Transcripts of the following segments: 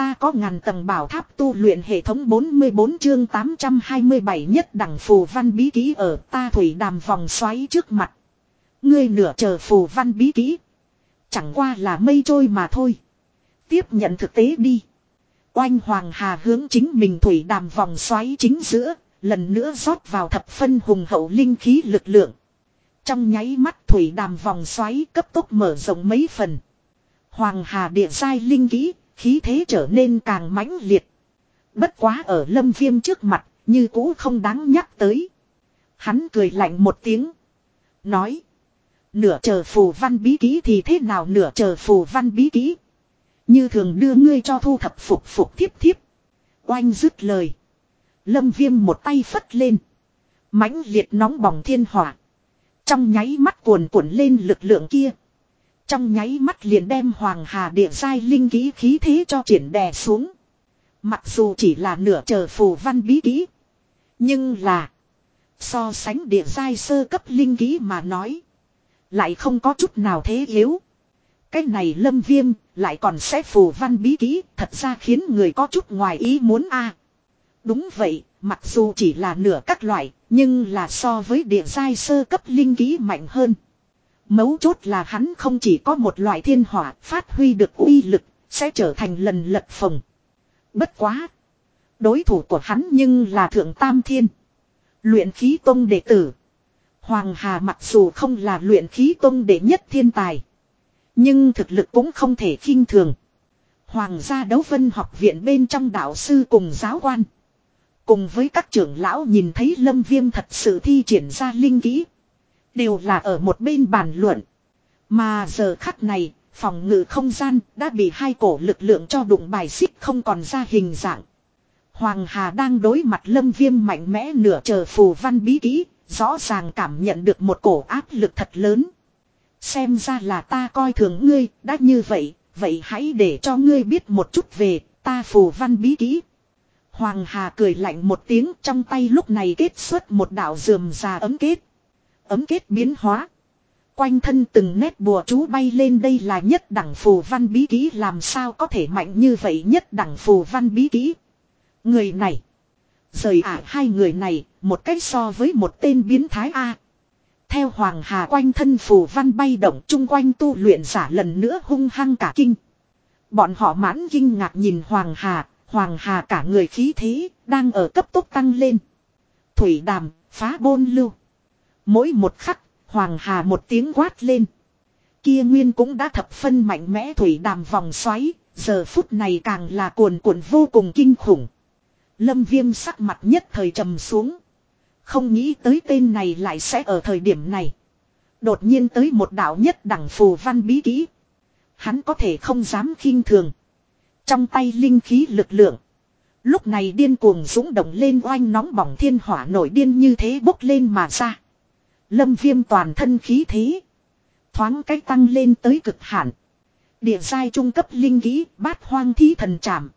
Ta có ngàn tầng bảo tháp tu luyện hệ thống 44 chương 827 nhất đẳng phù văn bí ký ở ta thủy đàm vòng xoáy trước mặt. Ngươi nửa chờ phù văn bí ký Chẳng qua là mây trôi mà thôi. Tiếp nhận thực tế đi. Oanh Hoàng Hà hướng chính mình thủy đàm vòng xoáy chính giữa, lần nữa rót vào thập phân hùng hậu linh khí lực lượng. Trong nháy mắt thủy đàm vòng xoáy cấp tốc mở rộng mấy phần. Hoàng Hà địa giai linh khí, khí thế trở nên càng mãnh liệt. Bất quá ở lâm viêm trước mặt, như cũ không đáng nhắc tới. Hắn cười lạnh một tiếng. Nói. Nửa chờ phù văn bí ký thì thế nào nửa chờ phù văn bí ký Như thường đưa ngươi cho thu thập phục phục thiếp thiếp. Oanh dứt lời. Lâm viêm một tay phất lên. mãnh liệt nóng bỏng thiên hỏa. Trong nháy mắt cuồn cuộn lên lực lượng kia. Trong nháy mắt liền đem hoàng hà địa giai linh Ký khí thế cho triển đè xuống. Mặc dù chỉ là nửa chờ phù văn bí ký, Nhưng là. So sánh địa giai sơ cấp linh Ký mà nói. Lại không có chút nào thế yếu. Cái này lâm viêm lại còn sẽ phù văn bí ký, thật ra khiến người có chút ngoài ý muốn a Đúng vậy, mặc dù chỉ là nửa các loại, nhưng là so với địa giai sơ cấp linh Ký mạnh hơn. Mấu chốt là hắn không chỉ có một loại thiên hỏa phát huy được uy lực, sẽ trở thành lần lật phồng. Bất quá. Đối thủ của hắn nhưng là Thượng Tam Thiên. Luyện khí tông đệ tử. Hoàng Hà mặc dù không là luyện khí tông đệ nhất thiên tài. Nhưng thực lực cũng không thể khinh thường. Hoàng gia đấu vân học viện bên trong đạo sư cùng giáo quan. Cùng với các trưởng lão nhìn thấy lâm viêm thật sự thi triển ra linh kỹ. Đều là ở một bên bàn luận. Mà giờ khắc này, phòng ngự không gian đã bị hai cổ lực lượng cho đụng bài xích không còn ra hình dạng. Hoàng Hà đang đối mặt lâm viêm mạnh mẽ nửa chờ phù văn bí kỹ, rõ ràng cảm nhận được một cổ áp lực thật lớn. Xem ra là ta coi thường ngươi, đã như vậy, vậy hãy để cho ngươi biết một chút về ta phù văn bí kỹ. Hoàng Hà cười lạnh một tiếng trong tay lúc này kết xuất một đạo dườm già ấm kết. Ấm kết biến hóa. Quanh thân từng nét bùa chú bay lên đây là nhất đẳng phù văn bí kỹ làm sao có thể mạnh như vậy nhất đẳng phù văn bí kỹ. Người này. Rời ả hai người này, một cách so với một tên biến thái A. Theo Hoàng Hà quanh thân phù văn bay động chung quanh tu luyện giả lần nữa hung hăng cả kinh. Bọn họ mãn kinh ngạc nhìn Hoàng Hà, Hoàng Hà cả người khí thế, đang ở cấp tốc tăng lên. Thủy đàm, phá bôn lưu. Mỗi một khắc, Hoàng Hà một tiếng quát lên. Kia nguyên cũng đã thập phân mạnh mẽ thủy đàm vòng xoáy, giờ phút này càng là cuồn cuộn vô cùng kinh khủng. Lâm viêm sắc mặt nhất thời trầm xuống. Không nghĩ tới tên này lại sẽ ở thời điểm này. Đột nhiên tới một đạo nhất đẳng phù văn bí kỹ. Hắn có thể không dám khinh thường. Trong tay linh khí lực lượng. Lúc này điên cuồng dũng động lên oanh nóng bỏng thiên hỏa nổi điên như thế bốc lên mà ra. Lâm viêm toàn thân khí thế. Thoáng cách tăng lên tới cực hạn. Địa giai trung cấp linh khí bát hoang thí thần chạm.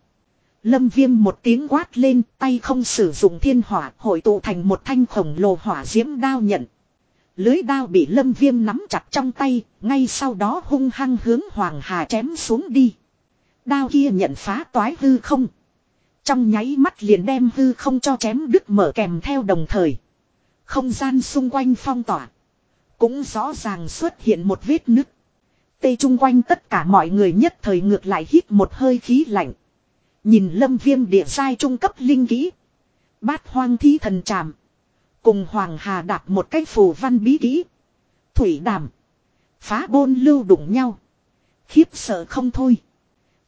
Lâm viêm một tiếng quát lên tay không sử dụng thiên hỏa hội tụ thành một thanh khổng lồ hỏa diễm đao nhận. Lưới đao bị lâm viêm nắm chặt trong tay, ngay sau đó hung hăng hướng Hoàng Hà chém xuống đi. Đao kia nhận phá toái hư không. Trong nháy mắt liền đem hư không cho chém đứt mở kèm theo đồng thời. Không gian xung quanh phong tỏa. Cũng rõ ràng xuất hiện một vết nứt. Tê chung quanh tất cả mọi người nhất thời ngược lại hít một hơi khí lạnh. Nhìn lâm viêm địa sai trung cấp linh kỹ. Bát hoang thí thần tràm. Cùng Hoàng Hà đạp một cái phù văn bí kỹ. Thủy đàm. Phá bôn lưu đụng nhau. Khiếp sợ không thôi.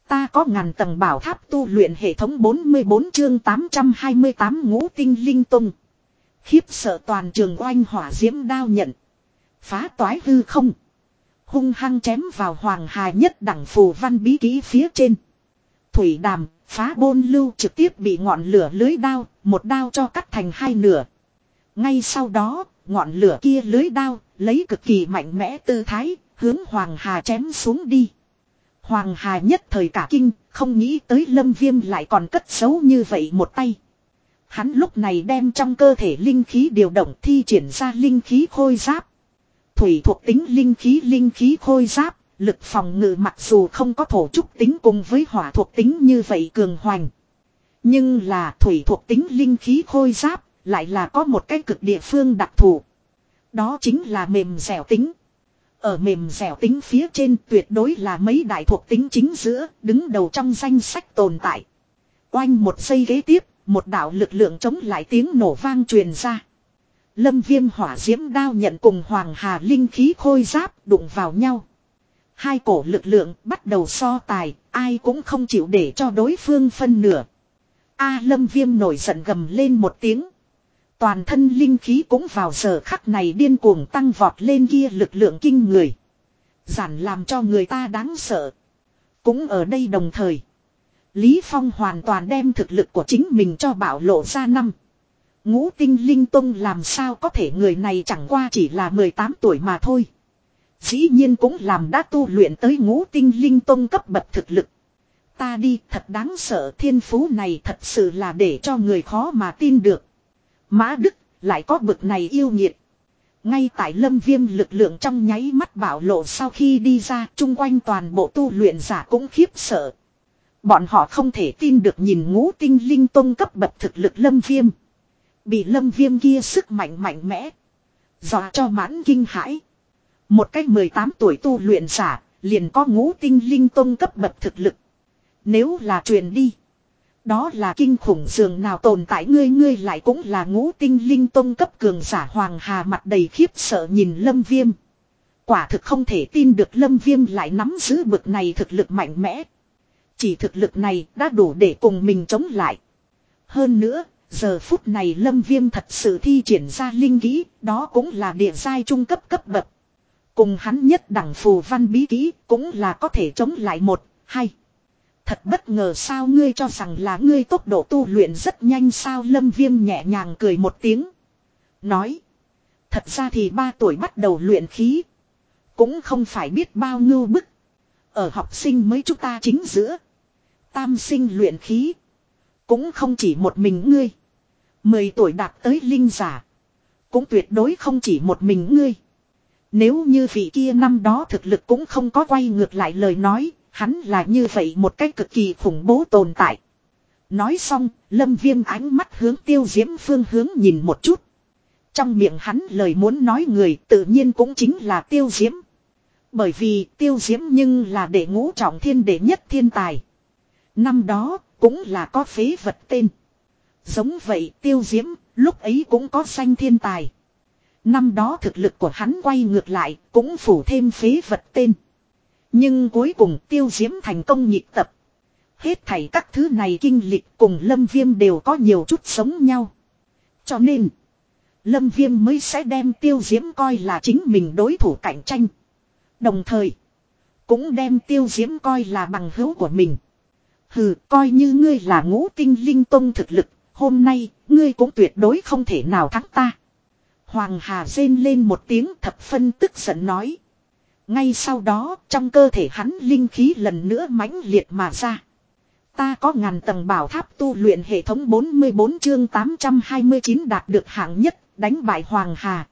Ta có ngàn tầng bảo tháp tu luyện hệ thống 44 chương 828 ngũ tinh linh tung. Khiếp sợ toàn trường oanh hỏa diễm đao nhận. Phá toái hư không. Hung hăng chém vào hoàng hà nhất đẳng phù văn bí kỹ phía trên. Thủy đàm, phá bôn lưu trực tiếp bị ngọn lửa lưới đao, một đao cho cắt thành hai nửa. Ngay sau đó, ngọn lửa kia lưới đao, lấy cực kỳ mạnh mẽ tư thái, hướng hoàng hà chém xuống đi. Hoàng hà nhất thời cả kinh, không nghĩ tới lâm viêm lại còn cất xấu như vậy một tay. Hắn lúc này đem trong cơ thể linh khí điều động thi triển ra linh khí khôi giáp. Thủy thuộc tính linh khí linh khí khôi giáp Lực phòng ngự mặc dù không có thổ trúc tính cùng với hỏa thuộc tính như vậy cường hoành. Nhưng là thủy thuộc tính linh khí khôi giáp, lại là có một cái cực địa phương đặc thù. Đó chính là mềm dẻo tính. Ở mềm dẻo tính phía trên tuyệt đối là mấy đại thuộc tính chính giữa, đứng đầu trong danh sách tồn tại. Oanh một giây ghế tiếp, một đạo lực lượng chống lại tiếng nổ vang truyền ra. Lâm viêm hỏa diễm đao nhận cùng Hoàng Hà linh khí khôi giáp đụng vào nhau. Hai cổ lực lượng bắt đầu so tài, ai cũng không chịu để cho đối phương phân nửa. A lâm viêm nổi giận gầm lên một tiếng. Toàn thân linh khí cũng vào giờ khắc này điên cuồng tăng vọt lên kia lực lượng kinh người. Giản làm cho người ta đáng sợ. Cũng ở đây đồng thời. Lý Phong hoàn toàn đem thực lực của chính mình cho bảo lộ ra năm. Ngũ tinh linh tông làm sao có thể người này chẳng qua chỉ là 18 tuổi mà thôi. Dĩ nhiên cũng làm đã tu luyện tới ngũ tinh linh tông cấp bậc thực lực. Ta đi, thật đáng sợ, thiên phú này thật sự là để cho người khó mà tin được. Mã Đức, lại có bực này yêu nhiệt. Ngay tại lâm viêm lực lượng trong nháy mắt bảo lộ sau khi đi ra, chung quanh toàn bộ tu luyện giả cũng khiếp sợ. Bọn họ không thể tin được nhìn ngũ tinh linh tông cấp bậc thực lực lâm viêm. Bị lâm viêm kia sức mạnh mạnh mẽ. Dọa cho mãn kinh hãi. Một cách 18 tuổi tu luyện giả, liền có ngũ tinh linh tông cấp bậc thực lực. Nếu là truyền đi. Đó là kinh khủng dường nào tồn tại ngươi ngươi lại cũng là ngũ tinh linh tông cấp cường giả hoàng hà mặt đầy khiếp sợ nhìn lâm viêm. Quả thực không thể tin được lâm viêm lại nắm giữ bực này thực lực mạnh mẽ. Chỉ thực lực này đã đủ để cùng mình chống lại. Hơn nữa, giờ phút này lâm viêm thật sự thi triển ra linh kỹ, đó cũng là địa giai trung cấp cấp bậc. Cùng hắn nhất đẳng phù văn bí kỹ cũng là có thể chống lại một, hai. Thật bất ngờ sao ngươi cho rằng là ngươi tốc độ tu luyện rất nhanh sao lâm viêm nhẹ nhàng cười một tiếng. Nói. Thật ra thì ba tuổi bắt đầu luyện khí. Cũng không phải biết bao ngưu bức. Ở học sinh mới chúng ta chính giữa. Tam sinh luyện khí. Cũng không chỉ một mình ngươi. Mười tuổi đạt tới linh giả. Cũng tuyệt đối không chỉ một mình ngươi. Nếu như vị kia năm đó thực lực cũng không có quay ngược lại lời nói, hắn là như vậy một cách cực kỳ khủng bố tồn tại. Nói xong, lâm viêm ánh mắt hướng tiêu diễm phương hướng nhìn một chút. Trong miệng hắn lời muốn nói người tự nhiên cũng chính là tiêu diễm. Bởi vì tiêu diễm nhưng là đệ ngũ trọng thiên đệ nhất thiên tài. Năm đó cũng là có phế vật tên. Giống vậy tiêu diễm lúc ấy cũng có danh thiên tài. Năm đó thực lực của hắn quay ngược lại cũng phủ thêm phế vật tên. Nhưng cuối cùng tiêu diễm thành công nhịp tập. Hết thảy các thứ này kinh lịch cùng lâm viêm đều có nhiều chút sống nhau. Cho nên, lâm viêm mới sẽ đem tiêu diễm coi là chính mình đối thủ cạnh tranh. Đồng thời, cũng đem tiêu diễm coi là bằng hữu của mình. Hừ, coi như ngươi là ngũ tinh linh tông thực lực, hôm nay, ngươi cũng tuyệt đối không thể nào thắng ta. Hoàng Hà rên lên một tiếng thập phân tức giận nói. Ngay sau đó, trong cơ thể hắn linh khí lần nữa mãnh liệt mà ra. Ta có ngàn tầng bảo tháp tu luyện hệ thống 44 chương 829 đạt được hạng nhất, đánh bại Hoàng Hà.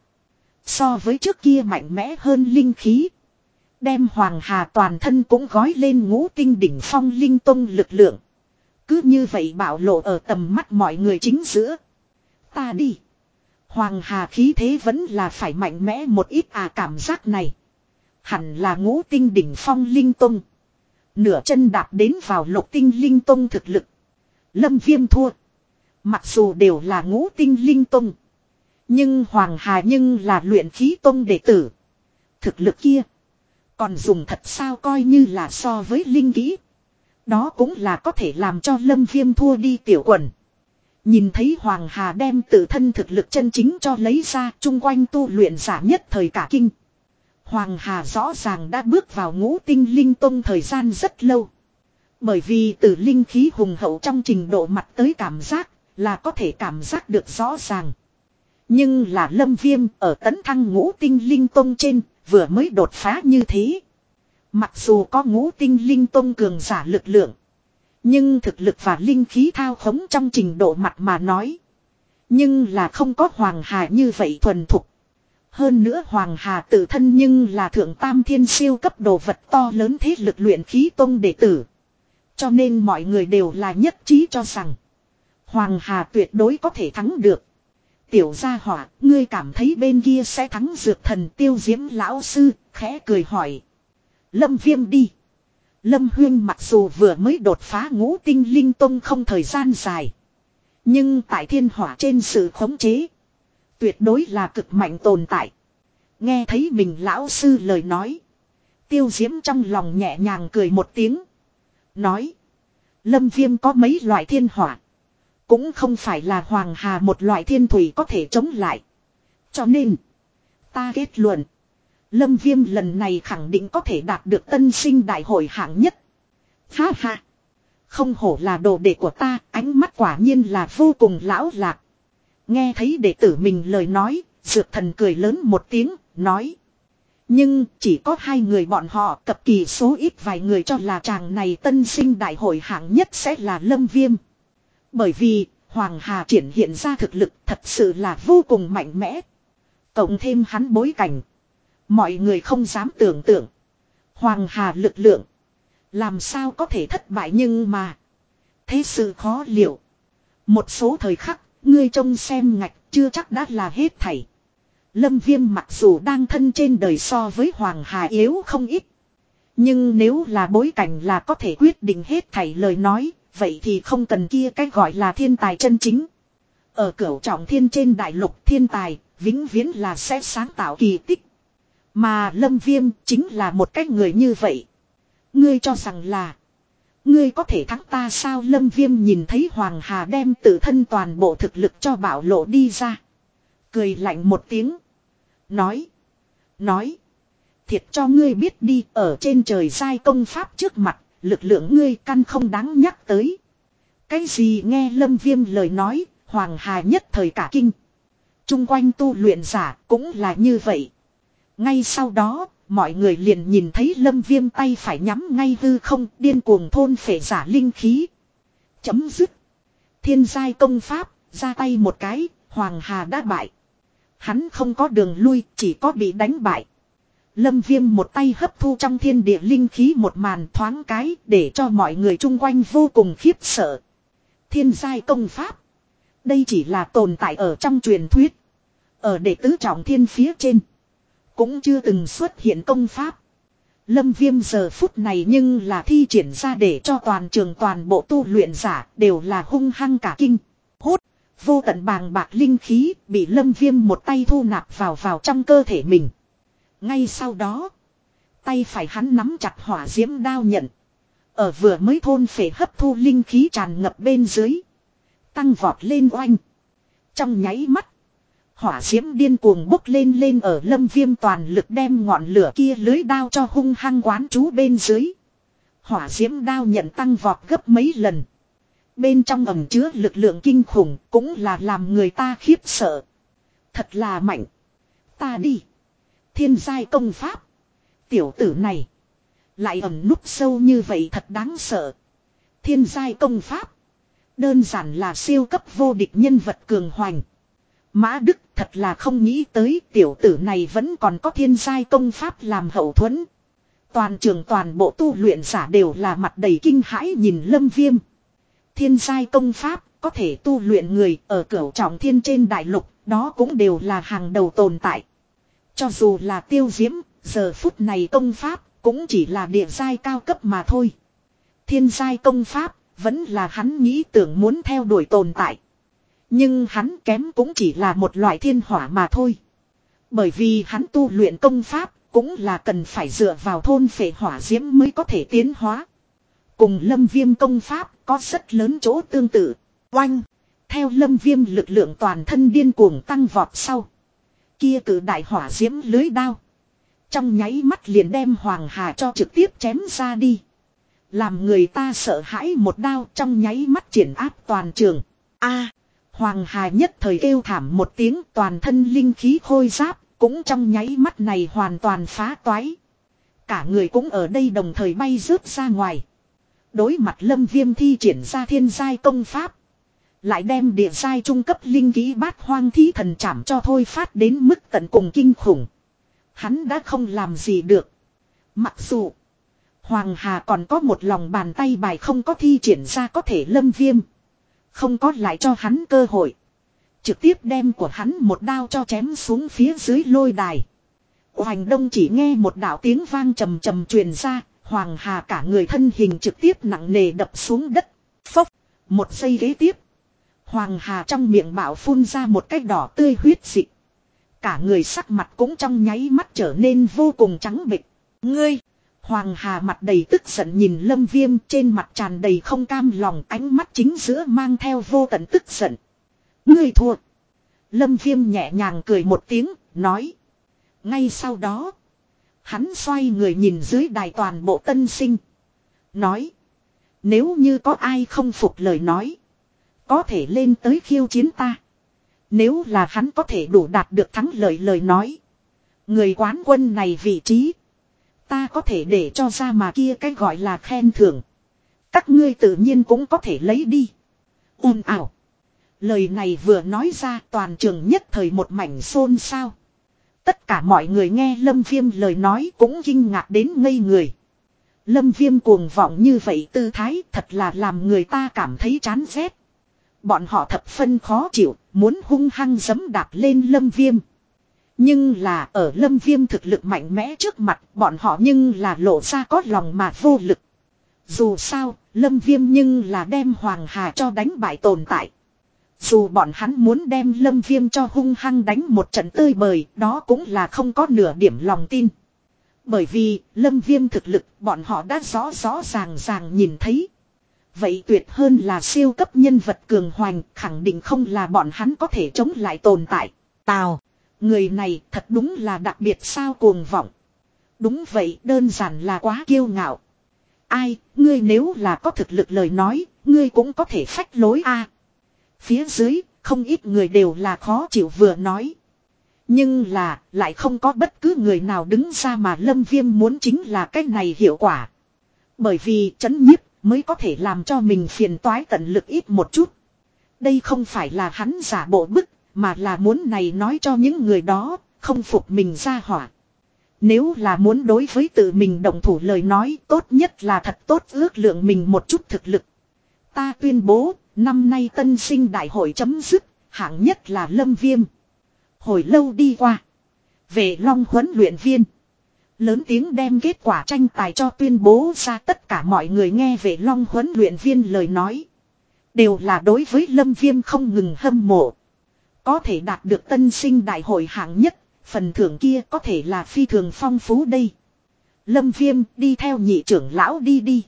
So với trước kia mạnh mẽ hơn linh khí. Đem Hoàng Hà toàn thân cũng gói lên ngũ tinh đỉnh phong linh tông lực lượng. Cứ như vậy bảo lộ ở tầm mắt mọi người chính giữa. Ta đi. Hoàng Hà khí thế vẫn là phải mạnh mẽ một ít à cảm giác này. Hẳn là ngũ tinh đỉnh phong linh tông. Nửa chân đạp đến vào lục tinh linh tông thực lực. Lâm viêm thua. Mặc dù đều là ngũ tinh linh tông. Nhưng Hoàng Hà nhưng là luyện khí tông đệ tử. Thực lực kia. Còn dùng thật sao coi như là so với linh kỹ. Đó cũng là có thể làm cho lâm viêm thua đi tiểu quần. Nhìn thấy Hoàng Hà đem tự thân thực lực chân chính cho lấy ra chung quanh tu luyện giả nhất thời cả kinh. Hoàng Hà rõ ràng đã bước vào ngũ tinh linh tông thời gian rất lâu. Bởi vì từ linh khí hùng hậu trong trình độ mặt tới cảm giác là có thể cảm giác được rõ ràng. Nhưng là lâm viêm ở tấn thăng ngũ tinh linh tông trên vừa mới đột phá như thế. Mặc dù có ngũ tinh linh tôn cường giả lực lượng. Nhưng thực lực và linh khí thao khống trong trình độ mặt mà nói. Nhưng là không có hoàng hà như vậy thuần thục. Hơn nữa Hoàng Hà tự thân nhưng là thượng tam thiên siêu cấp đồ vật to lớn thế lực luyện khí tôn đệ tử. Cho nên mọi người đều là nhất trí cho rằng, Hoàng Hà tuyệt đối có thể thắng được. Tiểu gia hỏa, ngươi cảm thấy bên kia sẽ thắng dược thần tiêu diễm lão sư, khẽ cười hỏi. Lâm viêm đi. Lâm huyên mặc dù vừa mới đột phá ngũ tinh linh tông không thời gian dài. Nhưng tại thiên hỏa trên sự khống chế. Tuyệt đối là cực mạnh tồn tại. Nghe thấy mình lão sư lời nói. Tiêu diễm trong lòng nhẹ nhàng cười một tiếng. Nói. Lâm viêm có mấy loại thiên hỏa. Cũng không phải là hoàng hà một loại thiên thủy có thể chống lại. Cho nên. Ta kết luận. Lâm viêm lần này khẳng định có thể đạt được tân sinh đại hội hạng nhất. Ha ha. Không hổ là đồ đệ của ta, ánh mắt quả nhiên là vô cùng lão lạc. Nghe thấy đệ tử mình lời nói, dược thần cười lớn một tiếng, nói. Nhưng chỉ có hai người bọn họ cập kỳ số ít vài người cho là chàng này tân sinh đại hội hạng nhất sẽ là lâm viêm. Bởi vì, Hoàng Hà triển hiện ra thực lực thật sự là vô cùng mạnh mẽ. Cộng thêm hắn bối cảnh. Mọi người không dám tưởng tượng. Hoàng Hà lực lượng. Làm sao có thể thất bại nhưng mà. Thế sự khó liệu. Một số thời khắc, ngươi trông xem ngạch chưa chắc đã là hết thảy. Lâm Viêm mặc dù đang thân trên đời so với Hoàng Hà yếu không ít. Nhưng nếu là bối cảnh là có thể quyết định hết thảy lời nói, vậy thì không cần kia cách gọi là thiên tài chân chính. Ở cửu trọng thiên trên đại lục thiên tài, vĩnh viễn là sẽ sáng tạo kỳ tích. Mà Lâm Viêm chính là một cách người như vậy. Ngươi cho rằng là Ngươi có thể thắng ta sao Lâm Viêm nhìn thấy Hoàng Hà đem tự thân toàn bộ thực lực cho bảo lộ đi ra. Cười lạnh một tiếng. Nói. Nói. Thiệt cho ngươi biết đi ở trên trời sai công pháp trước mặt, lực lượng ngươi căn không đáng nhắc tới. Cái gì nghe Lâm Viêm lời nói, Hoàng Hà nhất thời cả kinh. Trung quanh tu luyện giả cũng là như vậy. Ngay sau đó, mọi người liền nhìn thấy lâm viêm tay phải nhắm ngay hư không điên cuồng thôn phệ giả linh khí. Chấm dứt. Thiên giai công pháp, ra tay một cái, Hoàng Hà đã bại. Hắn không có đường lui, chỉ có bị đánh bại. Lâm viêm một tay hấp thu trong thiên địa linh khí một màn thoáng cái để cho mọi người chung quanh vô cùng khiếp sợ. Thiên giai công pháp. Đây chỉ là tồn tại ở trong truyền thuyết. Ở đệ tứ trọng thiên phía trên. Cũng chưa từng xuất hiện công pháp. Lâm viêm giờ phút này nhưng là thi triển ra để cho toàn trường toàn bộ tu luyện giả đều là hung hăng cả kinh. Hốt, vô tận bàng bạc linh khí bị lâm viêm một tay thu nạp vào vào trong cơ thể mình. Ngay sau đó, tay phải hắn nắm chặt hỏa diễm đao nhận. Ở vừa mới thôn phể hấp thu linh khí tràn ngập bên dưới. Tăng vọt lên oanh. Trong nháy mắt. Hỏa diễm điên cuồng bốc lên lên ở lâm viêm toàn lực đem ngọn lửa kia lưới đao cho hung hăng quán chú bên dưới. Hỏa diễm đao nhận tăng vọt gấp mấy lần. Bên trong ẩm chứa lực lượng kinh khủng cũng là làm người ta khiếp sợ. Thật là mạnh. Ta đi. Thiên giai công pháp. Tiểu tử này. Lại ẩm núp sâu như vậy thật đáng sợ. Thiên giai công pháp. Đơn giản là siêu cấp vô địch nhân vật cường hoành. Mã Đức thật là không nghĩ tới tiểu tử này vẫn còn có thiên giai công pháp làm hậu thuẫn. Toàn trường toàn bộ tu luyện giả đều là mặt đầy kinh hãi nhìn lâm viêm. Thiên giai công pháp có thể tu luyện người ở cửu trọng thiên trên đại lục, đó cũng đều là hàng đầu tồn tại. Cho dù là tiêu diễm, giờ phút này công pháp cũng chỉ là địa giai cao cấp mà thôi. Thiên giai công pháp vẫn là hắn nghĩ tưởng muốn theo đuổi tồn tại. Nhưng hắn kém cũng chỉ là một loại thiên hỏa mà thôi. Bởi vì hắn tu luyện công pháp cũng là cần phải dựa vào thôn phệ hỏa diễm mới có thể tiến hóa. Cùng lâm viêm công pháp có rất lớn chỗ tương tự. Oanh! Theo lâm viêm lực lượng toàn thân điên cuồng tăng vọt sau. Kia cử đại hỏa diễm lưới đao. Trong nháy mắt liền đem Hoàng Hà cho trực tiếp chém ra đi. Làm người ta sợ hãi một đao trong nháy mắt triển áp toàn trường. a Hoàng Hà nhất thời kêu thảm một tiếng toàn thân linh khí khôi giáp, cũng trong nháy mắt này hoàn toàn phá toái. Cả người cũng ở đây đồng thời bay rớt ra ngoài. Đối mặt lâm viêm thi triển ra thiên giai công pháp. Lại đem địa sai trung cấp linh ký bát hoang thí thần chảm cho thôi phát đến mức tận cùng kinh khủng. Hắn đã không làm gì được. Mặc dù. Hoàng Hà còn có một lòng bàn tay bài không có thi triển ra có thể lâm viêm. Không có lại cho hắn cơ hội. Trực tiếp đem của hắn một đao cho chém xuống phía dưới lôi đài. Hoành đông chỉ nghe một đạo tiếng vang trầm trầm truyền ra. Hoàng Hà cả người thân hình trực tiếp nặng nề đập xuống đất. Phốc. Một giây ghế tiếp. Hoàng Hà trong miệng bảo phun ra một cái đỏ tươi huyết dị. Cả người sắc mặt cũng trong nháy mắt trở nên vô cùng trắng bịch. Ngươi! Hoàng Hà mặt đầy tức giận nhìn Lâm Viêm trên mặt tràn đầy không cam lòng ánh mắt chính giữa mang theo vô tận tức giận. Ngươi thua! Lâm Viêm nhẹ nhàng cười một tiếng, nói. Ngay sau đó, hắn xoay người nhìn dưới đài toàn bộ tân sinh. Nói. Nếu như có ai không phục lời nói. Có thể lên tới khiêu chiến ta. Nếu là hắn có thể đủ đạt được thắng lợi lời nói. Người quán quân này vị trí. Ta có thể để cho ra mà kia cái gọi là khen thưởng. Các ngươi tự nhiên cũng có thể lấy đi. un ảo. Lời này vừa nói ra toàn trường nhất thời một mảnh xôn xao. Tất cả mọi người nghe Lâm Viêm lời nói cũng kinh ngạc đến ngây người. Lâm Viêm cuồng vọng như vậy tư thái thật là làm người ta cảm thấy chán rét. Bọn họ thập phân khó chịu, muốn hung hăng giấm đạp lên lâm viêm. Nhưng là ở lâm viêm thực lực mạnh mẽ trước mặt bọn họ nhưng là lộ ra có lòng mà vô lực. Dù sao, lâm viêm nhưng là đem Hoàng Hà cho đánh bại tồn tại. Dù bọn hắn muốn đem lâm viêm cho hung hăng đánh một trận tươi bời, đó cũng là không có nửa điểm lòng tin. Bởi vì, lâm viêm thực lực bọn họ đã rõ rõ ràng ràng nhìn thấy. Vậy tuyệt hơn là siêu cấp nhân vật cường hoành khẳng định không là bọn hắn có thể chống lại tồn tại. Tào, người này thật đúng là đặc biệt sao cuồng vọng. Đúng vậy đơn giản là quá kiêu ngạo. Ai, ngươi nếu là có thực lực lời nói, ngươi cũng có thể phách lối a. Phía dưới, không ít người đều là khó chịu vừa nói. Nhưng là, lại không có bất cứ người nào đứng ra mà Lâm Viêm muốn chính là cách này hiệu quả. Bởi vì chấn nhiếp mới có thể làm cho mình phiền toái tận lực ít một chút. Đây không phải là hắn giả bộ bức, mà là muốn này nói cho những người đó, không phục mình ra hỏa. Nếu là muốn đối với tự mình động thủ lời nói tốt nhất là thật tốt ước lượng mình một chút thực lực. Ta tuyên bố, năm nay tân sinh đại hội chấm dứt, hạng nhất là lâm viêm. Hồi lâu đi qua. Về long huấn luyện viên. Lớn tiếng đem kết quả tranh tài cho tuyên bố ra tất cả mọi người nghe về long huấn luyện viên lời nói. Đều là đối với lâm viêm không ngừng hâm mộ. Có thể đạt được tân sinh đại hội hạng nhất, phần thưởng kia có thể là phi thường phong phú đây. Lâm viêm đi theo nhị trưởng lão đi đi.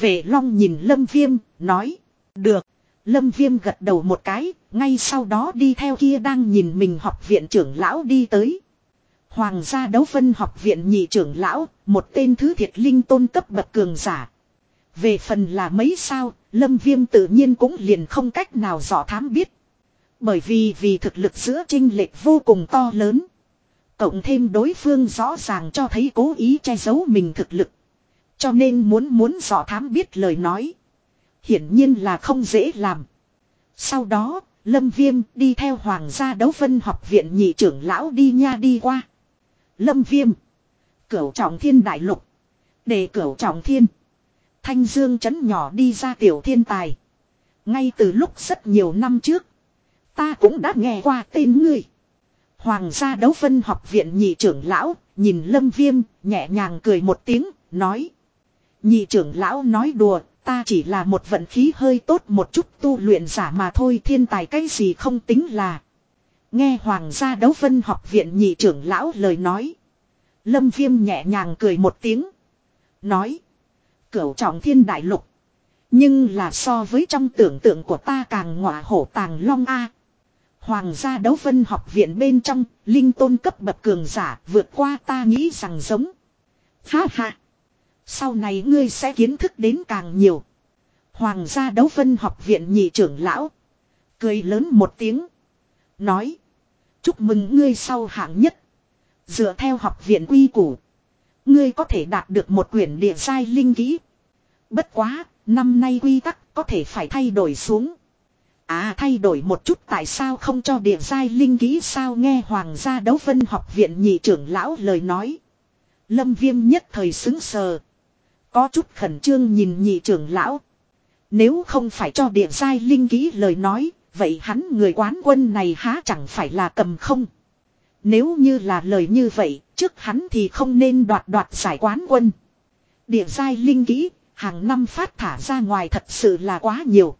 Về long nhìn lâm viêm, nói. Được. Lâm viêm gật đầu một cái, ngay sau đó đi theo kia đang nhìn mình học viện trưởng lão đi tới. Hoàng gia đấu vân học viện nhị trưởng lão, một tên thứ thiệt linh tôn cấp bậc cường giả. Về phần là mấy sao, lâm viêm tự nhiên cũng liền không cách nào dò thám biết. Bởi vì vì thực lực giữa trinh lệch vô cùng to lớn. Cộng thêm đối phương rõ ràng cho thấy cố ý che giấu mình thực lực. Cho nên muốn muốn dò thám biết lời nói. Hiển nhiên là không dễ làm. Sau đó, Lâm Viêm đi theo Hoàng gia đấu vân học viện nhị trưởng lão đi nha đi qua. Lâm Viêm. Cửu trọng thiên đại lục. Để cửu trọng thiên. Thanh Dương chấn nhỏ đi ra tiểu thiên tài. Ngay từ lúc rất nhiều năm trước. Ta cũng đã nghe qua tên ngươi. Hoàng gia đấu phân học viện nhị trưởng lão. Nhìn Lâm Viêm, nhẹ nhàng cười một tiếng. Nói. Nhị trưởng lão nói đùa. Ta chỉ là một vận khí hơi tốt một chút tu luyện giả mà thôi, thiên tài cái gì không tính là. Nghe hoàng gia đấu vân học viện nhị trưởng lão lời nói. Lâm viêm nhẹ nhàng cười một tiếng. Nói. Cửu trọng thiên đại lục. Nhưng là so với trong tưởng tượng của ta càng ngọa hổ tàng long A. Hoàng gia đấu vân học viện bên trong, linh tôn cấp bậc cường giả vượt qua ta nghĩ rằng giống. Ha ha. Sau này ngươi sẽ kiến thức đến càng nhiều. Hoàng gia đấu vân học viện nhị trưởng lão. Cười lớn một tiếng. Nói. Chúc mừng ngươi sau hạng nhất. Dựa theo học viện quy củ. Ngươi có thể đạt được một quyển địa sai linh kỹ. Bất quá, năm nay quy tắc có thể phải thay đổi xuống. À thay đổi một chút tại sao không cho địa giai linh ký sao nghe hoàng gia đấu vân học viện nhị trưởng lão lời nói. Lâm viêm nhất thời xứng sờ. Có chút khẩn trương nhìn nhị trưởng lão. Nếu không phải cho địa giai linh ký lời nói, vậy hắn người quán quân này há chẳng phải là cầm không. Nếu như là lời như vậy, trước hắn thì không nên đoạt đoạt giải quán quân. Địa giai linh kỹ, hàng năm phát thả ra ngoài thật sự là quá nhiều.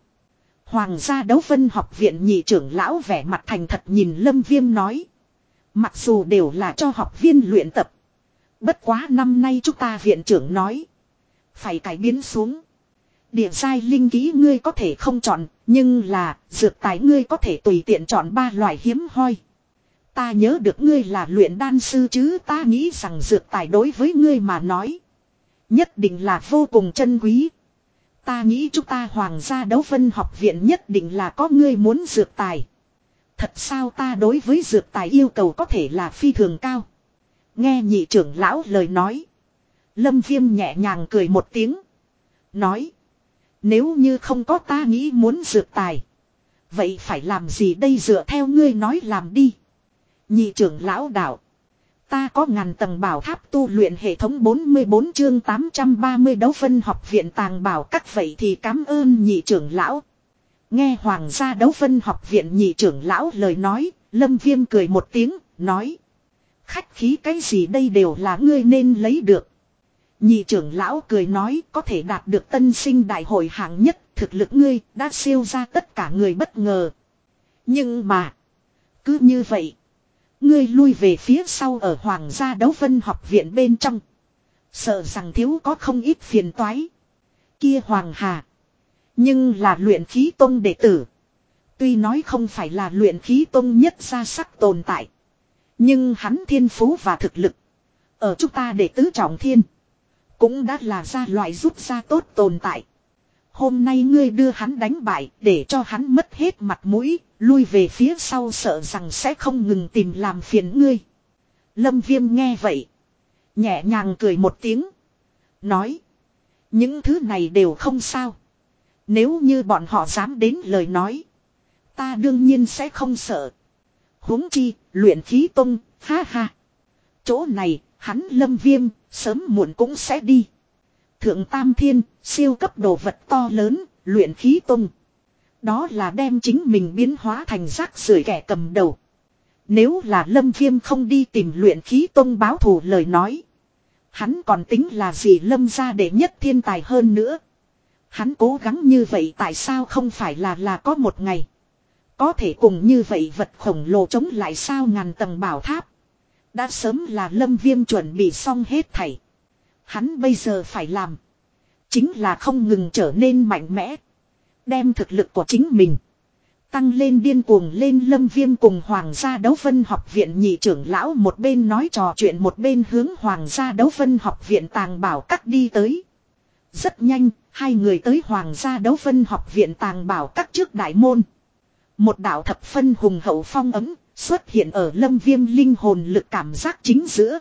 Hoàng gia đấu vân học viện nhị trưởng lão vẻ mặt thành thật nhìn Lâm Viêm nói. Mặc dù đều là cho học viên luyện tập. Bất quá năm nay chúng ta viện trưởng nói. Phải cải biến xuống. Địa giai linh kỹ ngươi có thể không chọn, nhưng là dược tài ngươi có thể tùy tiện chọn ba loại hiếm hoi. Ta nhớ được ngươi là luyện đan sư chứ ta nghĩ rằng dược tài đối với ngươi mà nói. Nhất định là vô cùng chân quý. Ta nghĩ chúng ta hoàng gia đấu phân học viện nhất định là có ngươi muốn dược tài. Thật sao ta đối với dược tài yêu cầu có thể là phi thường cao. Nghe nhị trưởng lão lời nói. Lâm viêm nhẹ nhàng cười một tiếng. Nói. Nếu như không có ta nghĩ muốn dược tài. Vậy phải làm gì đây dựa theo ngươi nói làm đi. Nhị trưởng lão đạo. Ta có ngàn tầng bảo tháp tu luyện hệ thống 44 chương 830 đấu phân học viện tàng bảo các vậy thì cảm ơn nhị trưởng lão. Nghe hoàng gia đấu phân học viện nhị trưởng lão lời nói, lâm viêm cười một tiếng, nói. Khách khí cái gì đây đều là ngươi nên lấy được. Nhị trưởng lão cười nói có thể đạt được tân sinh đại hội hạng nhất, thực lực ngươi đã siêu ra tất cả người bất ngờ. Nhưng mà, cứ như vậy. Ngươi lui về phía sau ở Hoàng gia đấu vân học viện bên trong. Sợ rằng thiếu có không ít phiền toái. Kia Hoàng Hà. Nhưng là luyện khí tông đệ tử. Tuy nói không phải là luyện khí tông nhất ra sắc tồn tại. Nhưng hắn thiên phú và thực lực. Ở chúng ta đệ tứ trọng thiên. Cũng đã là ra loại rút ra tốt tồn tại. Hôm nay ngươi đưa hắn đánh bại để cho hắn mất hết mặt mũi, lui về phía sau sợ rằng sẽ không ngừng tìm làm phiền ngươi. Lâm Viêm nghe vậy. Nhẹ nhàng cười một tiếng. Nói. Những thứ này đều không sao. Nếu như bọn họ dám đến lời nói. Ta đương nhiên sẽ không sợ. huống chi, luyện khí tung, ha ha. Chỗ này, hắn lâm viêm, sớm muộn cũng sẽ đi. Thượng Tam Thiên, siêu cấp đồ vật to lớn, luyện khí tung. Đó là đem chính mình biến hóa thành rác rưởi kẻ cầm đầu. Nếu là Lâm Viêm không đi tìm luyện khí tông báo thù lời nói. Hắn còn tính là gì Lâm ra để nhất thiên tài hơn nữa. Hắn cố gắng như vậy tại sao không phải là là có một ngày. Có thể cùng như vậy vật khổng lồ chống lại sao ngàn tầng bảo tháp. Đã sớm là Lâm Viêm chuẩn bị xong hết thảy. Hắn bây giờ phải làm. Chính là không ngừng trở nên mạnh mẽ. Đem thực lực của chính mình. Tăng lên điên cuồng lên lâm viêm cùng Hoàng gia đấu vân học viện nhị trưởng lão một bên nói trò chuyện một bên hướng Hoàng gia đấu vân học viện tàng bảo các đi tới. Rất nhanh, hai người tới Hoàng gia đấu vân học viện tàng bảo các trước đại môn. Một đạo thập phân hùng hậu phong ấm, xuất hiện ở lâm viêm linh hồn lực cảm giác chính giữa.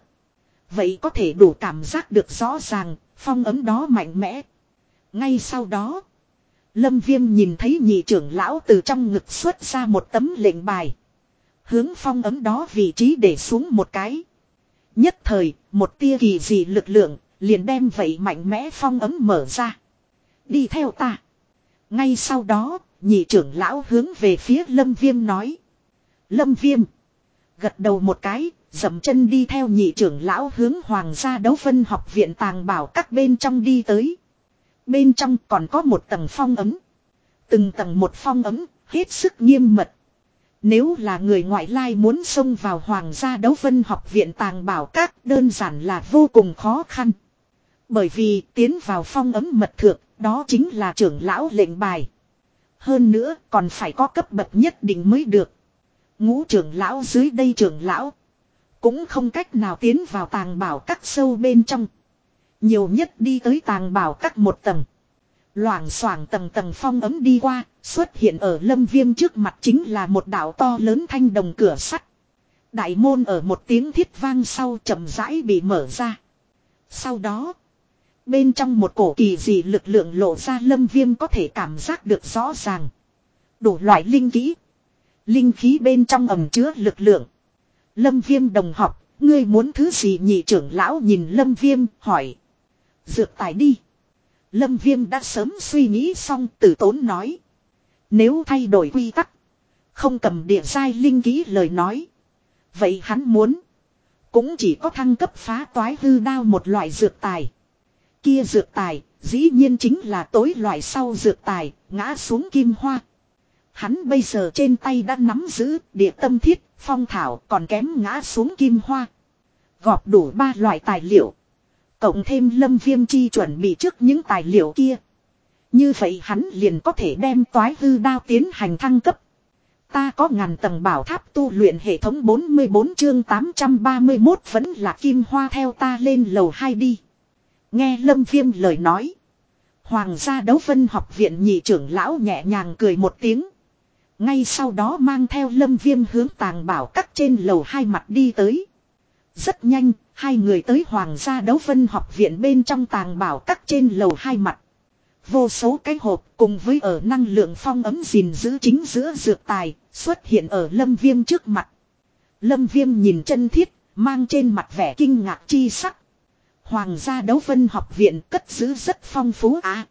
Vậy có thể đủ cảm giác được rõ ràng, phong ấm đó mạnh mẽ. Ngay sau đó, Lâm Viêm nhìn thấy nhị trưởng lão từ trong ngực xuất ra một tấm lệnh bài. Hướng phong ấm đó vị trí để xuống một cái. Nhất thời, một tia kỳ dị lực lượng, liền đem vậy mạnh mẽ phong ấm mở ra. Đi theo ta. Ngay sau đó, nhị trưởng lão hướng về phía Lâm Viêm nói. Lâm Viêm. Gật đầu một cái, dầm chân đi theo nhị trưởng lão hướng hoàng gia đấu phân học viện tàng bảo các bên trong đi tới. Bên trong còn có một tầng phong ấm. Từng tầng một phong ấm, hết sức nghiêm mật. Nếu là người ngoại lai muốn xông vào hoàng gia đấu phân học viện tàng bảo các đơn giản là vô cùng khó khăn. Bởi vì tiến vào phong ấm mật thượng, đó chính là trưởng lão lệnh bài. Hơn nữa còn phải có cấp bậc nhất định mới được. Ngũ trưởng lão dưới đây trưởng lão. Cũng không cách nào tiến vào tàng bảo các sâu bên trong. Nhiều nhất đi tới tàng bảo các một tầng. Loảng xoảng tầng tầng phong ấm đi qua, xuất hiện ở lâm viêm trước mặt chính là một đảo to lớn thanh đồng cửa sắt. Đại môn ở một tiếng thiết vang sau chậm rãi bị mở ra. Sau đó, bên trong một cổ kỳ dị lực lượng lộ ra lâm viêm có thể cảm giác được rõ ràng. Đủ loại linh kỹ. Linh khí bên trong ẩm chứa lực lượng. Lâm viêm đồng học, ngươi muốn thứ gì nhị trưởng lão nhìn lâm viêm, hỏi. Dược tài đi. Lâm viêm đã sớm suy nghĩ xong tử tốn nói. Nếu thay đổi quy tắc. Không cầm địa sai linh khí lời nói. Vậy hắn muốn. Cũng chỉ có thăng cấp phá toái hư đao một loại dược tài. Kia dược tài, dĩ nhiên chính là tối loại sau dược tài, ngã xuống kim hoa. Hắn bây giờ trên tay đã nắm giữ địa tâm thiết, phong thảo còn kém ngã xuống kim hoa. Gọp đủ ba loại tài liệu. Cộng thêm lâm viêm chi chuẩn bị trước những tài liệu kia. Như vậy hắn liền có thể đem toái hư đao tiến hành thăng cấp. Ta có ngàn tầng bảo tháp tu luyện hệ thống 44 chương 831 vẫn là kim hoa theo ta lên lầu 2 đi. Nghe Lâm Viêm lời nói. Hoàng gia đấu phân học viện nhị trưởng lão nhẹ nhàng cười một tiếng. Ngay sau đó mang theo Lâm Viêm hướng tàng bảo cắt trên lầu hai mặt đi tới. Rất nhanh, hai người tới Hoàng gia đấu vân học viện bên trong tàng bảo cắt trên lầu hai mặt. Vô số cái hộp cùng với ở năng lượng phong ấm gìn giữ chính giữa dược tài xuất hiện ở lâm viêm trước mặt. Lâm viêm nhìn chân thiết, mang trên mặt vẻ kinh ngạc chi sắc. Hoàng gia đấu vân học viện cất giữ rất phong phú á.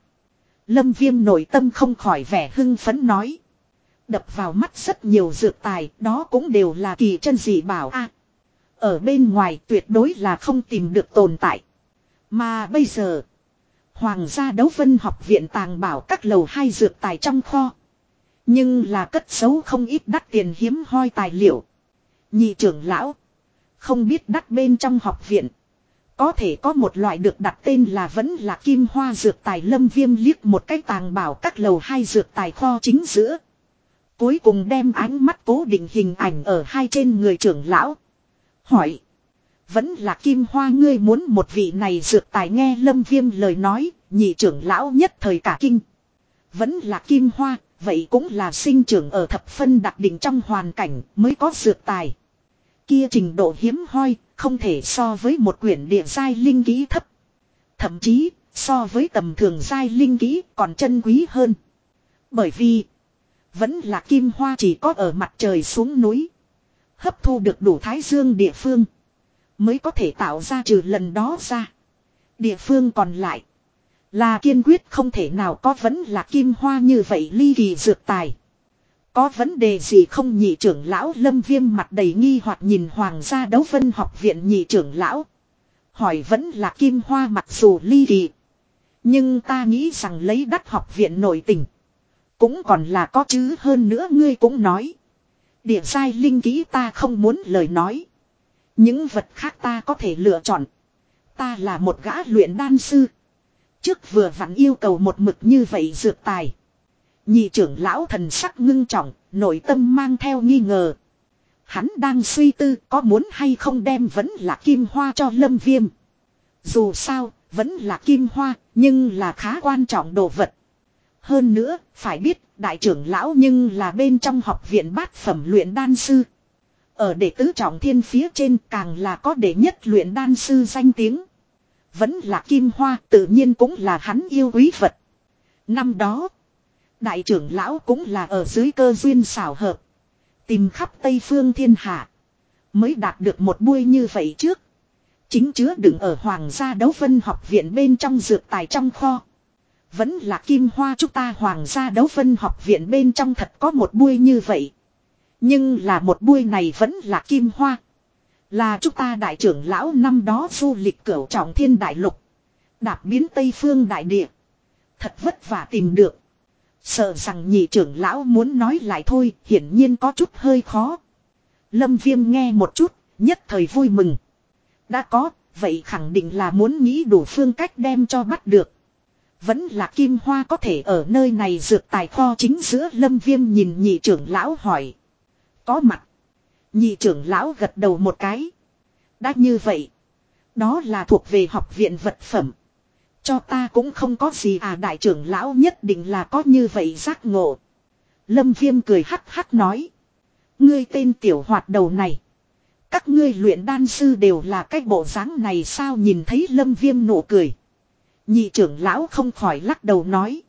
lâm viêm nội tâm không khỏi vẻ hưng phấn nói. Đập vào mắt rất nhiều dược tài, đó cũng đều là kỳ chân dị bảo a Ở bên ngoài tuyệt đối là không tìm được tồn tại. Mà bây giờ, Hoàng gia đấu vân học viện tàng bảo các lầu hai dược tài trong kho. Nhưng là cất xấu không ít đắt tiền hiếm hoi tài liệu. Nhị trưởng lão. Không biết đắt bên trong học viện. Có thể có một loại được đặt tên là vẫn là kim hoa dược tài lâm viêm liếc một cái tàng bảo các lầu hai dược tài kho chính giữa. Cuối cùng đem ánh mắt cố định hình ảnh ở hai trên người trưởng lão. Hỏi. Vẫn là kim hoa ngươi muốn một vị này dược tài nghe lâm viêm lời nói, nhị trưởng lão nhất thời cả kinh. Vẫn là kim hoa, vậy cũng là sinh trưởng ở thập phân đặc định trong hoàn cảnh mới có dược tài. Kia trình độ hiếm hoi, không thể so với một quyển địa giai linh ký thấp. Thậm chí, so với tầm thường giai linh ký còn chân quý hơn. Bởi vì, vẫn là kim hoa chỉ có ở mặt trời xuống núi. Hấp thu được đủ thái dương địa phương. Mới có thể tạo ra trừ lần đó ra. Địa phương còn lại. Là kiên quyết không thể nào có vẫn là kim hoa như vậy ly kỳ dược tài. Có vấn đề gì không nhị trưởng lão lâm viêm mặt đầy nghi hoặc nhìn hoàng gia đấu vân học viện nhị trưởng lão. Hỏi vẫn là kim hoa mặc dù ly kỳ. Nhưng ta nghĩ rằng lấy đắt học viện nổi tình. Cũng còn là có chứ hơn nữa ngươi cũng nói. Địa sai linh kỹ ta không muốn lời nói. Những vật khác ta có thể lựa chọn. Ta là một gã luyện đan sư. Trước vừa vặn yêu cầu một mực như vậy dược tài. Nhị trưởng lão thần sắc ngưng trọng, nội tâm mang theo nghi ngờ. Hắn đang suy tư có muốn hay không đem vẫn là kim hoa cho lâm viêm. Dù sao, vẫn là kim hoa, nhưng là khá quan trọng đồ vật. Hơn nữa, phải biết, đại trưởng lão nhưng là bên trong học viện bát phẩm luyện đan sư. Ở đệ tứ trọng thiên phía trên càng là có đệ nhất luyện đan sư danh tiếng. Vẫn là kim hoa tự nhiên cũng là hắn yêu quý vật. Năm đó, đại trưởng lão cũng là ở dưới cơ duyên xảo hợp. Tìm khắp Tây Phương thiên hạ. Mới đạt được một buôi như vậy trước. Chính chứa đựng ở Hoàng gia đấu vân học viện bên trong dược tài trong kho. Vẫn là kim hoa chúng ta Hoàng gia đấu phân học viện bên trong thật có một bui như vậy. Nhưng là một bui này vẫn là kim hoa. Là chúng ta đại trưởng lão năm đó du lịch cửu trọng thiên đại lục. Đạp biến Tây Phương đại địa. Thật vất vả tìm được. Sợ rằng nhị trưởng lão muốn nói lại thôi, hiển nhiên có chút hơi khó. Lâm Viêm nghe một chút, nhất thời vui mừng. Đã có, vậy khẳng định là muốn nghĩ đủ phương cách đem cho bắt được. Vẫn là kim hoa có thể ở nơi này dược tài kho chính giữa Lâm Viêm nhìn nhị trưởng lão hỏi. Có mặt. Nhị trưởng lão gật đầu một cái. Đã như vậy. Đó là thuộc về học viện vật phẩm. Cho ta cũng không có gì à đại trưởng lão nhất định là có như vậy giác ngộ. Lâm viêm cười hắc hắc nói. Ngươi tên tiểu hoạt đầu này. Các ngươi luyện đan sư đều là cái bộ dáng này sao nhìn thấy lâm viêm nụ cười. Nhị trưởng lão không khỏi lắc đầu nói.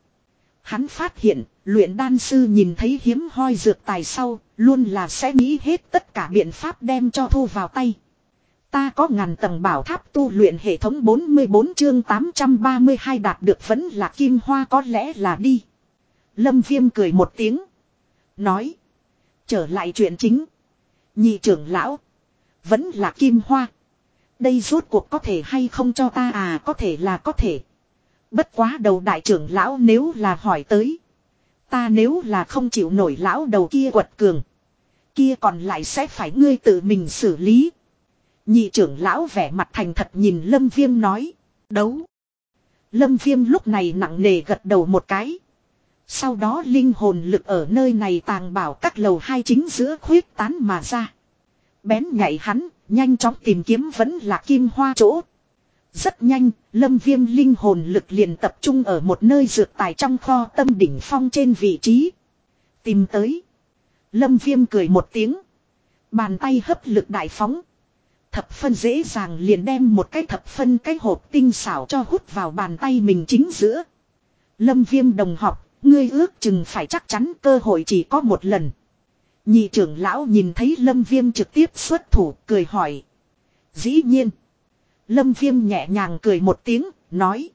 Hắn phát hiện, luyện đan sư nhìn thấy hiếm hoi dược tài sau, luôn là sẽ nghĩ hết tất cả biện pháp đem cho thu vào tay. Ta có ngàn tầng bảo tháp tu luyện hệ thống 44 chương 832 đạt được vẫn là kim hoa có lẽ là đi. Lâm Viêm cười một tiếng. Nói. Trở lại chuyện chính. Nhị trưởng lão. Vẫn là kim hoa. Đây rốt cuộc có thể hay không cho ta à có thể là có thể. Bất quá đầu đại trưởng lão nếu là hỏi tới. Ta nếu là không chịu nổi lão đầu kia quật cường. Kia còn lại sẽ phải ngươi tự mình xử lý. Nhị trưởng lão vẻ mặt thành thật nhìn Lâm Viêm nói. Đấu. Lâm Viêm lúc này nặng nề gật đầu một cái. Sau đó linh hồn lực ở nơi này tàng bảo các lầu hai chính giữa khuyết tán mà ra. Bén nhảy hắn, nhanh chóng tìm kiếm vẫn là kim hoa chỗ. Rất nhanh, lâm viêm linh hồn lực liền tập trung ở một nơi dược tài trong kho tâm đỉnh phong trên vị trí. Tìm tới. Lâm viêm cười một tiếng. Bàn tay hấp lực đại phóng. Thập phân dễ dàng liền đem một cái thập phân cái hộp tinh xảo cho hút vào bàn tay mình chính giữa. Lâm viêm đồng học, ngươi ước chừng phải chắc chắn cơ hội chỉ có một lần. Nhị trưởng lão nhìn thấy lâm viêm trực tiếp xuất thủ cười hỏi. Dĩ nhiên. Lâm viêm nhẹ nhàng cười một tiếng, nói.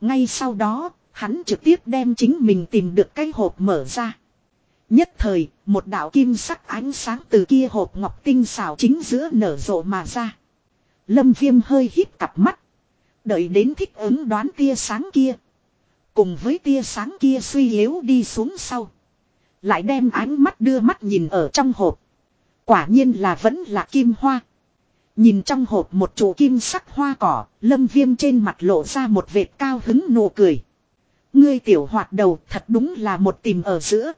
Ngay sau đó, hắn trực tiếp đem chính mình tìm được cái hộp mở ra. Nhất thời, một đạo kim sắc ánh sáng từ kia hộp ngọc tinh xảo chính giữa nở rộ mà ra. Lâm viêm hơi hít cặp mắt. Đợi đến thích ứng đoán tia sáng kia. Cùng với tia sáng kia suy yếu đi xuống sau. Lại đem ánh mắt đưa mắt nhìn ở trong hộp. Quả nhiên là vẫn là kim hoa. Nhìn trong hộp một chỗ kim sắc hoa cỏ, lâm viêm trên mặt lộ ra một vệt cao hứng nụ cười. Ngươi tiểu hoạt đầu thật đúng là một tìm ở giữa.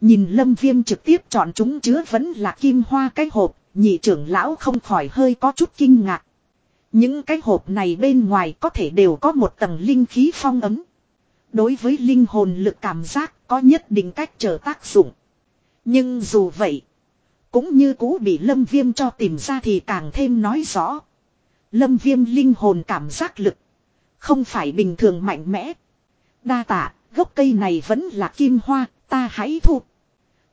Nhìn lâm viêm trực tiếp chọn chúng chứa vẫn là kim hoa cái hộp, nhị trưởng lão không khỏi hơi có chút kinh ngạc. Những cái hộp này bên ngoài có thể đều có một tầng linh khí phong ấm. Đối với linh hồn lực cảm giác có nhất định cách trở tác dụng. Nhưng dù vậy, cũng như cũ bị lâm viêm cho tìm ra thì càng thêm nói rõ. Lâm viêm linh hồn cảm giác lực. Không phải bình thường mạnh mẽ. Đa tạ, gốc cây này vẫn là kim hoa, ta hãy thu.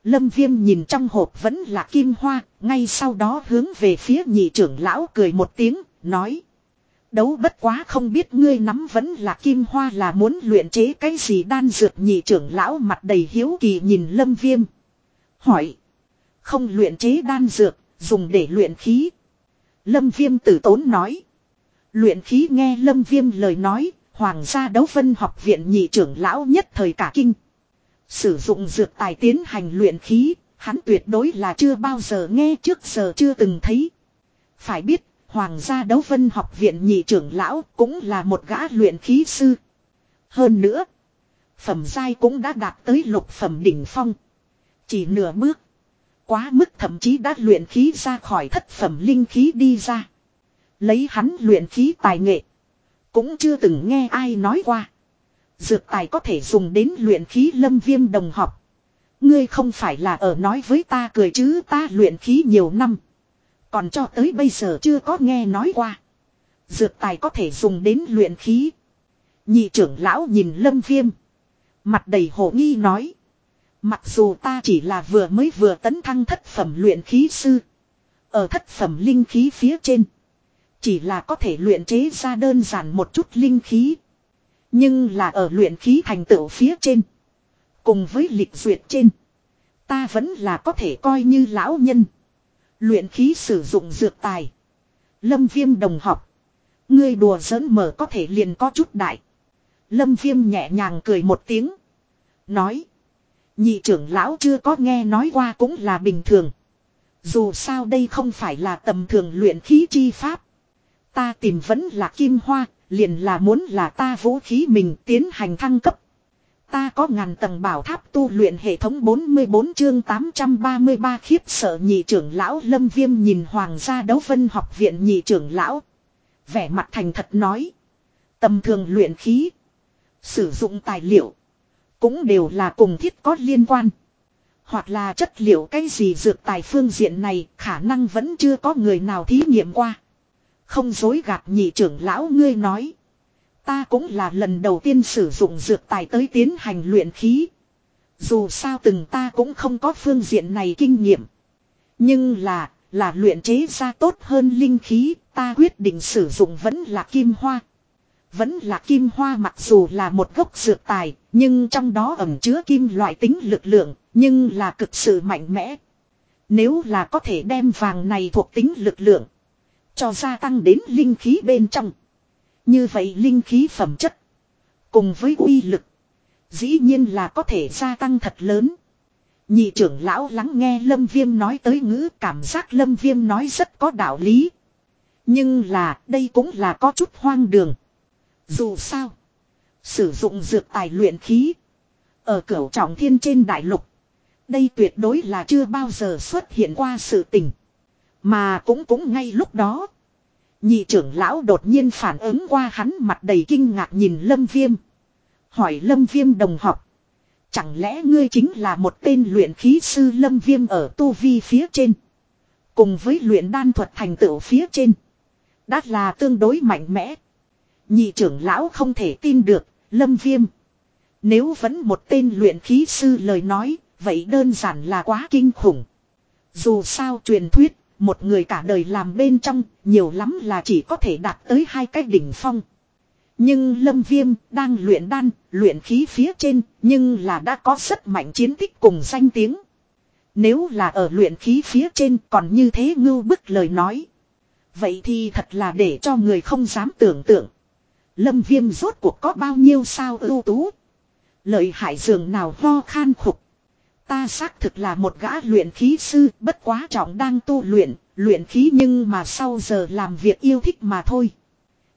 Lâm viêm nhìn trong hộp vẫn là kim hoa, ngay sau đó hướng về phía nhị trưởng lão cười một tiếng, nói. Đấu bất quá không biết ngươi nắm vẫn là kim hoa là muốn luyện chế cái gì đan dược nhị trưởng lão mặt đầy hiếu kỳ nhìn lâm viêm. Hỏi. Không luyện chế đan dược, dùng để luyện khí. Lâm viêm tử tốn nói. Luyện khí nghe lâm viêm lời nói, hoàng gia đấu phân học viện nhị trưởng lão nhất thời cả kinh. Sử dụng dược tài tiến hành luyện khí, hắn tuyệt đối là chưa bao giờ nghe trước giờ chưa từng thấy. Phải biết, hoàng gia đấu vân học viện nhị trưởng lão cũng là một gã luyện khí sư. Hơn nữa, phẩm giai cũng đã đạt tới lục phẩm đỉnh phong. Chỉ nửa bước. Quá mức thậm chí đã luyện khí ra khỏi thất phẩm linh khí đi ra. Lấy hắn luyện khí tài nghệ. Cũng chưa từng nghe ai nói qua. Dược tài có thể dùng đến luyện khí lâm viêm đồng học. Ngươi không phải là ở nói với ta cười chứ ta luyện khí nhiều năm. Còn cho tới bây giờ chưa có nghe nói qua. Dược tài có thể dùng đến luyện khí. Nhị trưởng lão nhìn lâm viêm. Mặt đầy hồ nghi nói. Mặc dù ta chỉ là vừa mới vừa tấn thăng thất phẩm luyện khí sư. Ở thất phẩm linh khí phía trên. Chỉ là có thể luyện chế ra đơn giản một chút linh khí. Nhưng là ở luyện khí thành tựu phía trên. Cùng với lịch duyệt trên. Ta vẫn là có thể coi như lão nhân. Luyện khí sử dụng dược tài. Lâm viêm đồng học. Ngươi đùa giỡn mở có thể liền có chút đại. Lâm viêm nhẹ nhàng cười một tiếng. Nói. Nhị trưởng lão chưa có nghe nói qua cũng là bình thường. Dù sao đây không phải là tầm thường luyện khí chi pháp. Ta tìm vẫn là kim hoa, liền là muốn là ta vũ khí mình tiến hành thăng cấp. Ta có ngàn tầng bảo tháp tu luyện hệ thống 44 chương 833 khiếp sợ nhị trưởng lão lâm viêm nhìn hoàng gia đấu vân học viện nhị trưởng lão. Vẻ mặt thành thật nói. Tầm thường luyện khí. Sử dụng tài liệu. Cũng đều là cùng thiết có liên quan. Hoặc là chất liệu cái gì dược tài phương diện này khả năng vẫn chưa có người nào thí nghiệm qua. Không dối gạt nhị trưởng lão ngươi nói. Ta cũng là lần đầu tiên sử dụng dược tài tới tiến hành luyện khí. Dù sao từng ta cũng không có phương diện này kinh nghiệm. Nhưng là, là luyện chế ra tốt hơn linh khí, ta quyết định sử dụng vẫn là kim hoa. Vẫn là kim hoa mặc dù là một gốc dược tài, nhưng trong đó ẩm chứa kim loại tính lực lượng, nhưng là cực sự mạnh mẽ. Nếu là có thể đem vàng này thuộc tính lực lượng, cho gia tăng đến linh khí bên trong. Như vậy linh khí phẩm chất, cùng với uy lực, dĩ nhiên là có thể gia tăng thật lớn. Nhị trưởng lão lắng nghe Lâm Viêm nói tới ngữ cảm giác Lâm Viêm nói rất có đạo lý. Nhưng là đây cũng là có chút hoang đường. Dù sao, sử dụng dược tài luyện khí. Ở cửu trọng thiên trên đại lục. Đây tuyệt đối là chưa bao giờ xuất hiện qua sự tình. Mà cũng cũng ngay lúc đó. Nhị trưởng lão đột nhiên phản ứng qua hắn mặt đầy kinh ngạc nhìn Lâm Viêm. Hỏi Lâm Viêm đồng học. Chẳng lẽ ngươi chính là một tên luyện khí sư Lâm Viêm ở tu vi phía trên. Cùng với luyện đan thuật thành tựu phía trên. Đã là tương đối mạnh mẽ. Nhị trưởng lão không thể tin được, Lâm Viêm. Nếu vẫn một tên luyện khí sư lời nói, vậy đơn giản là quá kinh khủng. Dù sao truyền thuyết, một người cả đời làm bên trong, nhiều lắm là chỉ có thể đạt tới hai cái đỉnh phong. Nhưng Lâm Viêm đang luyện đan, luyện khí phía trên, nhưng là đã có rất mạnh chiến tích cùng danh tiếng. Nếu là ở luyện khí phía trên còn như thế ngưu bức lời nói. Vậy thì thật là để cho người không dám tưởng tượng. Lâm Viêm rốt cuộc có bao nhiêu sao ưu tú. Lợi hại dường nào ho khan khục. Ta xác thực là một gã luyện khí sư, bất quá trọng đang tu luyện, luyện khí nhưng mà sau giờ làm việc yêu thích mà thôi.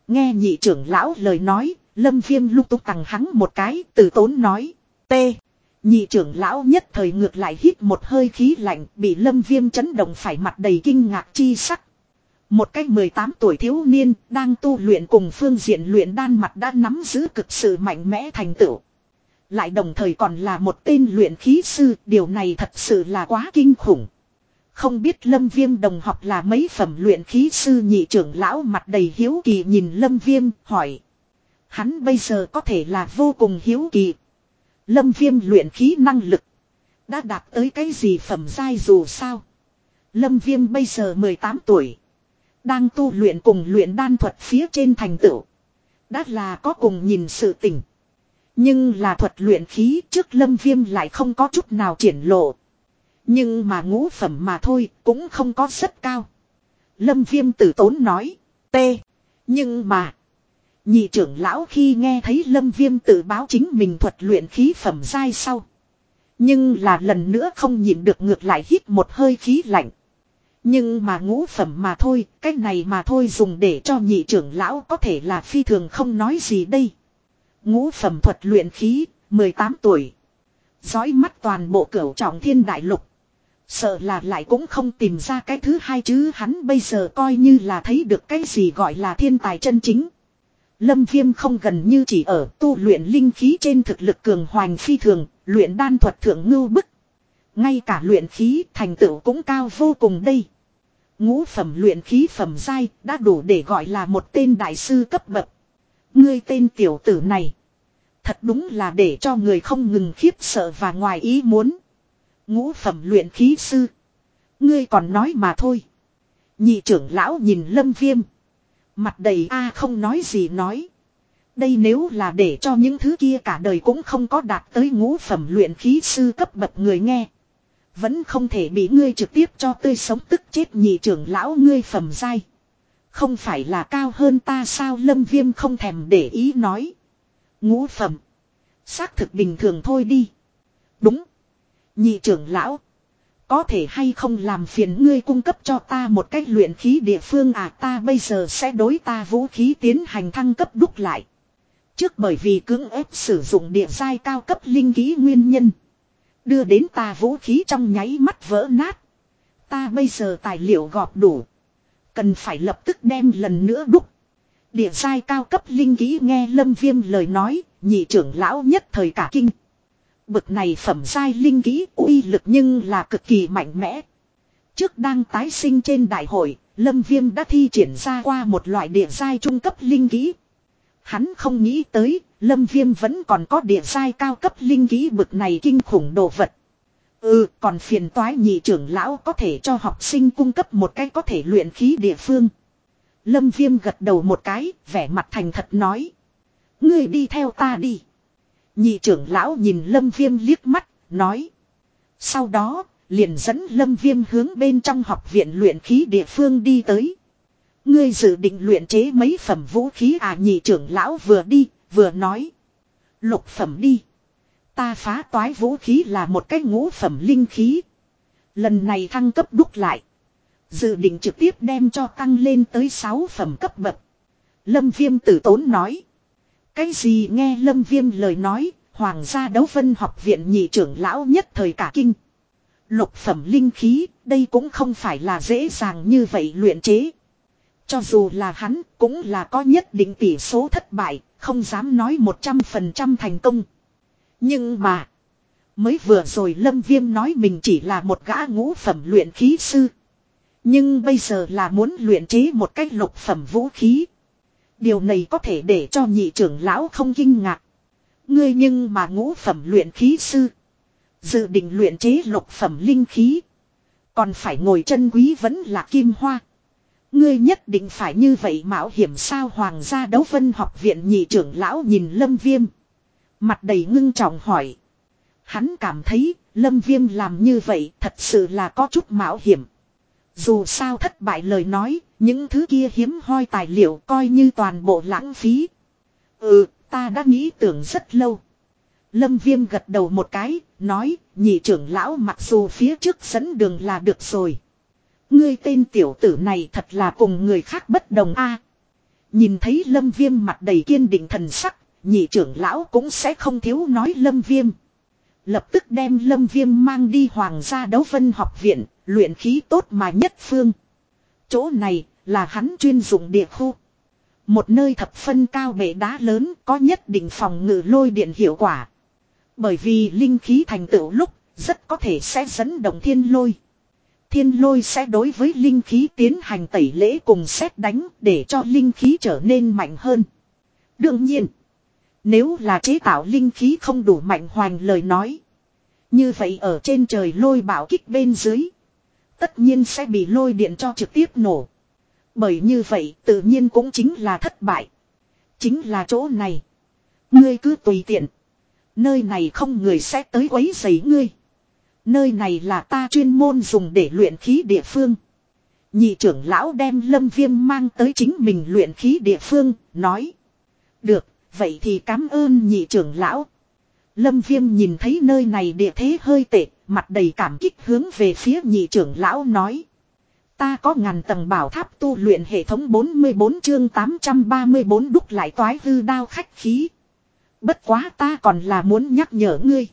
Nghe nhị trưởng lão lời nói, lâm viêm lúc túc tặng hắn một cái, từ tốn nói. T. Nhị trưởng lão nhất thời ngược lại hít một hơi khí lạnh, bị lâm viêm chấn động phải mặt đầy kinh ngạc chi sắc. Một cách 18 tuổi thiếu niên, đang tu luyện cùng phương diện luyện đan mặt đã nắm giữ cực sự mạnh mẽ thành tựu. Lại đồng thời còn là một tên luyện khí sư, điều này thật sự là quá kinh khủng. Không biết lâm viêm đồng học là mấy phẩm luyện khí sư nhị trưởng lão mặt đầy hiếu kỳ nhìn lâm viêm, hỏi. Hắn bây giờ có thể là vô cùng hiếu kỳ. Lâm viêm luyện khí năng lực. Đã đạt tới cái gì phẩm giai dù sao. Lâm viêm bây giờ 18 tuổi. Đang tu luyện cùng luyện đan thuật phía trên thành tựu. Đã là có cùng nhìn sự tình. Nhưng là thuật luyện khí trước lâm viêm lại không có chút nào triển lộ. Nhưng mà ngũ phẩm mà thôi cũng không có rất cao. Lâm viêm tử tốn nói. T. Nhưng mà. Nhị trưởng lão khi nghe thấy lâm viêm tự báo chính mình thuật luyện khí phẩm dai sau. Nhưng là lần nữa không nhịn được ngược lại hít một hơi khí lạnh. Nhưng mà ngũ phẩm mà thôi, cái này mà thôi dùng để cho nhị trưởng lão có thể là phi thường không nói gì đây. Ngũ phẩm thuật luyện khí, 18 tuổi. Dõi mắt toàn bộ cửu trọng thiên đại lục. Sợ là lại cũng không tìm ra cái thứ hai chứ hắn bây giờ coi như là thấy được cái gì gọi là thiên tài chân chính. Lâm viêm không gần như chỉ ở tu luyện linh khí trên thực lực cường hoành phi thường, luyện đan thuật thượng ngưu bức. Ngay cả luyện khí thành tựu cũng cao vô cùng đây. Ngũ phẩm luyện khí phẩm giai đã đủ để gọi là một tên đại sư cấp bậc. Ngươi tên tiểu tử này. Thật đúng là để cho người không ngừng khiếp sợ và ngoài ý muốn. Ngũ phẩm luyện khí sư. Ngươi còn nói mà thôi. Nhị trưởng lão nhìn lâm viêm. Mặt đầy a không nói gì nói. Đây nếu là để cho những thứ kia cả đời cũng không có đạt tới ngũ phẩm luyện khí sư cấp bậc người nghe. Vẫn không thể bị ngươi trực tiếp cho tươi sống tức chết nhị trưởng lão ngươi phẩm dai. Không phải là cao hơn ta sao lâm viêm không thèm để ý nói. Ngũ phẩm. Xác thực bình thường thôi đi. Đúng. Nhị trưởng lão. Có thể hay không làm phiền ngươi cung cấp cho ta một cách luyện khí địa phương à ta bây giờ sẽ đối ta vũ khí tiến hành thăng cấp đúc lại. Trước bởi vì cưỡng ép sử dụng địa giai cao cấp linh khí nguyên nhân. Đưa đến ta vũ khí trong nháy mắt vỡ nát. Ta bây giờ tài liệu gọp đủ. Cần phải lập tức đem lần nữa đúc. Địa giai cao cấp linh ký nghe lâm viêm lời nói, nhị trưởng lão nhất thời cả kinh. Bực này phẩm giai linh ký uy lực nhưng là cực kỳ mạnh mẽ. Trước đang tái sinh trên đại hội, lâm viêm đã thi triển ra qua một loại địa giai trung cấp linh ký. Hắn không nghĩ tới, Lâm Viêm vẫn còn có địa sai cao cấp linh ký bực này kinh khủng đồ vật. Ừ, còn phiền toái nhị trưởng lão có thể cho học sinh cung cấp một cái có thể luyện khí địa phương. Lâm Viêm gật đầu một cái, vẻ mặt thành thật nói. Ngươi đi theo ta đi. Nhị trưởng lão nhìn Lâm Viêm liếc mắt, nói. Sau đó, liền dẫn Lâm Viêm hướng bên trong học viện luyện khí địa phương đi tới. Ngươi dự định luyện chế mấy phẩm vũ khí à nhị trưởng lão vừa đi, vừa nói. Lục phẩm đi. Ta phá toái vũ khí là một cái ngũ phẩm linh khí. Lần này thăng cấp đúc lại. Dự định trực tiếp đem cho tăng lên tới 6 phẩm cấp bậc. Lâm Viêm tử tốn nói. Cái gì nghe Lâm Viêm lời nói, Hoàng gia đấu vân học viện nhị trưởng lão nhất thời cả kinh. Lục phẩm linh khí, đây cũng không phải là dễ dàng như vậy luyện chế. Cho dù là hắn, cũng là có nhất định tỷ số thất bại, không dám nói 100% thành công. Nhưng mà, mới vừa rồi Lâm Viêm nói mình chỉ là một gã ngũ phẩm luyện khí sư. Nhưng bây giờ là muốn luyện chế một cách lục phẩm vũ khí. Điều này có thể để cho nhị trưởng lão không kinh ngạc. Ngươi nhưng mà ngũ phẩm luyện khí sư. Dự định luyện chế lục phẩm linh khí. Còn phải ngồi chân quý vẫn là kim hoa. Ngươi nhất định phải như vậy mạo hiểm sao hoàng gia đấu vân học viện nhị trưởng lão nhìn lâm viêm. Mặt đầy ngưng trọng hỏi. Hắn cảm thấy lâm viêm làm như vậy thật sự là có chút mạo hiểm. Dù sao thất bại lời nói, những thứ kia hiếm hoi tài liệu coi như toàn bộ lãng phí. Ừ, ta đã nghĩ tưởng rất lâu. Lâm Viêm gật đầu một cái, nói, nhị trưởng lão mặc dù phía trước dẫn đường là được rồi. Ngươi tên tiểu tử này thật là cùng người khác bất đồng a Nhìn thấy Lâm Viêm mặt đầy kiên định thần sắc, nhị trưởng lão cũng sẽ không thiếu nói Lâm Viêm. Lập tức đem Lâm Viêm mang đi Hoàng gia đấu vân học viện, luyện khí tốt mà nhất phương. Chỗ này là hắn chuyên dụng địa khu. Một nơi thập phân cao bể đá lớn có nhất định phòng ngự lôi điện hiệu quả. Bởi vì linh khí thành tựu lúc rất có thể sẽ dẫn động thiên lôi. Thiên lôi sẽ đối với linh khí tiến hành tẩy lễ cùng xét đánh để cho linh khí trở nên mạnh hơn. Đương nhiên, nếu là chế tạo linh khí không đủ mạnh hoành lời nói. Như vậy ở trên trời lôi bảo kích bên dưới. Tất nhiên sẽ bị lôi điện cho trực tiếp nổ. Bởi như vậy tự nhiên cũng chính là thất bại. Chính là chỗ này. Ngươi cứ tùy tiện. Nơi này không người sẽ tới quấy giấy ngươi. Nơi này là ta chuyên môn dùng để luyện khí địa phương. Nhị trưởng lão đem lâm viêm mang tới chính mình luyện khí địa phương, nói. Được, vậy thì cảm ơn nhị trưởng lão. Lâm viêm nhìn thấy nơi này địa thế hơi tệ, mặt đầy cảm kích hướng về phía nhị trưởng lão nói. Ta có ngàn tầng bảo tháp tu luyện hệ thống 44 chương 834 đúc lại toái hư đao khách khí. Bất quá ta còn là muốn nhắc nhở ngươi.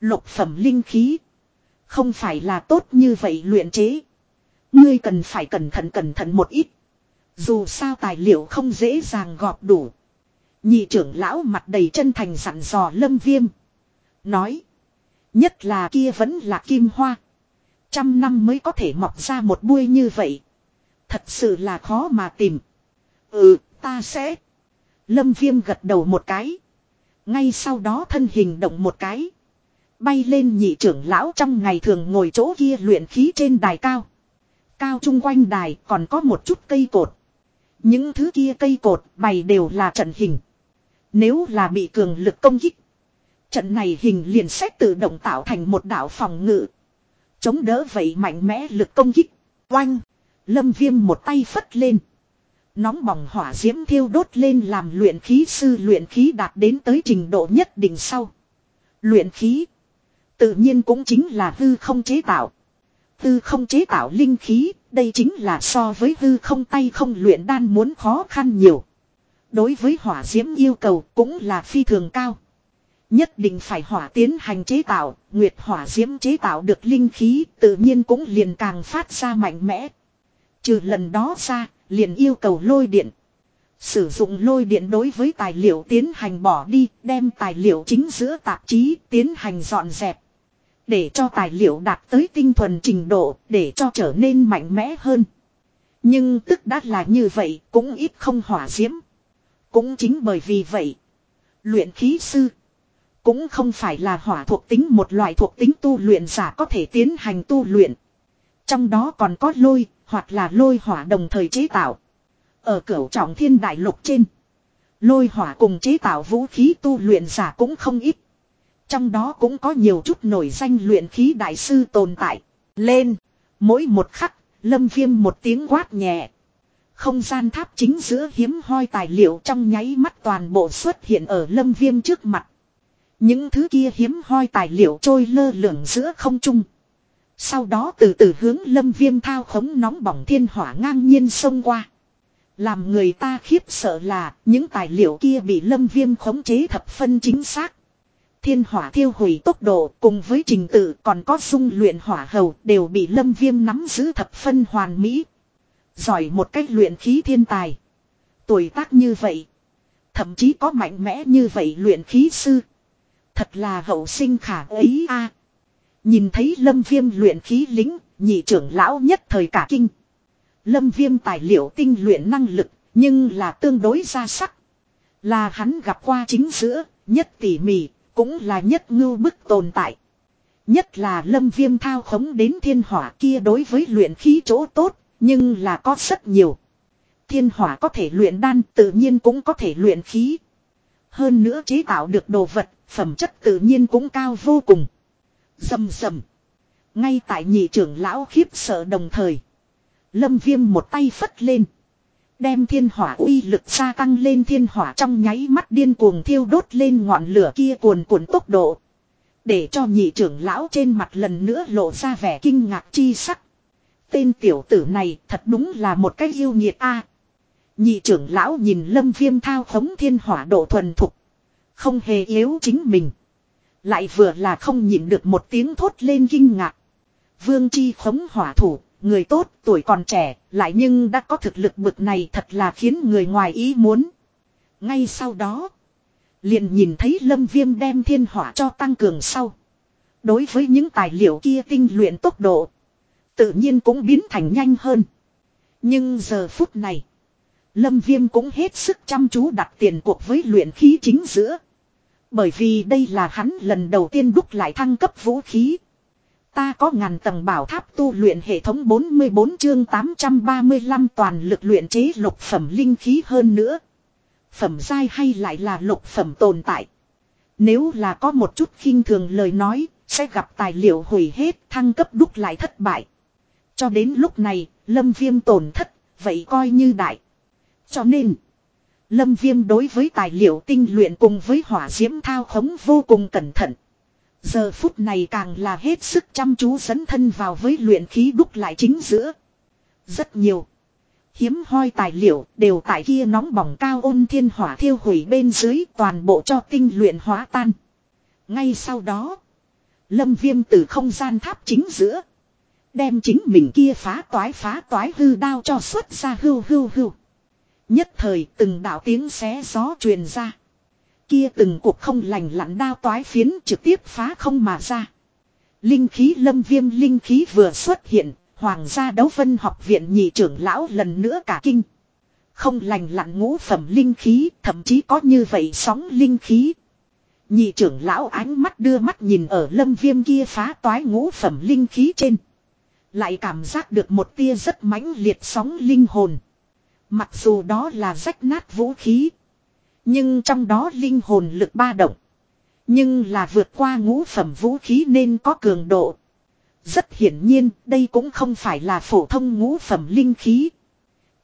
Lục phẩm linh khí. Không phải là tốt như vậy luyện chế. Ngươi cần phải cẩn thận cẩn thận một ít. Dù sao tài liệu không dễ dàng gọp đủ. Nhị trưởng lão mặt đầy chân thành sẵn dò lâm viêm. Nói. Nhất là kia vẫn là kim hoa. Trăm năm mới có thể mọc ra một buôi như vậy. Thật sự là khó mà tìm. Ừ, ta sẽ. Lâm viêm gật đầu một cái. Ngay sau đó thân hình động một cái. Bay lên nhị trưởng lão trong ngày thường ngồi chỗ kia luyện khí trên đài cao. Cao chung quanh đài còn có một chút cây cột. Những thứ kia cây cột bày đều là trận hình. Nếu là bị cường lực công kích. Trận này hình liền sẽ tự động tạo thành một đảo phòng ngự. Chống đỡ vậy mạnh mẽ lực công kích. Oanh. Lâm viêm một tay phất lên. Nóng bỏng hỏa diễm thiêu đốt lên làm luyện khí sư luyện khí đạt đến tới trình độ nhất định sau. Luyện khí. Tự nhiên cũng chính là hư không chế tạo. Hư không chế tạo linh khí, đây chính là so với hư không tay không luyện đan muốn khó khăn nhiều. Đối với hỏa diễm yêu cầu cũng là phi thường cao. Nhất định phải hỏa tiến hành chế tạo, nguyệt hỏa diễm chế tạo được linh khí tự nhiên cũng liền càng phát ra mạnh mẽ. Trừ lần đó ra, liền yêu cầu lôi điện. Sử dụng lôi điện đối với tài liệu tiến hành bỏ đi, đem tài liệu chính giữa tạp chí tiến hành dọn dẹp. Để cho tài liệu đạt tới tinh thuần trình độ, để cho trở nên mạnh mẽ hơn. Nhưng tức đã là như vậy, cũng ít không hỏa diễm. Cũng chính bởi vì vậy. Luyện khí sư. Cũng không phải là hỏa thuộc tính một loại thuộc tính tu luyện giả có thể tiến hành tu luyện. Trong đó còn có lôi, hoặc là lôi hỏa đồng thời chế tạo. Ở cửu trọng thiên đại lục trên. Lôi hỏa cùng chế tạo vũ khí tu luyện giả cũng không ít. Trong đó cũng có nhiều chút nổi danh luyện khí đại sư tồn tại. Lên. Mỗi một khắc, lâm viêm một tiếng quát nhẹ. Không gian tháp chính giữa hiếm hoi tài liệu trong nháy mắt toàn bộ xuất hiện ở lâm viêm trước mặt. Những thứ kia hiếm hoi tài liệu trôi lơ lửng giữa không trung. Sau đó từ từ hướng lâm viêm thao khống nóng bỏng thiên hỏa ngang nhiên xông qua. Làm người ta khiếp sợ là những tài liệu kia bị lâm viêm khống chế thập phân chính xác. Thiên hỏa thiêu hủy tốc độ cùng với trình tự còn có dung luyện hỏa hầu đều bị lâm viêm nắm giữ thập phân hoàn mỹ. Giỏi một cách luyện khí thiên tài. Tuổi tác như vậy. Thậm chí có mạnh mẽ như vậy luyện khí sư. Thật là hậu sinh khả ấy a Nhìn thấy lâm viêm luyện khí lính, nhị trưởng lão nhất thời cả kinh. Lâm viêm tài liệu tinh luyện năng lực, nhưng là tương đối ra sắc. Là hắn gặp qua chính giữa, nhất tỉ mỉ, cũng là nhất ngưu bức tồn tại. Nhất là lâm viêm thao khống đến thiên hỏa kia đối với luyện khí chỗ tốt, nhưng là có rất nhiều. Thiên hỏa có thể luyện đan tự nhiên cũng có thể luyện khí. Hơn nữa chế tạo được đồ vật, phẩm chất tự nhiên cũng cao vô cùng. Dầm dầm. Ngay tại nhị trưởng lão khiếp sợ đồng thời. Lâm viêm một tay phất lên. Đem thiên hỏa uy lực gia tăng lên thiên hỏa trong nháy mắt điên cuồng thiêu đốt lên ngọn lửa kia cuồn cuộn tốc độ. Để cho nhị trưởng lão trên mặt lần nữa lộ ra vẻ kinh ngạc chi sắc. Tên tiểu tử này thật đúng là một cái yêu nghiệt a Nhị trưởng lão nhìn lâm viêm thao khống thiên hỏa độ thuần thục. Không hề yếu chính mình. Lại vừa là không nhịn được một tiếng thốt lên kinh ngạc. Vương chi khống hỏa thủ, người tốt, tuổi còn trẻ, lại nhưng đã có thực lực bực này thật là khiến người ngoài ý muốn. Ngay sau đó, liền nhìn thấy lâm viêm đem thiên hỏa cho tăng cường sau. Đối với những tài liệu kia tinh luyện tốc độ, tự nhiên cũng biến thành nhanh hơn. Nhưng giờ phút này, lâm viêm cũng hết sức chăm chú đặt tiền cuộc với luyện khí chính giữa. Bởi vì đây là hắn lần đầu tiên đúc lại thăng cấp vũ khí. Ta có ngàn tầng bảo tháp tu luyện hệ thống 44 chương 835 toàn lực luyện chế lục phẩm linh khí hơn nữa. Phẩm giai hay lại là lục phẩm tồn tại. Nếu là có một chút khinh thường lời nói, sẽ gặp tài liệu hủy hết thăng cấp đúc lại thất bại. Cho đến lúc này, lâm viêm tổn thất, vậy coi như đại. Cho nên... Lâm Viêm đối với tài liệu tinh luyện cùng với hỏa diễm thao khống vô cùng cẩn thận. Giờ phút này càng là hết sức chăm chú dẫn thân vào với luyện khí đúc lại chính giữa. Rất nhiều. Hiếm hoi tài liệu đều tại kia nóng bỏng cao ôn thiên hỏa thiêu hủy bên dưới toàn bộ cho tinh luyện hóa tan. Ngay sau đó. Lâm viêm từ không gian tháp chính giữa. Đem chính mình kia phá toái phá toái hư đao cho xuất ra hưu hưu hưu. Nhất thời từng đạo tiếng xé gió truyền ra. Kia từng cuộc không lành lặn đao toái phiến trực tiếp phá không mà ra. Linh khí lâm viêm linh khí vừa xuất hiện, hoàng gia đấu vân học viện nhị trưởng lão lần nữa cả kinh. Không lành lặn ngũ phẩm linh khí, thậm chí có như vậy sóng linh khí. Nhị trưởng lão ánh mắt đưa mắt nhìn ở lâm viêm kia phá toái ngũ phẩm linh khí trên. Lại cảm giác được một tia rất mãnh liệt sóng linh hồn. Mặc dù đó là rách nát vũ khí. Nhưng trong đó linh hồn lực ba động. Nhưng là vượt qua ngũ phẩm vũ khí nên có cường độ. Rất hiển nhiên, đây cũng không phải là phổ thông ngũ phẩm linh khí.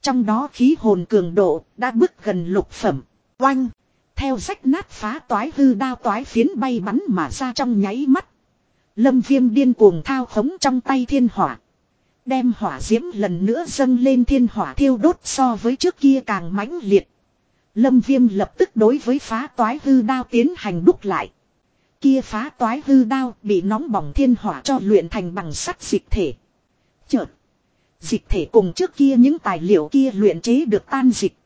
Trong đó khí hồn cường độ đã bước gần lục phẩm. Oanh. Theo rách nát phá toái hư đao toái phiến bay bắn mà ra trong nháy mắt. Lâm viêm điên cuồng thao khống trong tay thiên hỏa. Đem hỏa diễm lần nữa dâng lên thiên hỏa thiêu đốt so với trước kia càng mãnh liệt. Lâm viêm lập tức đối với phá toái hư đao tiến hành đúc lại. Kia phá toái hư đao bị nóng bỏng thiên hỏa cho luyện thành bằng sắt dịch thể. Chợt. Dịch thể cùng trước kia những tài liệu kia luyện chế được tan dịch.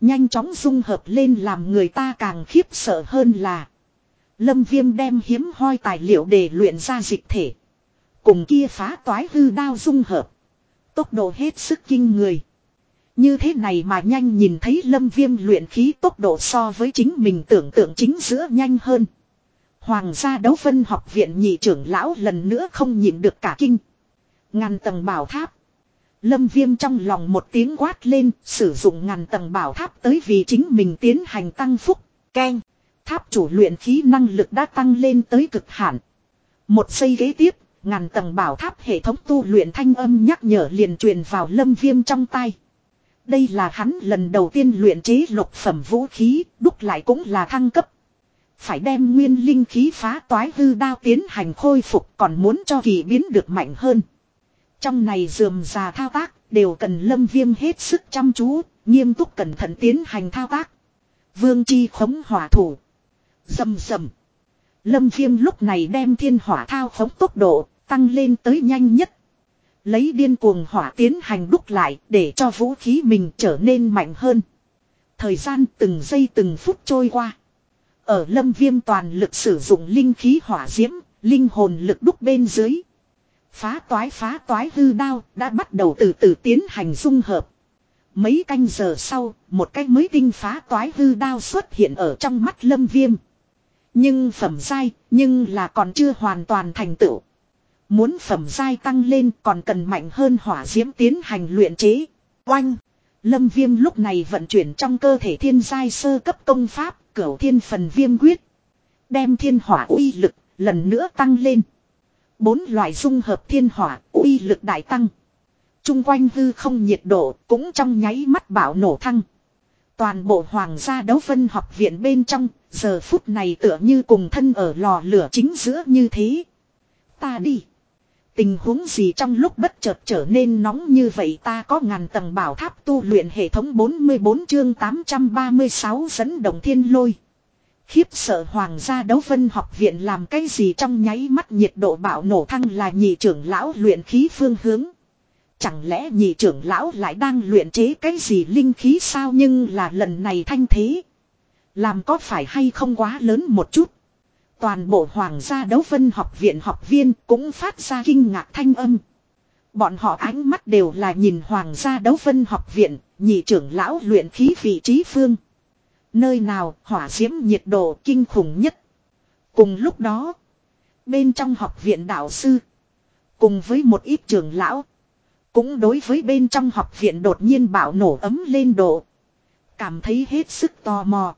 Nhanh chóng dung hợp lên làm người ta càng khiếp sợ hơn là. Lâm viêm đem hiếm hoi tài liệu để luyện ra dịch thể. Cùng kia phá toái hư đao dung hợp. Tốc độ hết sức kinh người. Như thế này mà nhanh nhìn thấy lâm viêm luyện khí tốc độ so với chính mình tưởng tượng chính giữa nhanh hơn. Hoàng gia đấu phân học viện nhị trưởng lão lần nữa không nhịn được cả kinh. Ngàn tầng bảo tháp. Lâm viêm trong lòng một tiếng quát lên, sử dụng ngàn tầng bảo tháp tới vì chính mình tiến hành tăng phúc, Ken. Tháp chủ luyện khí năng lực đã tăng lên tới cực hạn. Một giây ghế tiếp, ngàn tầng bảo tháp hệ thống tu luyện thanh âm nhắc nhở liền truyền vào lâm viêm trong tay. Đây là hắn lần đầu tiên luyện chế lục phẩm vũ khí, đúc lại cũng là thăng cấp. Phải đem nguyên linh khí phá toái hư đao tiến hành khôi phục còn muốn cho kỳ biến được mạnh hơn. Trong này dườm già thao tác, đều cần lâm viêm hết sức chăm chú, nghiêm túc cẩn thận tiến hành thao tác. Vương chi khống hỏa thủ. Dầm dầm. Lâm viêm lúc này đem thiên hỏa thao khống tốc độ, tăng lên tới nhanh nhất. Lấy điên cuồng hỏa tiến hành đúc lại để cho vũ khí mình trở nên mạnh hơn. Thời gian từng giây từng phút trôi qua. Ở lâm viêm toàn lực sử dụng linh khí hỏa diễm, linh hồn lực đúc bên dưới. Phá toái phá toái hư đao đã bắt đầu từ từ tiến hành dung hợp. Mấy canh giờ sau, một cái mới tinh phá toái hư đao xuất hiện ở trong mắt lâm viêm. Nhưng phẩm dai, nhưng là còn chưa hoàn toàn thành tựu. Muốn phẩm giai tăng lên còn cần mạnh hơn hỏa diễm tiến hành luyện chế. Oanh! Lâm viêm lúc này vận chuyển trong cơ thể thiên giai sơ cấp công pháp, cửu thiên phần viêm quyết. Đem thiên hỏa uy lực, lần nữa tăng lên. Bốn loại dung hợp thiên hỏa, uy lực đại tăng. Trung quanh hư không nhiệt độ, cũng trong nháy mắt bạo nổ thăng. Toàn bộ hoàng gia đấu phân học viện bên trong, giờ phút này tựa như cùng thân ở lò lửa chính giữa như thế. Ta đi. Tình huống gì trong lúc bất chợt trở nên nóng như vậy ta có ngàn tầng bảo tháp tu luyện hệ thống 44 chương 836 dẫn đồng thiên lôi. Khiếp sợ hoàng gia đấu vân học viện làm cái gì trong nháy mắt nhiệt độ bạo nổ thăng là nhị trưởng lão luyện khí phương hướng. Chẳng lẽ nhị trưởng lão lại đang luyện chế cái gì linh khí sao nhưng là lần này thanh thế. Làm có phải hay không quá lớn một chút. Toàn bộ hoàng gia đấu vân học viện học viên cũng phát ra kinh ngạc thanh âm. Bọn họ ánh mắt đều là nhìn hoàng gia đấu vân học viện, nhị trưởng lão luyện khí vị trí phương. Nơi nào hỏa diễm nhiệt độ kinh khủng nhất. Cùng lúc đó, bên trong học viện đạo sư, cùng với một ít trưởng lão, cũng đối với bên trong học viện đột nhiên bạo nổ ấm lên độ. Cảm thấy hết sức tò mò.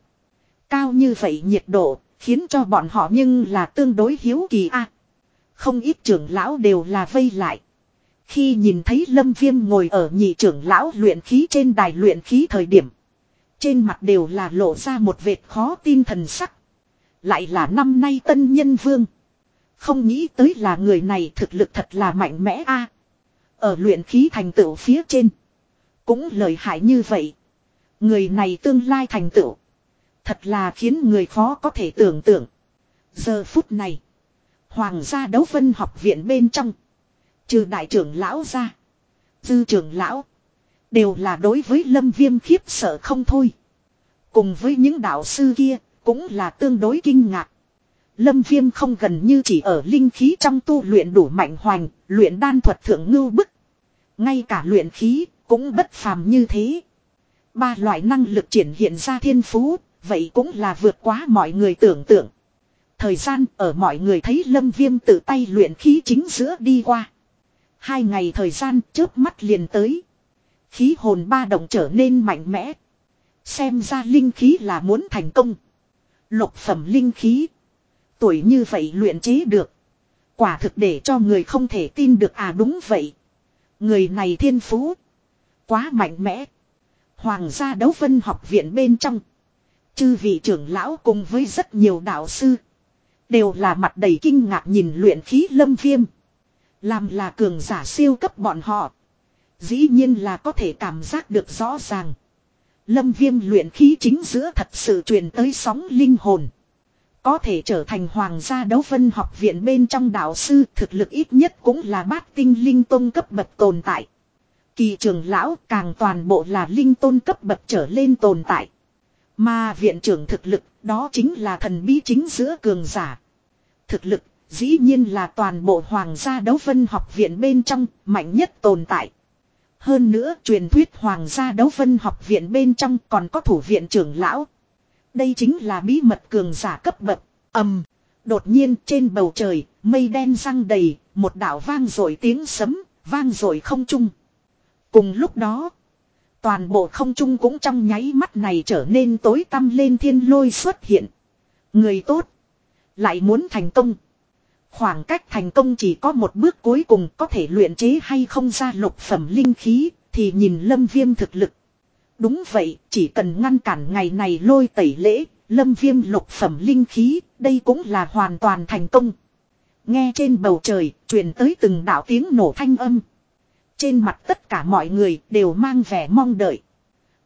Cao như vậy nhiệt độ, khiến cho bọn họ nhưng là tương đối hiếu kỳ a. không ít trưởng lão đều là vây lại. Khi nhìn thấy Lâm Viêm ngồi ở nhị trưởng lão luyện khí trên đài luyện khí thời điểm. Trên mặt đều là lộ ra một vệt khó tin thần sắc. Lại là năm nay tân nhân vương. Không nghĩ tới là người này thực lực thật là mạnh mẽ a Ở luyện khí thành tựu phía trên. Cũng lợi hại như vậy. Người này tương lai thành tựu. Thật là khiến người khó có thể tưởng tượng. Giờ phút này. Hoàng gia đấu vân học viện bên trong. Trừ đại trưởng lão ra. Dư trưởng lão. Đều là đối với lâm viêm khiếp sợ không thôi. Cùng với những đạo sư kia. Cũng là tương đối kinh ngạc. Lâm viêm không gần như chỉ ở linh khí trong tu luyện đủ mạnh hoành. Luyện đan thuật thượng ngưu bức. Ngay cả luyện khí cũng bất phàm như thế. Ba loại năng lực triển hiện ra thiên phú, vậy cũng là vượt quá mọi người tưởng tượng. Thời gian ở mọi người thấy lâm viêm tự tay luyện khí chính giữa đi qua. Hai ngày thời gian chớp mắt liền tới. Khí hồn ba động trở nên mạnh mẽ. Xem ra linh khí là muốn thành công. Lục phẩm linh khí. Tuổi như vậy luyện chế được. Quả thực để cho người không thể tin được à đúng vậy. Người này thiên phú. Quá mạnh mẽ. Hoàng gia đấu vân học viện bên trong. Chư vị trưởng lão cùng với rất nhiều đạo sư. Đều là mặt đầy kinh ngạc nhìn luyện khí lâm viêm. Làm là cường giả siêu cấp bọn họ. Dĩ nhiên là có thể cảm giác được rõ ràng. Lâm viêm luyện khí chính giữa thật sự truyền tới sóng linh hồn. Có thể trở thành hoàng gia đấu vân học viện bên trong đạo sư, thực lực ít nhất cũng là bát tinh linh tôn cấp bậc tồn tại. Kỳ trường lão càng toàn bộ là linh tôn cấp bậc trở lên tồn tại. Mà viện trưởng thực lực đó chính là thần bí chính giữa cường giả. Thực lực dĩ nhiên là toàn bộ hoàng gia đấu vân học viện bên trong mạnh nhất tồn tại. Hơn nữa truyền thuyết hoàng gia đấu vân học viện bên trong còn có thủ viện trưởng lão. Đây chính là bí mật cường giả cấp bậc. ầm Đột nhiên trên bầu trời, mây đen răng đầy, một đảo vang rồi tiếng sấm, vang rồi không trung. Cùng lúc đó, toàn bộ không trung cũng trong nháy mắt này trở nên tối tăm lên thiên lôi xuất hiện. Người tốt, lại muốn thành công. Khoảng cách thành công chỉ có một bước cuối cùng có thể luyện chế hay không ra lục phẩm linh khí, thì nhìn lâm viêm thực lực. Đúng vậy, chỉ cần ngăn cản ngày này lôi tẩy lễ, lâm viêm lục phẩm linh khí, đây cũng là hoàn toàn thành công. Nghe trên bầu trời, truyền tới từng đạo tiếng nổ thanh âm. Trên mặt tất cả mọi người đều mang vẻ mong đợi.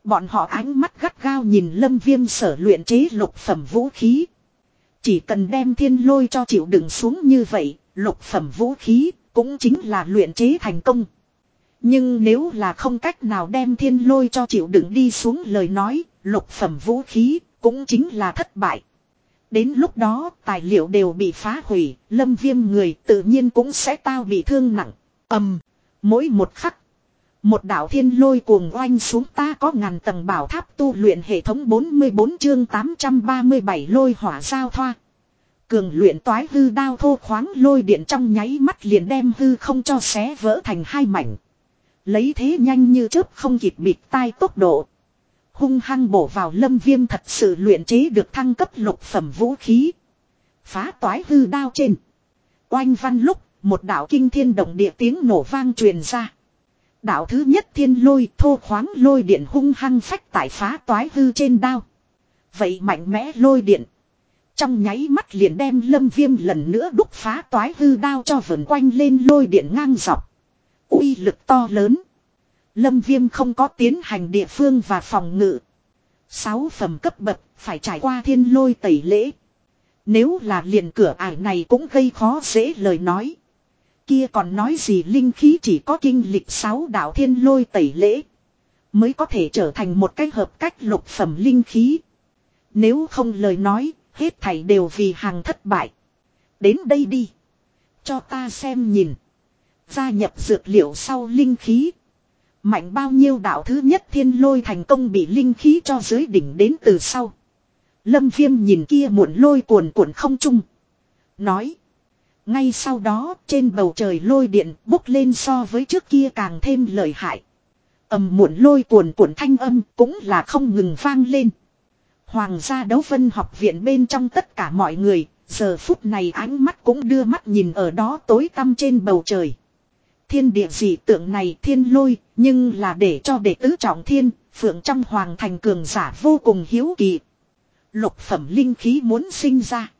Bọn họ ánh mắt gắt gao nhìn lâm viêm sở luyện chế lục phẩm vũ khí. Chỉ cần đem thiên lôi cho chịu đựng xuống như vậy, lục phẩm vũ khí, cũng chính là luyện chế thành công. Nhưng nếu là không cách nào đem thiên lôi cho chịu đựng đi xuống lời nói, lục phẩm vũ khí, cũng chính là thất bại. Đến lúc đó, tài liệu đều bị phá hủy, lâm viêm người tự nhiên cũng sẽ tao bị thương nặng. ầm mỗi một khắc. Một đảo thiên lôi cuồng oanh xuống ta có ngàn tầng bảo tháp tu luyện hệ thống 44 chương 837 lôi hỏa giao thoa. Cường luyện toái hư đao thô khoáng lôi điện trong nháy mắt liền đem hư không cho xé vỡ thành hai mảnh. Lấy thế nhanh như chớp không kịp bịt tai tốc độ. Hung hăng bổ vào lâm viêm thật sự luyện chế được thăng cấp lục phẩm vũ khí. Phá toái hư đao trên. Oanh văn lúc, một đạo kinh thiên động địa tiếng nổ vang truyền ra. Đạo thứ nhất thiên lôi thô khoáng lôi điện hung hăng phách tại phá toái hư trên đao. Vậy mạnh mẽ lôi điện. Trong nháy mắt liền đem lâm viêm lần nữa đúc phá toái hư đao cho vần quanh lên lôi điện ngang dọc. uy lực to lớn. Lâm viêm không có tiến hành địa phương và phòng ngự. Sáu phẩm cấp bậc phải trải qua thiên lôi tẩy lễ. Nếu là liền cửa ải này cũng gây khó dễ lời nói. Kia còn nói gì linh khí chỉ có kinh lịch sáu đạo thiên lôi tẩy lễ. Mới có thể trở thành một cái hợp cách lục phẩm linh khí. Nếu không lời nói, hết thảy đều vì hàng thất bại. Đến đây đi. Cho ta xem nhìn. Gia nhập dược liệu sau linh khí. Mạnh bao nhiêu đạo thứ nhất thiên lôi thành công bị linh khí cho dưới đỉnh đến từ sau. Lâm viêm nhìn kia muộn lôi cuồn cuộn không trung. Nói. Ngay sau đó trên bầu trời lôi điện bốc lên so với trước kia càng thêm lợi hại. ầm muộn lôi cuồn cuộn thanh âm cũng là không ngừng vang lên. Hoàng gia đấu vân học viện bên trong tất cả mọi người, giờ phút này ánh mắt cũng đưa mắt nhìn ở đó tối tăm trên bầu trời. Thiên địa dị tượng này thiên lôi, nhưng là để cho đệ tứ trọng thiên, phượng trong hoàng thành cường giả vô cùng hiếu kỳ. Lục phẩm linh khí muốn sinh ra.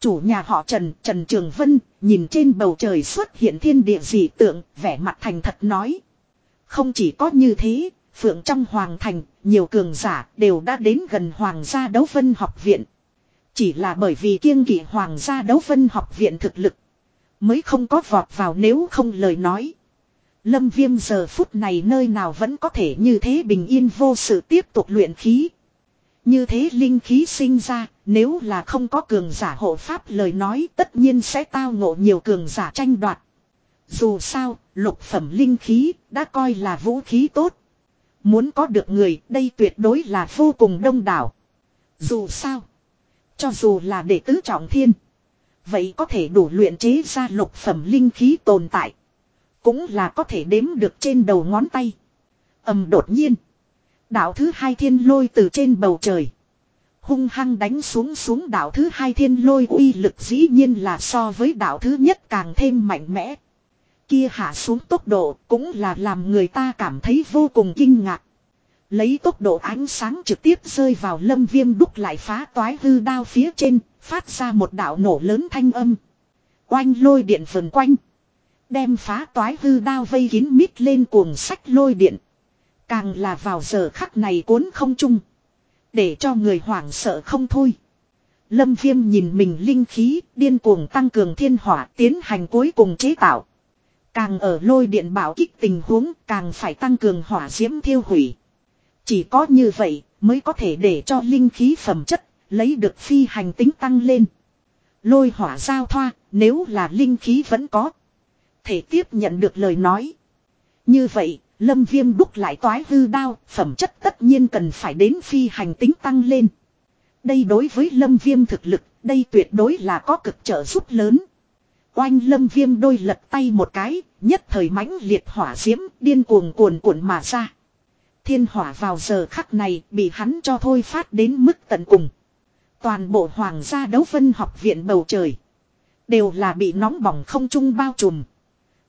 Chủ nhà họ Trần, Trần Trường Vân, nhìn trên bầu trời xuất hiện thiên địa dị tượng, vẻ mặt thành thật nói. Không chỉ có như thế, phượng trong hoàng thành, nhiều cường giả đều đã đến gần hoàng gia đấu vân học viện. Chỉ là bởi vì kiêng kỵ hoàng gia đấu vân học viện thực lực. Mới không có vọt vào nếu không lời nói. Lâm viêm giờ phút này nơi nào vẫn có thể như thế bình yên vô sự tiếp tục luyện khí. Như thế linh khí sinh ra, nếu là không có cường giả hộ pháp lời nói tất nhiên sẽ tao ngộ nhiều cường giả tranh đoạt. Dù sao, lục phẩm linh khí đã coi là vũ khí tốt. Muốn có được người đây tuyệt đối là vô cùng đông đảo. Dù sao, cho dù là đệ tứ trọng thiên. Vậy có thể đủ luyện chế ra lục phẩm linh khí tồn tại. Cũng là có thể đếm được trên đầu ngón tay. ầm đột nhiên. Đạo thứ hai thiên lôi từ trên bầu trời. Hung hăng đánh xuống xuống đạo thứ hai thiên lôi uy lực dĩ nhiên là so với đạo thứ nhất càng thêm mạnh mẽ. Kia hạ xuống tốc độ cũng là làm người ta cảm thấy vô cùng kinh ngạc. Lấy tốc độ ánh sáng trực tiếp rơi vào lâm viêm đúc lại phá toái hư đao phía trên, phát ra một đạo nổ lớn thanh âm. Oanh lôi điện phần quanh. Đem phá toái hư đao vây kín mít lên cuồng sách lôi điện. Càng là vào giờ khắc này cuốn không chung. Để cho người hoảng sợ không thôi. Lâm viêm nhìn mình linh khí, điên cuồng tăng cường thiên hỏa tiến hành cuối cùng chế tạo. Càng ở lôi điện bảo kích tình huống, càng phải tăng cường hỏa diễm thiêu hủy. Chỉ có như vậy, mới có thể để cho linh khí phẩm chất, lấy được phi hành tính tăng lên. Lôi hỏa giao thoa, nếu là linh khí vẫn có. Thể tiếp nhận được lời nói. Như vậy, Lâm viêm đúc lại toái hư đao, phẩm chất tất nhiên cần phải đến phi hành tính tăng lên. Đây đối với lâm viêm thực lực, đây tuyệt đối là có cực trợ giúp lớn. Oanh lâm viêm đôi lật tay một cái, nhất thời mãnh liệt hỏa diễm, điên cuồng cuồn cuộn mà ra. Thiên hỏa vào giờ khắc này bị hắn cho thôi phát đến mức tận cùng. Toàn bộ hoàng gia đấu phân học viện bầu trời. Đều là bị nóng bỏng không trung bao trùm.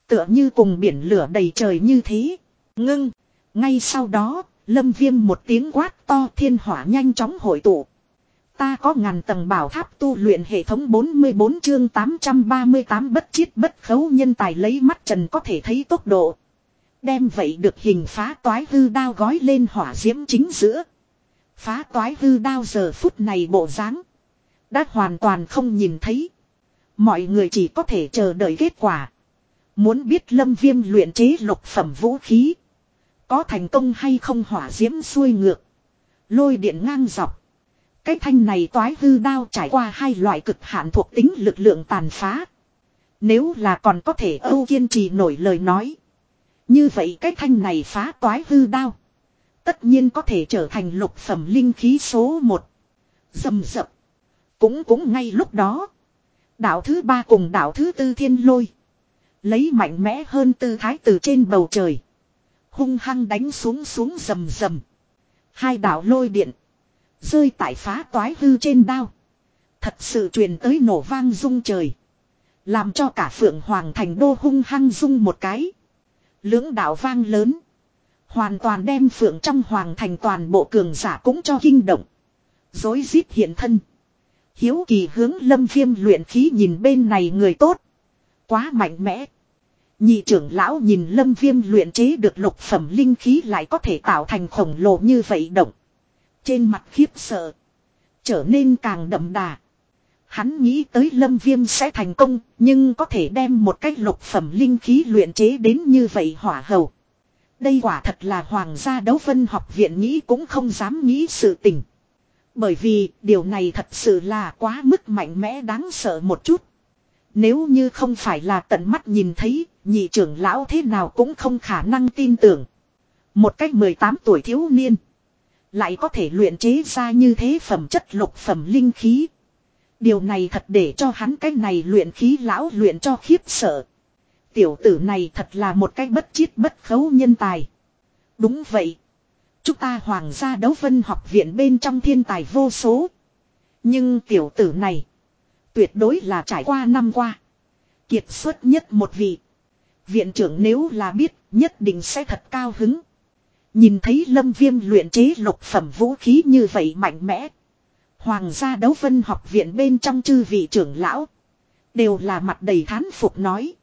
Tựa như cùng biển lửa đầy trời như thế. Ngưng. Ngay sau đó, lâm viêm một tiếng quát to thiên hỏa nhanh chóng hội tụ. Ta có ngàn tầng bảo tháp tu luyện hệ thống 44 chương 838 bất chiết bất khấu nhân tài lấy mắt trần có thể thấy tốc độ. Đem vậy được hình phá toái hư đao gói lên hỏa diễm chính giữa. Phá toái hư đao giờ phút này bộ dáng Đã hoàn toàn không nhìn thấy. Mọi người chỉ có thể chờ đợi kết quả. Muốn biết lâm viêm luyện chế lục phẩm vũ khí. Có thành công hay không hỏa diễm xuôi ngược. Lôi điện ngang dọc. Cái thanh này toái hư đao trải qua hai loại cực hạn thuộc tính lực lượng tàn phá. Nếu là còn có thể âu kiên trì nổi lời nói. Như vậy cái thanh này phá toái hư đao. Tất nhiên có thể trở thành lục phẩm linh khí số một. Dầm dập. Cũng cũng ngay lúc đó. Đạo thứ ba cùng đạo thứ tư thiên lôi. Lấy mạnh mẽ hơn tư thái từ trên bầu trời. Hung hăng đánh xuống xuống rầm rầm. Hai đạo lôi điện. Rơi tại phá toái hư trên đao. Thật sự truyền tới nổ vang rung trời. Làm cho cả phượng hoàng thành đô hung hăng rung một cái. Lưỡng đạo vang lớn. Hoàn toàn đem phượng trong hoàng thành toàn bộ cường giả cũng cho kinh động. Dối rít hiện thân. Hiếu kỳ hướng lâm viêm luyện khí nhìn bên này người tốt. Quá mạnh mẽ. Nhị trưởng lão nhìn lâm viêm luyện chế được lục phẩm linh khí lại có thể tạo thành khổng lồ như vậy động. Trên mặt khiếp sợ. Trở nên càng đậm đà. Hắn nghĩ tới lâm viêm sẽ thành công, nhưng có thể đem một cách lục phẩm linh khí luyện chế đến như vậy hỏa hầu. Đây quả thật là hoàng gia đấu vân học viện nghĩ cũng không dám nghĩ sự tình. Bởi vì điều này thật sự là quá mức mạnh mẽ đáng sợ một chút. Nếu như không phải là tận mắt nhìn thấy, nhị trưởng lão thế nào cũng không khả năng tin tưởng. Một cách 18 tuổi thiếu niên. Lại có thể luyện chế ra như thế phẩm chất lục phẩm linh khí. Điều này thật để cho hắn cái này luyện khí lão luyện cho khiếp sợ. Tiểu tử này thật là một cái bất chiết bất khấu nhân tài. Đúng vậy. Chúng ta hoàng gia đấu vân học viện bên trong thiên tài vô số. Nhưng tiểu tử này. Tuyệt đối là trải qua năm qua. Kiệt xuất nhất một vị. Viện trưởng nếu là biết nhất định sẽ thật cao hứng. Nhìn thấy lâm viêm luyện chế lục phẩm vũ khí như vậy mạnh mẽ. Hoàng gia đấu vân học viện bên trong chư vị trưởng lão. Đều là mặt đầy thán phục nói.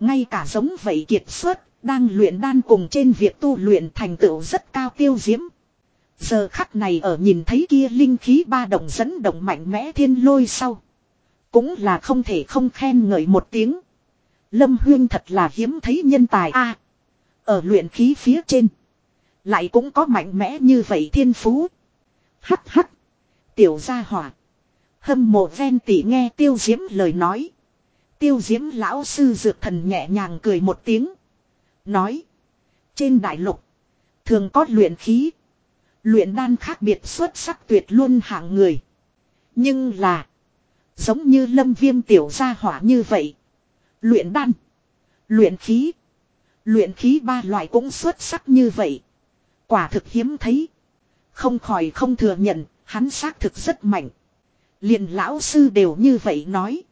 Ngay cả giống vậy kiệt xuất, đang luyện đan cùng trên việc tu luyện thành tựu rất cao tiêu diễm. Giờ khắc này ở nhìn thấy kia linh khí ba động dẫn động mạnh mẽ thiên lôi sau. Cũng là không thể không khen ngợi một tiếng. Lâm Huyên thật là hiếm thấy nhân tài a Ở luyện khí phía trên. Lại cũng có mạnh mẽ như vậy thiên phú. Hắc hắc. Tiểu gia hỏa. Hâm mộ ven tỉ nghe tiêu diễm lời nói. Tiêu diễm lão sư dược thần nhẹ nhàng cười một tiếng. Nói. Trên đại lục. Thường có luyện khí. Luyện đan khác biệt xuất sắc tuyệt luôn hạng người. Nhưng là. Giống như lâm viêm tiểu gia hỏa như vậy. Luyện đan. Luyện khí. Luyện khí ba loại cũng xuất sắc như vậy. Quả thực hiếm thấy. Không khỏi không thừa nhận, hắn xác thực rất mạnh. liền lão sư đều như vậy nói.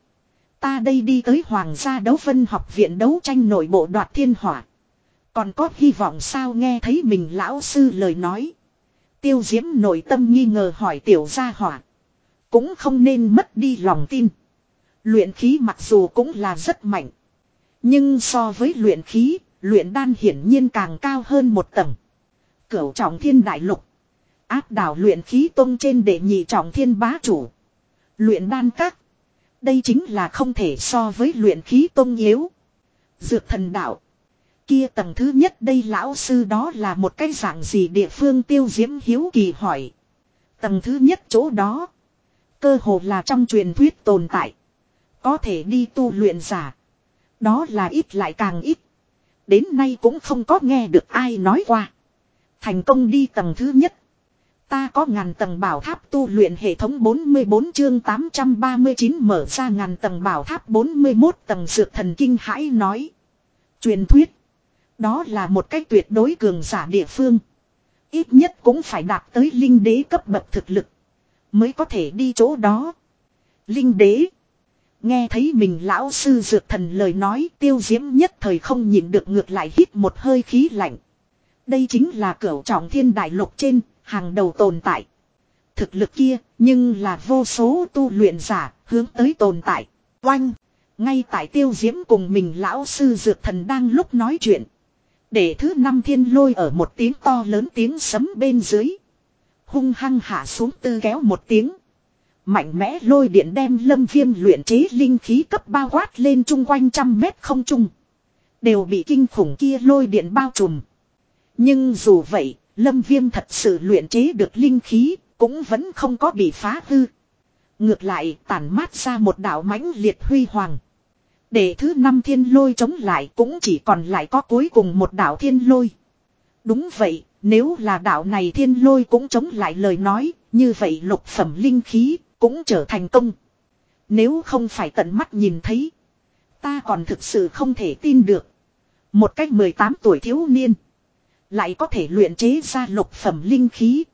Ta đây đi tới Hoàng gia đấu phân học viện đấu tranh nội bộ đoạt thiên hỏa. Còn có hy vọng sao nghe thấy mình lão sư lời nói. Tiêu diễm nội tâm nghi ngờ hỏi tiểu gia hỏa. Cũng không nên mất đi lòng tin. Luyện khí mặc dù cũng là rất mạnh. Nhưng so với luyện khí, luyện đan hiển nhiên càng cao hơn một tầng. Cửu trọng thiên đại lục. Áp đảo luyện khí tông trên đệ nhị trọng thiên bá chủ. Luyện đan các. Đây chính là không thể so với luyện khí tông yếu. Dược thần đạo. Kia tầng thứ nhất đây lão sư đó là một cái dạng gì địa phương tiêu diễm hiếu kỳ hỏi. Tầng thứ nhất chỗ đó. Cơ hồ là trong truyền thuyết tồn tại. Có thể đi tu luyện giả. Đó là ít lại càng ít. Đến nay cũng không có nghe được ai nói qua. Thành công đi tầng thứ nhất. Ta có ngàn tầng bảo tháp tu luyện hệ thống 44 chương 839 mở ra ngàn tầng bảo tháp 41 tầng dược thần kinh hãi nói. Truyền thuyết. Đó là một cách tuyệt đối cường giả địa phương. Ít nhất cũng phải đạt tới linh đế cấp bậc thực lực. Mới có thể đi chỗ đó. Linh đế. Nghe thấy mình lão sư dược thần lời nói tiêu diễm nhất thời không nhịn được ngược lại hít một hơi khí lạnh. Đây chính là cửa trọng thiên đại lục trên, hàng đầu tồn tại. Thực lực kia, nhưng là vô số tu luyện giả, hướng tới tồn tại. Oanh! Ngay tại tiêu diễm cùng mình lão sư dược thần đang lúc nói chuyện. Để thứ năm thiên lôi ở một tiếng to lớn tiếng sấm bên dưới. Hung hăng hạ xuống tư kéo một tiếng. Mạnh mẽ lôi điện đem lâm viêm luyện chế linh khí cấp bao quát lên chung quanh trăm mét không trung. Đều bị kinh khủng kia lôi điện bao trùm. Nhưng dù vậy, lâm viêm thật sự luyện chế được linh khí, cũng vẫn không có bị phá hư. Ngược lại tản mát ra một đảo mãnh liệt huy hoàng. Để thứ năm thiên lôi chống lại cũng chỉ còn lại có cuối cùng một đảo thiên lôi. Đúng vậy, nếu là đảo này thiên lôi cũng chống lại lời nói, như vậy lục phẩm linh khí cũng trở thành công. Nếu không phải tận mắt nhìn thấy, ta còn thực sự không thể tin được. Một cách 18 tuổi thiếu niên, lại có thể luyện chế ra lục phẩm linh khí.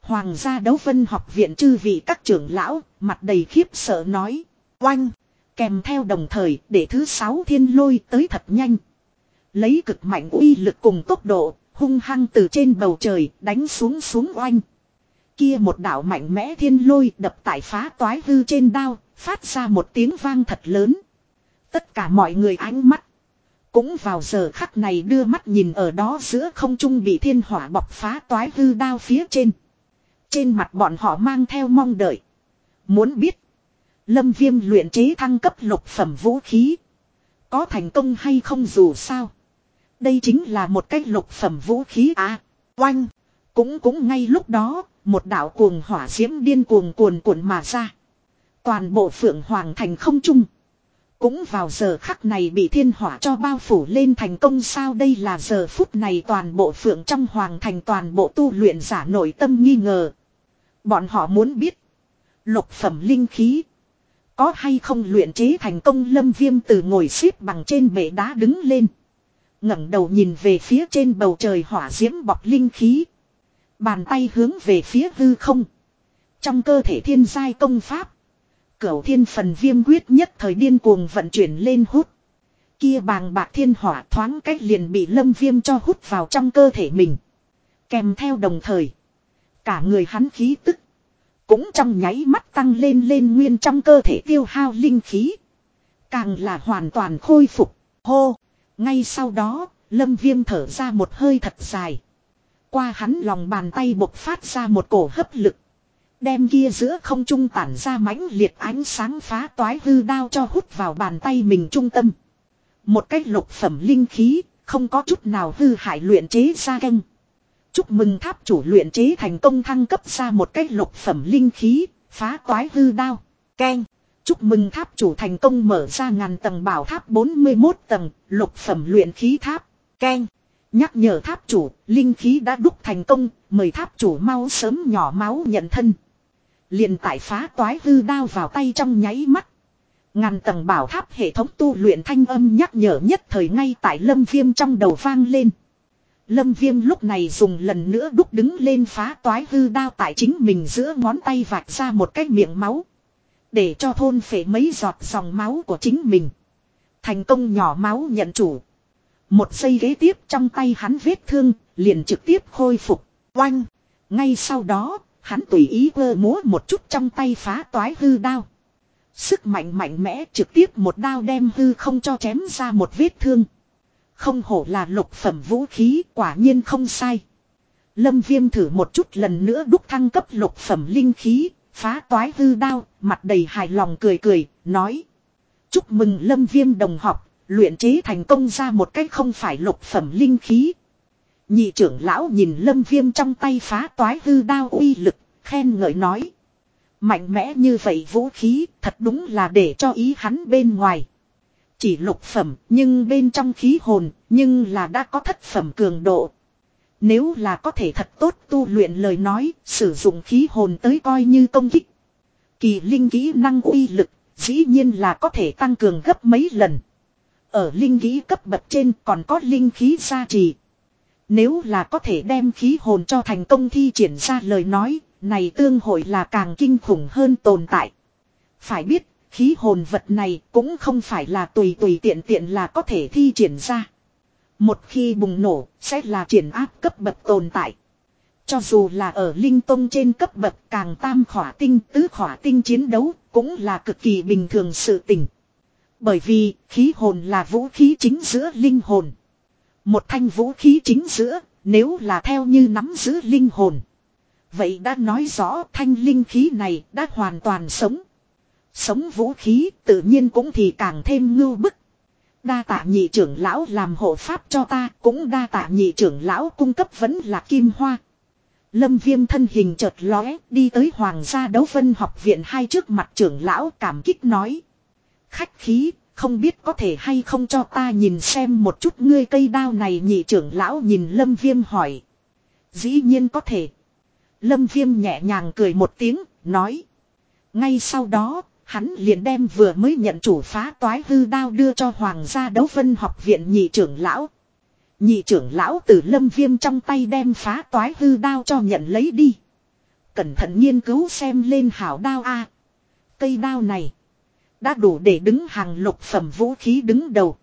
Hoàng gia đấu vân học viện chư vị các trưởng lão, mặt đầy khiếp sợ nói. Oanh! Kèm theo đồng thời để thứ sáu thiên lôi tới thật nhanh. Lấy cực mạnh uy lực cùng tốc độ, hung hăng từ trên bầu trời đánh xuống xuống oanh. Kia một đạo mạnh mẽ thiên lôi đập tại phá toái hư trên đao, phát ra một tiếng vang thật lớn. Tất cả mọi người ánh mắt. Cũng vào giờ khắc này đưa mắt nhìn ở đó giữa không trung bị thiên hỏa bọc phá toái hư đao phía trên. Trên mặt bọn họ mang theo mong đợi. Muốn biết. Lâm viêm luyện chế thăng cấp lục phẩm vũ khí. Có thành công hay không dù sao. Đây chính là một cách lục phẩm vũ khí à. Oanh. Cũng cũng ngay lúc đó. Một đạo cuồng hỏa diễm điên cuồng cuồn cuộn mà ra. Toàn bộ phượng hoàng thành không trung. Cũng vào giờ khắc này bị thiên hỏa cho bao phủ lên thành công sao đây là giờ phút này toàn bộ phượng trong hoàng thành toàn bộ tu luyện giả nội tâm nghi ngờ. Bọn họ muốn biết. Lục phẩm linh khí. Có hay không luyện chế thành công lâm viêm từ ngồi xếp bằng trên bể đá đứng lên. ngẩng đầu nhìn về phía trên bầu trời hỏa diễm bọc linh khí. Bàn tay hướng về phía hư không. Trong cơ thể thiên giai công pháp. Cửu thiên phần viêm quyết nhất thời điên cuồng vận chuyển lên hút. Kia bàng bạc thiên hỏa thoáng cách liền bị lâm viêm cho hút vào trong cơ thể mình. Kèm theo đồng thời. Cả người hắn khí tức. Cũng trong nháy mắt tăng lên lên nguyên trong cơ thể tiêu hao linh khí. Càng là hoàn toàn khôi phục. Hô. Ngay sau đó, lâm viêm thở ra một hơi thật dài. Qua hắn lòng bàn tay bộc phát ra một cổ hấp lực. Đem kia giữa không trung tản ra mãnh liệt ánh sáng phá toái hư đao cho hút vào bàn tay mình trung tâm. Một cách lục phẩm linh khí, không có chút nào hư hại luyện chế ra canh. Chúc mừng tháp chủ luyện chế thành công thăng cấp ra một cách lục phẩm linh khí, phá toái hư đao. Ken. Chúc mừng tháp chủ thành công mở ra ngàn tầng bảo tháp 41 tầng, lục phẩm luyện khí tháp. Ken. Nhắc nhở tháp chủ, linh khí đã đúc thành công, mời tháp chủ mau sớm nhỏ máu nhận thân. liền tại phá toái hư đao vào tay trong nháy mắt. Ngàn tầng bảo tháp hệ thống tu luyện thanh âm nhắc nhở nhất thời ngay tại lâm viêm trong đầu vang lên. Lâm viêm lúc này dùng lần nữa đúc đứng lên phá toái hư đao tại chính mình giữa ngón tay vạch ra một cái miệng máu. Để cho thôn phể mấy giọt dòng máu của chính mình. Thành công nhỏ máu nhận chủ. Một giây ghế tiếp trong tay hắn vết thương, liền trực tiếp khôi phục. Oanh! Ngay sau đó, hắn tùy ý vơ múa một chút trong tay phá toái hư đao. Sức mạnh mạnh mẽ trực tiếp một đao đem hư không cho chém ra một vết thương. Không hổ là lục phẩm vũ khí quả nhiên không sai. Lâm viêm thử một chút lần nữa đúc thăng cấp lục phẩm linh khí, phá toái hư đao, mặt đầy hài lòng cười cười, nói. Chúc mừng lâm viêm đồng học, luyện chế thành công ra một cách không phải lục phẩm linh khí. Nhị trưởng lão nhìn lâm viêm trong tay phá toái hư đao uy lực, khen ngợi nói. Mạnh mẽ như vậy vũ khí, thật đúng là để cho ý hắn bên ngoài. Chỉ lục phẩm nhưng bên trong khí hồn nhưng là đã có thất phẩm cường độ. Nếu là có thể thật tốt tu luyện lời nói, sử dụng khí hồn tới coi như công kích. Kỳ linh kỹ năng uy lực, dĩ nhiên là có thể tăng cường gấp mấy lần. Ở linh khí cấp bậc trên còn có linh khí gia trì. Nếu là có thể đem khí hồn cho thành công thi triển ra lời nói, này tương hội là càng kinh khủng hơn tồn tại. Phải biết, khí hồn vật này cũng không phải là tùy tùy tiện tiện là có thể thi triển ra. Một khi bùng nổ, sẽ là triển áp cấp bậc tồn tại. Cho dù là ở linh tông trên cấp bậc càng tam khỏa tinh tứ khỏa tinh chiến đấu, cũng là cực kỳ bình thường sự tình. Bởi vì, khí hồn là vũ khí chính giữa linh hồn. Một thanh vũ khí chính giữa, nếu là theo như nắm giữ linh hồn. Vậy đã nói rõ thanh linh khí này đã hoàn toàn sống. Sống vũ khí tự nhiên cũng thì càng thêm ngưu bức. Đa tạ nhị trưởng lão làm hộ pháp cho ta cũng đa tạ nhị trưởng lão cung cấp vẫn là kim hoa. Lâm viêm thân hình chợt lóe đi tới hoàng gia đấu vân học viện hai trước mặt trưởng lão cảm kích nói. Khách khí không biết có thể hay không cho ta nhìn xem một chút ngươi cây đao này nhị trưởng lão nhìn lâm viêm hỏi. Dĩ nhiên có thể. Lâm viêm nhẹ nhàng cười một tiếng, nói. Ngay sau đó, hắn liền đem vừa mới nhận chủ phá toái hư đao đưa cho hoàng gia đấu vân học viện nhị trưởng lão. Nhị trưởng lão từ lâm viêm trong tay đem phá toái hư đao cho nhận lấy đi. Cẩn thận nghiên cứu xem lên hảo đao A. Cây đao này. Đã đủ để đứng hàng lục phẩm vũ khí đứng đầu.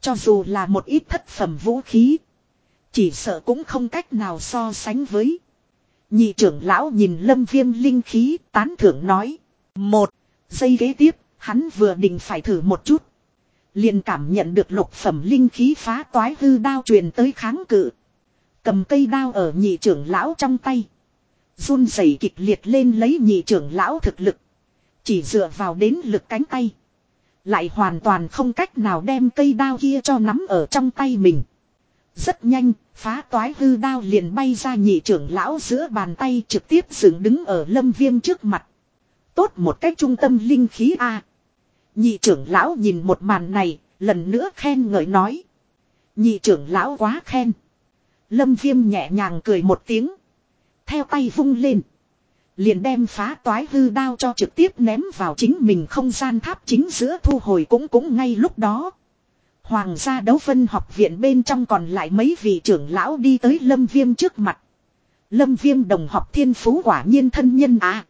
Cho dù là một ít thất phẩm vũ khí. Chỉ sợ cũng không cách nào so sánh với. Nhị trưởng lão nhìn lâm viêm linh khí tán thưởng nói. Một, giây ghế tiếp, hắn vừa định phải thử một chút. liền cảm nhận được lục phẩm linh khí phá toái hư đao truyền tới kháng cự. Cầm cây đao ở nhị trưởng lão trong tay. run rẩy kịch liệt lên lấy nhị trưởng lão thực lực. Chỉ dựa vào đến lực cánh tay. Lại hoàn toàn không cách nào đem cây đao kia cho nắm ở trong tay mình. Rất nhanh, phá toái hư đao liền bay ra nhị trưởng lão giữa bàn tay trực tiếp dựng đứng ở lâm viêm trước mặt. Tốt một cách trung tâm linh khí A. Nhị trưởng lão nhìn một màn này, lần nữa khen ngợi nói. Nhị trưởng lão quá khen. Lâm viêm nhẹ nhàng cười một tiếng. Theo tay vung lên. Liền đem phá toái hư đao cho trực tiếp ném vào chính mình không gian tháp chính giữa thu hồi cũng cũng ngay lúc đó. Hoàng gia đấu phân học viện bên trong còn lại mấy vị trưởng lão đi tới lâm viêm trước mặt. Lâm viêm đồng học thiên phú quả nhiên thân nhân à.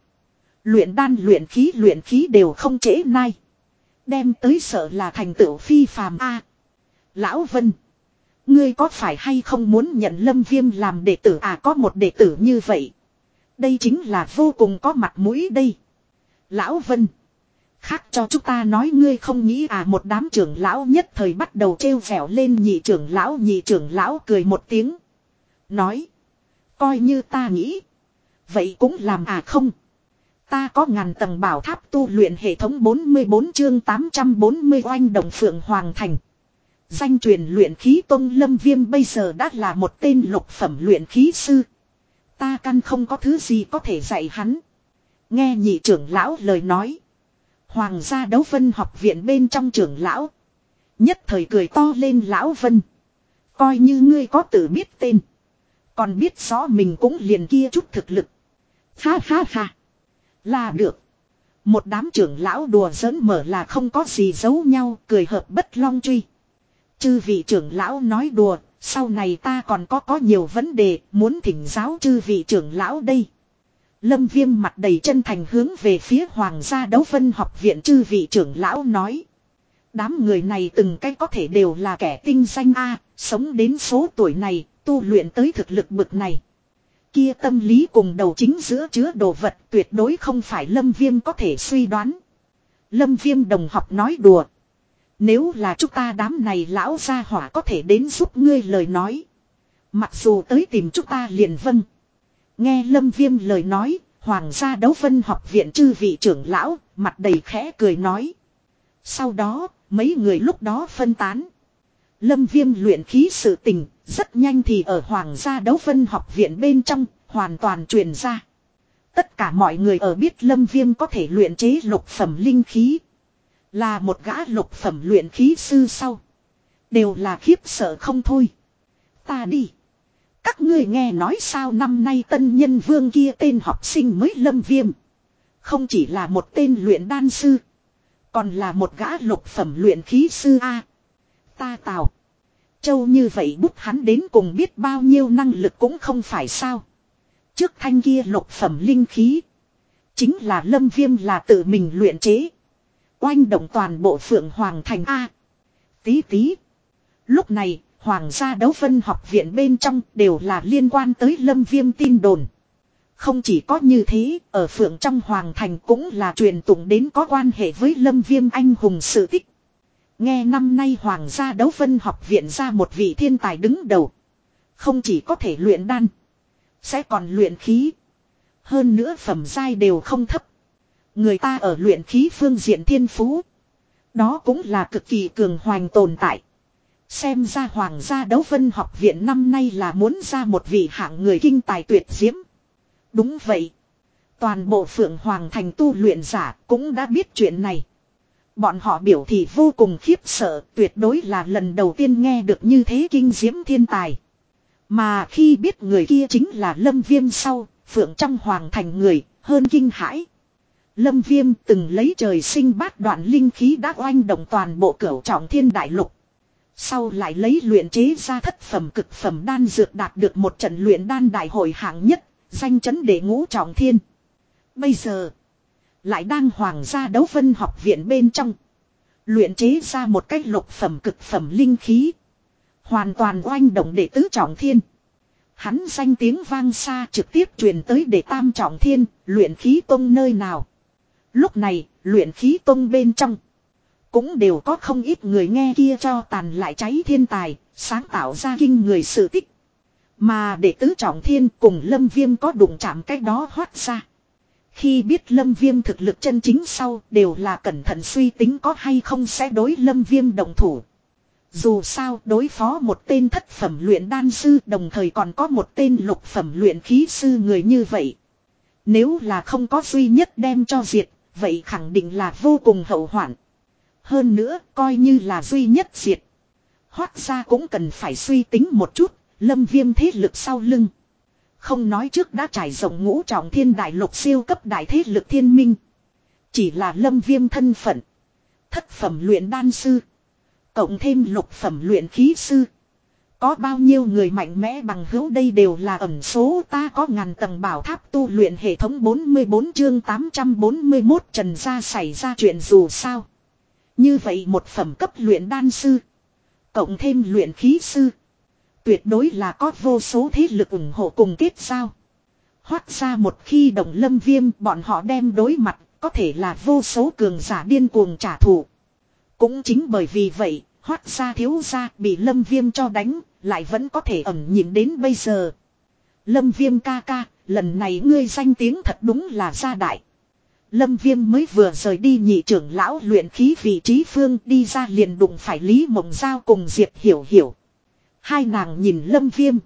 Luyện đan, luyện khí luyện khí đều không trễ nai. Đem tới sợ là thành tựu phi phàm a Lão Vân. Ngươi có phải hay không muốn nhận lâm viêm làm đệ tử à có một đệ tử như vậy. Đây chính là vô cùng có mặt mũi đây. Lão Vân. Khác cho chúng ta nói ngươi không nghĩ à một đám trưởng lão nhất thời bắt đầu trêu vẻo lên nhị trưởng lão, nhị trưởng lão cười một tiếng. Nói. Coi như ta nghĩ. Vậy cũng làm à không. Ta có ngàn tầng bảo tháp tu luyện hệ thống 44 chương 840 oanh đồng phượng hoàng thành. Danh truyền luyện khí tông lâm viêm bây giờ đã là một tên lục phẩm luyện khí sư. Ta căn không có thứ gì có thể dạy hắn. Nghe nhị trưởng lão lời nói. Hoàng gia đấu vân học viện bên trong trưởng lão. Nhất thời cười to lên lão vân. Coi như ngươi có tự biết tên. Còn biết rõ mình cũng liền kia chút thực lực. Ha ha ha. Là được. Một đám trưởng lão đùa giỡn mở là không có gì giấu nhau, cười hợp bất long truy. Chư vị trưởng lão nói đùa, sau này ta còn có có nhiều vấn đề, muốn thỉnh giáo chư vị trưởng lão đây. Lâm viêm mặt đầy chân thành hướng về phía hoàng gia đấu vân học viện chư vị trưởng lão nói. Đám người này từng cái có thể đều là kẻ tinh danh A, sống đến số tuổi này, tu luyện tới thực lực bực này. Kia tâm lý cùng đầu chính giữa chứa đồ vật tuyệt đối không phải lâm viêm có thể suy đoán. Lâm viêm đồng học nói đùa. Nếu là chúng ta đám này lão gia hỏa có thể đến giúp ngươi lời nói. Mặc dù tới tìm chúng ta liền vâng. Nghe lâm viêm lời nói, hoàng gia đấu phân học viện chư vị trưởng lão, mặt đầy khẽ cười nói. Sau đó, mấy người lúc đó phân tán. Lâm viêm luyện khí sự tình, rất nhanh thì ở hoàng gia đấu phân học viện bên trong, hoàn toàn truyền ra. Tất cả mọi người ở biết lâm viêm có thể luyện chế lục phẩm linh khí. Là một gã lục phẩm luyện khí sư sau. Đều là khiếp sợ không thôi. Ta đi. Các ngươi nghe nói sao năm nay tân nhân vương kia tên học sinh mới lâm viêm. Không chỉ là một tên luyện đan sư. Còn là một gã lục phẩm luyện khí sư A. Ta tào. Châu như vậy bút hắn đến cùng biết bao nhiêu năng lực cũng không phải sao. Trước thanh kia lục phẩm linh khí. Chính là lâm viêm là tự mình luyện chế. Oanh động toàn bộ phượng hoàng thành A. Tí tí. Lúc này, hoàng gia đấu phân học viện bên trong đều là liên quan tới lâm viêm tin đồn. Không chỉ có như thế, ở phượng trong hoàng thành cũng là truyền tụng đến có quan hệ với lâm viêm anh hùng sự tích. Nghe năm nay hoàng gia đấu phân học viện ra một vị thiên tài đứng đầu. Không chỉ có thể luyện đan, sẽ còn luyện khí. Hơn nữa phẩm giai đều không thấp. Người ta ở luyện khí phương diện thiên phú. Đó cũng là cực kỳ cường hoành tồn tại. Xem ra hoàng gia đấu vân học viện năm nay là muốn ra một vị hạng người kinh tài tuyệt diễm. Đúng vậy. Toàn bộ phượng hoàng thành tu luyện giả cũng đã biết chuyện này. Bọn họ biểu thị vô cùng khiếp sợ tuyệt đối là lần đầu tiên nghe được như thế kinh diễm thiên tài. Mà khi biết người kia chính là Lâm Viêm sau, phượng trong hoàng thành người, hơn kinh hãi. Lâm Viêm từng lấy trời sinh bát đoạn linh khí đã oanh động toàn bộ cửu trọng thiên đại lục. Sau lại lấy luyện chế ra thất phẩm cực phẩm đan dược đạt được một trận luyện đan đại hội hạng nhất, danh chấn đệ ngũ trọng thiên. Bây giờ, lại đang hoàng gia đấu vân học viện bên trong. Luyện chế ra một cách lục phẩm cực phẩm linh khí. Hoàn toàn oanh động đệ tứ trọng thiên. Hắn danh tiếng vang xa trực tiếp truyền tới đệ tam trọng thiên, luyện khí tông nơi nào. Lúc này, luyện khí tông bên trong. Cũng đều có không ít người nghe kia cho tàn lại cháy thiên tài, sáng tạo ra kinh người sự tích. Mà đệ tứ trọng thiên cùng lâm viêm có đụng chạm cách đó hoát ra. Khi biết lâm viêm thực lực chân chính sau đều là cẩn thận suy tính có hay không sẽ đối lâm viêm đồng thủ. Dù sao đối phó một tên thất phẩm luyện đan sư đồng thời còn có một tên lục phẩm luyện khí sư người như vậy. Nếu là không có duy nhất đem cho diệt, vậy khẳng định là vô cùng hậu hoạn. Hơn nữa coi như là duy nhất diệt. Hoác ra cũng cần phải suy tính một chút, lâm viêm thế lực sau lưng. Không nói trước đã trải rộng ngũ trọng thiên đại lục siêu cấp đại thế lực thiên minh. Chỉ là lâm viêm thân phận. Thất phẩm luyện đan sư. Cộng thêm lục phẩm luyện khí sư. Có bao nhiêu người mạnh mẽ bằng hữu đây đều là ẩn số ta có ngàn tầng bảo tháp tu luyện hệ thống 44 chương 841 trần ra xảy ra chuyện dù sao. Như vậy một phẩm cấp luyện đan sư. Cộng thêm luyện khí sư. Tuyệt đối là có vô số thế lực ủng hộ cùng kết giao. Hoát ra một khi động lâm viêm bọn họ đem đối mặt có thể là vô số cường giả điên cuồng trả thù. Cũng chính bởi vì vậy, hoát ra thiếu ra bị lâm viêm cho đánh, lại vẫn có thể ẩn nhịn đến bây giờ. Lâm viêm ca ca, lần này ngươi danh tiếng thật đúng là gia đại. Lâm viêm mới vừa rời đi nhị trưởng lão luyện khí vị trí phương đi ra liền đụng phải Lý Mộng Giao cùng Diệp Hiểu Hiểu. Hai nàng nhìn lâm viêm.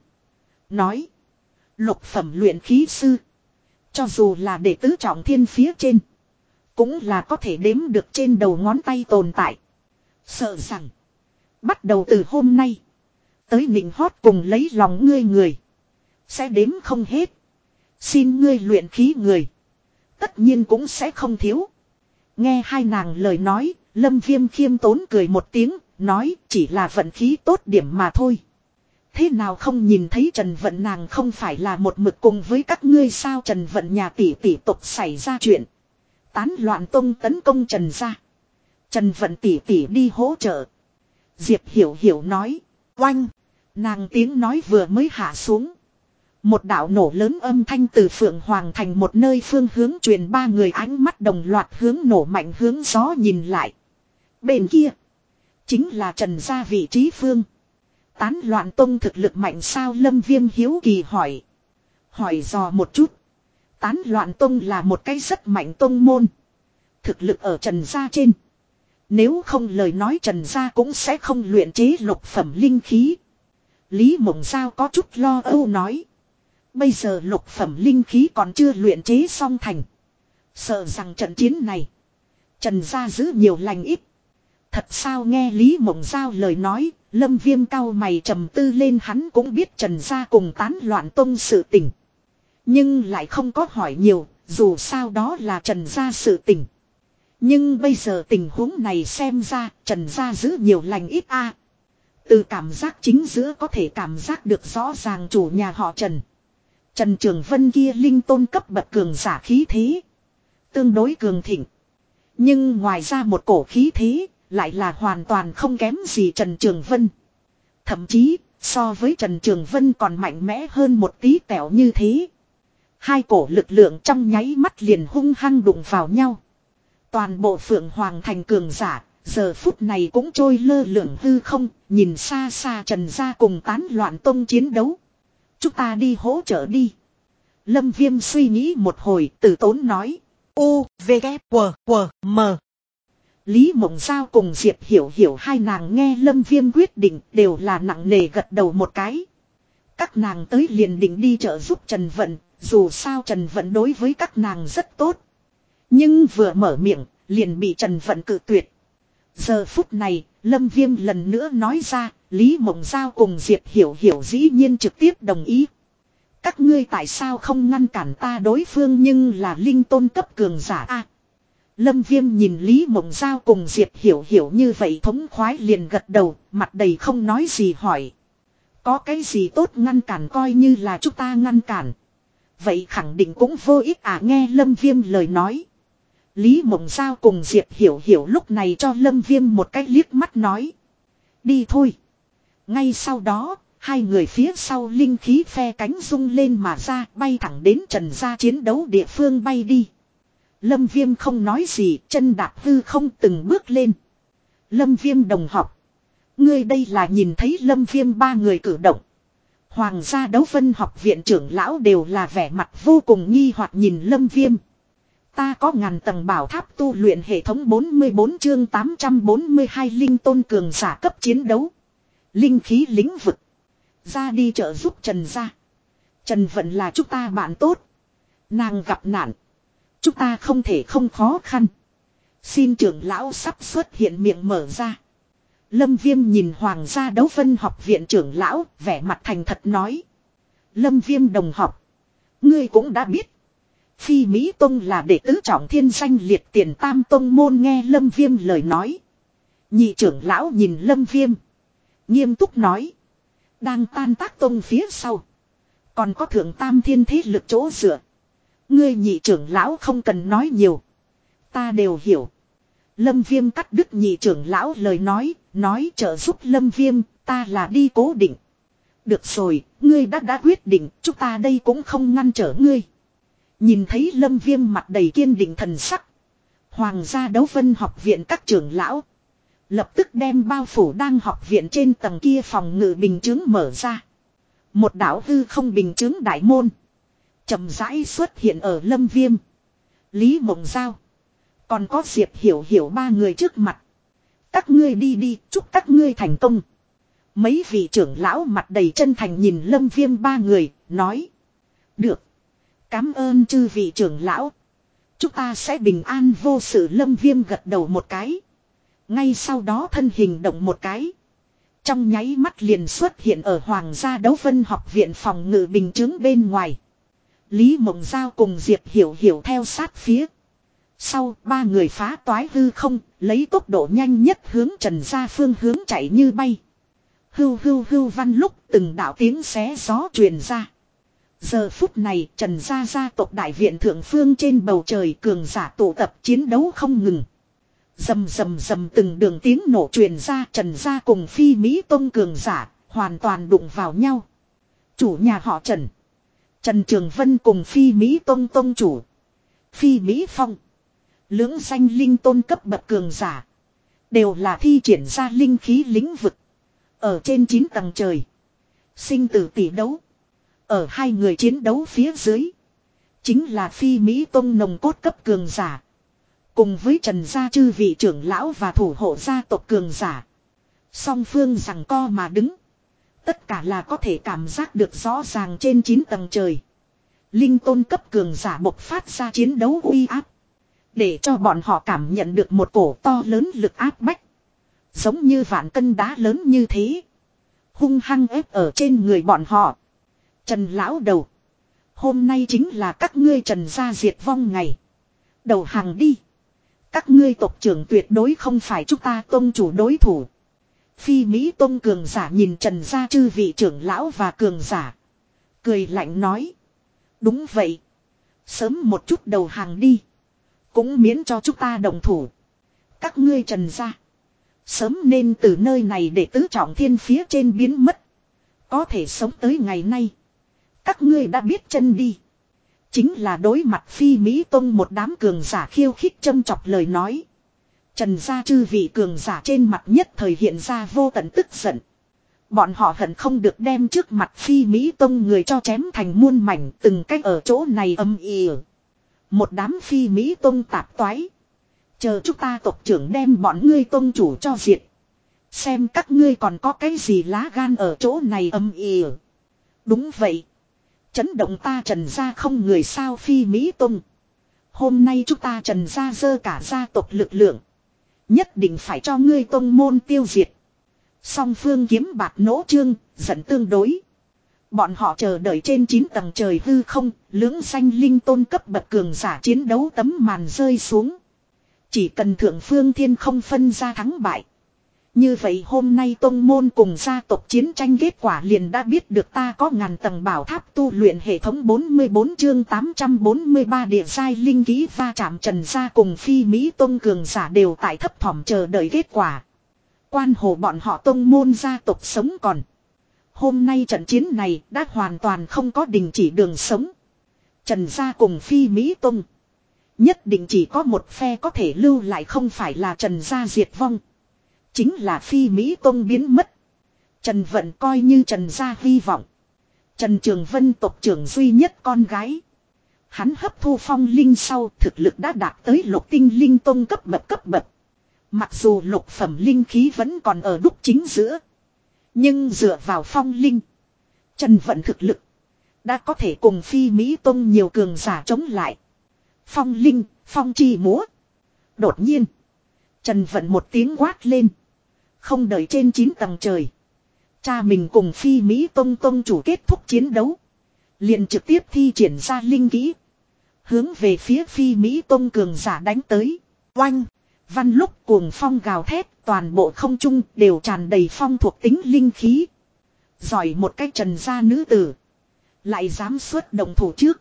Nói. Lục phẩm luyện khí sư. Cho dù là đệ tứ trọng thiên phía trên. Cũng là có thể đếm được trên đầu ngón tay tồn tại. Sợ rằng. Bắt đầu từ hôm nay. Tới nịnh hót cùng lấy lòng ngươi người. Sẽ đếm không hết. Xin ngươi luyện khí người. Tất nhiên cũng sẽ không thiếu. Nghe hai nàng lời nói, lâm viêm khiêm tốn cười một tiếng, nói chỉ là vận khí tốt điểm mà thôi. Thế nào không nhìn thấy Trần Vận nàng không phải là một mực cùng với các ngươi sao Trần Vận nhà tỷ tỷ tục xảy ra chuyện. Tán loạn tông tấn công Trần ra. Trần Vận tỷ tỷ đi hỗ trợ. Diệp Hiểu Hiểu nói. Oanh. Nàng tiếng nói vừa mới hạ xuống. Một đạo nổ lớn âm thanh từ Phượng Hoàng thành một nơi phương hướng truyền ba người ánh mắt đồng loạt hướng nổ mạnh hướng gió nhìn lại. Bên kia. Chính là Trần gia vị trí phương. Tán loạn tông thực lực mạnh sao Lâm Viêm hiếu kỳ hỏi. Hỏi dò một chút. Tán loạn tông là một cái rất mạnh tông môn. Thực lực ở trần gia trên. Nếu không lời nói trần gia cũng sẽ không luyện chế lục phẩm linh khí. Lý Mộng Giao có chút lo âu nói. Bây giờ lục phẩm linh khí còn chưa luyện chế xong thành. Sợ rằng trận chiến này. Trần gia giữ nhiều lành ít. Thật sao nghe Lý Mộng Giao lời nói, Lâm Viêm cao mày trầm tư lên hắn cũng biết Trần gia cùng tán loạn tông sự tình. Nhưng lại không có hỏi nhiều, dù sao đó là Trần gia sự tình. Nhưng bây giờ tình huống này xem ra, Trần gia giữ nhiều lành ít a Từ cảm giác chính giữa có thể cảm giác được rõ ràng chủ nhà họ Trần. Trần Trường Vân kia linh tôn cấp bậc cường giả khí thế. Tương đối cường thịnh. Nhưng ngoài ra một cổ khí thế, lại là hoàn toàn không kém gì Trần Trường Vân. Thậm chí, so với Trần Trường Vân còn mạnh mẽ hơn một tí tẹo như thế. Hai cổ lực lượng trong nháy mắt liền hung hăng đụng vào nhau. Toàn bộ phượng hoàng thành cường giả, giờ phút này cũng trôi lơ lửng hư không, nhìn xa xa trần ra cùng tán loạn tông chiến đấu. Chúng ta đi hỗ trợ đi. Lâm Viêm suy nghĩ một hồi, tử tốn nói. U, V, K, W, W, M. Lý Mộng Giao cùng Diệp Hiểu Hiểu hai nàng nghe Lâm Viêm quyết định đều là nặng nề gật đầu một cái. Các nàng tới liền định đi trợ giúp Trần Vận, dù sao Trần Vận đối với các nàng rất tốt. Nhưng vừa mở miệng, liền bị Trần Vận cự tuyệt. Giờ phút này, Lâm Viêm lần nữa nói ra, Lý Mộng Giao cùng Diệp Hiểu Hiểu dĩ nhiên trực tiếp đồng ý. Các ngươi tại sao không ngăn cản ta đối phương nhưng là linh tôn cấp cường giả a Lâm Viêm nhìn Lý Mộng Giao cùng Diệp Hiểu Hiểu như vậy thống khoái liền gật đầu, mặt đầy không nói gì hỏi. Có cái gì tốt ngăn cản coi như là chúng ta ngăn cản. Vậy khẳng định cũng vô ích à nghe Lâm Viêm lời nói. Lý Mộng Giao cùng Diệp Hiểu Hiểu lúc này cho Lâm Viêm một cái liếc mắt nói. Đi thôi. Ngay sau đó, hai người phía sau linh khí phe cánh rung lên mà ra bay thẳng đến trần gia chiến đấu địa phương bay đi. Lâm Viêm không nói gì, chân đạp hư không từng bước lên. Lâm Viêm đồng học. Ngươi đây là nhìn thấy Lâm Viêm ba người cử động. Hoàng gia đấu vân học viện trưởng lão đều là vẻ mặt vô cùng nghi hoặc nhìn Lâm Viêm. Ta có ngàn tầng bảo tháp tu luyện hệ thống 44 chương 842 linh tôn cường giả cấp chiến đấu. Linh khí lĩnh vực. Ra đi trợ giúp Trần ra. Trần vẫn là chúng ta bạn tốt. Nàng gặp nạn. Chúng ta không thể không khó khăn. Xin trưởng lão sắp xuất hiện miệng mở ra. Lâm Viêm nhìn Hoàng gia đấu phân học viện trưởng lão, vẻ mặt thành thật nói. Lâm Viêm đồng học. Ngươi cũng đã biết. Phi Mỹ Tông là đệ tứ trọng thiên danh liệt tiền tam tông môn nghe Lâm Viêm lời nói. Nhị trưởng lão nhìn Lâm Viêm. Nghiêm túc nói. Đang tan tác tông phía sau. Còn có thượng tam thiên thế lực chỗ dựa. Ngươi nhị trưởng lão không cần nói nhiều. Ta đều hiểu. Lâm Viêm cắt đứt nhị trưởng lão lời nói, nói trợ giúp Lâm Viêm, ta là đi cố định. Được rồi, ngươi đã đã quyết định, chúng ta đây cũng không ngăn trở ngươi. Nhìn thấy Lâm Viêm mặt đầy kiên định thần sắc. Hoàng gia đấu vân học viện các trưởng lão. Lập tức đem bao phủ đang học viện trên tầng kia phòng ngự bình chứng mở ra. Một đảo hư không bình chứng đại môn chậm rãi xuất hiện ở lâm viêm. Lý mộng giao. Còn có diệp hiểu hiểu ba người trước mặt. Các ngươi đi đi chúc các ngươi thành công. Mấy vị trưởng lão mặt đầy chân thành nhìn lâm viêm ba người, nói. Được. Cám ơn chư vị trưởng lão. Chúng ta sẽ bình an vô sự lâm viêm gật đầu một cái. Ngay sau đó thân hình động một cái. Trong nháy mắt liền xuất hiện ở Hoàng gia đấu vân học viện phòng ngự bình chứng bên ngoài. Lý Mộng Giao cùng Diệp Hiểu Hiểu theo sát phía. Sau ba người phá toái hư không, lấy tốc độ nhanh nhất hướng trần ra phương hướng chạy như bay. Hưu hưu hưu văn lúc từng đạo tiếng xé gió truyền ra. Giờ phút này trần gia gia tộc đại viện thượng phương trên bầu trời cường giả tụ tập chiến đấu không ngừng. Dầm dầm dầm từng đường tiếng nổ truyền ra trần gia cùng phi Mỹ Tông cường giả, hoàn toàn đụng vào nhau. Chủ nhà họ trần. Trần Trường Vân cùng Phi Mỹ Tông Tông chủ. Phi Mỹ Phong. Lưỡng danh linh tôn cấp bậc cường giả. Đều là thi triển ra linh khí lĩnh vực. Ở trên 9 tầng trời. Sinh tử tỷ đấu. Ở hai người chiến đấu phía dưới. Chính là Phi Mỹ Tông nồng cốt cấp cường giả. Cùng với Trần Gia Chư vị trưởng lão và thủ hộ gia tộc cường giả. Song phương rằng co mà đứng. Tất cả là có thể cảm giác được rõ ràng trên 9 tầng trời. Linh tôn cấp cường giả bộc phát ra chiến đấu uy áp. Để cho bọn họ cảm nhận được một cổ to lớn lực áp bách. Giống như vạn cân đá lớn như thế. Hung hăng ép ở trên người bọn họ. Trần lão đầu. Hôm nay chính là các ngươi trần gia diệt vong ngày. Đầu hàng đi. Các ngươi tộc trưởng tuyệt đối không phải chúng ta tôn chủ đối thủ. Phi Mỹ tôn cường giả nhìn trần gia chư vị trưởng lão và cường giả. Cười lạnh nói. Đúng vậy. Sớm một chút đầu hàng đi. Cũng miễn cho chúng ta đồng thủ. Các ngươi trần gia. Sớm nên từ nơi này để tứ trọng thiên phía trên biến mất. Có thể sống tới ngày nay. Các ngươi đã biết chân đi. Chính là đối mặt phi Mỹ Tông một đám cường giả khiêu khích châm chọc lời nói. Trần gia chư vị cường giả trên mặt nhất thời hiện ra vô tận tức giận. Bọn họ hận không được đem trước mặt phi Mỹ Tông người cho chém thành muôn mảnh, từng cách ở chỗ này âm ỉ. Một đám phi Mỹ Tông tạp toái. Chờ chúng ta tộc trưởng đem bọn ngươi Tông chủ cho diệt. Xem các ngươi còn có cái gì lá gan ở chỗ này âm ỉ. Đúng vậy. Chấn động ta trần ra không người sao phi Mỹ Tông. Hôm nay chúng ta trần ra dơ cả gia tộc lực lượng. Nhất định phải cho ngươi tông môn tiêu diệt. Song phương kiếm bạc nỗ trương, giận tương đối. Bọn họ chờ đợi trên 9 tầng trời hư không, lưỡng xanh linh tôn cấp bậc cường giả chiến đấu tấm màn rơi xuống. Chỉ cần thượng phương thiên không phân ra thắng bại. Như vậy hôm nay tông môn cùng gia tộc chiến tranh kết quả liền đã biết được ta có ngàn tầng bảo tháp tu luyện hệ thống 44 chương 843 địa giai linh ký va chạm trần gia cùng phi Mỹ tông cường giả đều tại thấp thỏm chờ đợi kết quả. Quan hồ bọn họ tông môn gia tộc sống còn. Hôm nay trận chiến này đã hoàn toàn không có đình chỉ đường sống. Trần gia cùng phi Mỹ tông. Nhất định chỉ có một phe có thể lưu lại không phải là trần gia diệt vong. Chính là phi Mỹ Tông biến mất. Trần Vận coi như Trần gia hy vọng. Trần Trường Vân tộc trưởng duy nhất con gái. Hắn hấp thu phong linh sau thực lực đã đạt tới lục tinh linh tông cấp bậc cấp bậc. Mặc dù lục phẩm linh khí vẫn còn ở đúc chính giữa. Nhưng dựa vào phong linh. Trần Vận thực lực. Đã có thể cùng phi Mỹ Tông nhiều cường giả chống lại. Phong linh, phong chi múa. Đột nhiên. Trần Vận một tiếng quát lên. Không đợi trên 9 tầng trời. Cha mình cùng phi Mỹ Tông Tông chủ kết thúc chiến đấu. liền trực tiếp thi triển ra linh kỹ. Hướng về phía phi Mỹ Tông cường giả đánh tới. Oanh. Văn lúc cuồng phong gào thét, toàn bộ không trung đều tràn đầy phong thuộc tính linh khí. Giỏi một cách trần gia nữ tử. Lại dám xuất động thủ trước.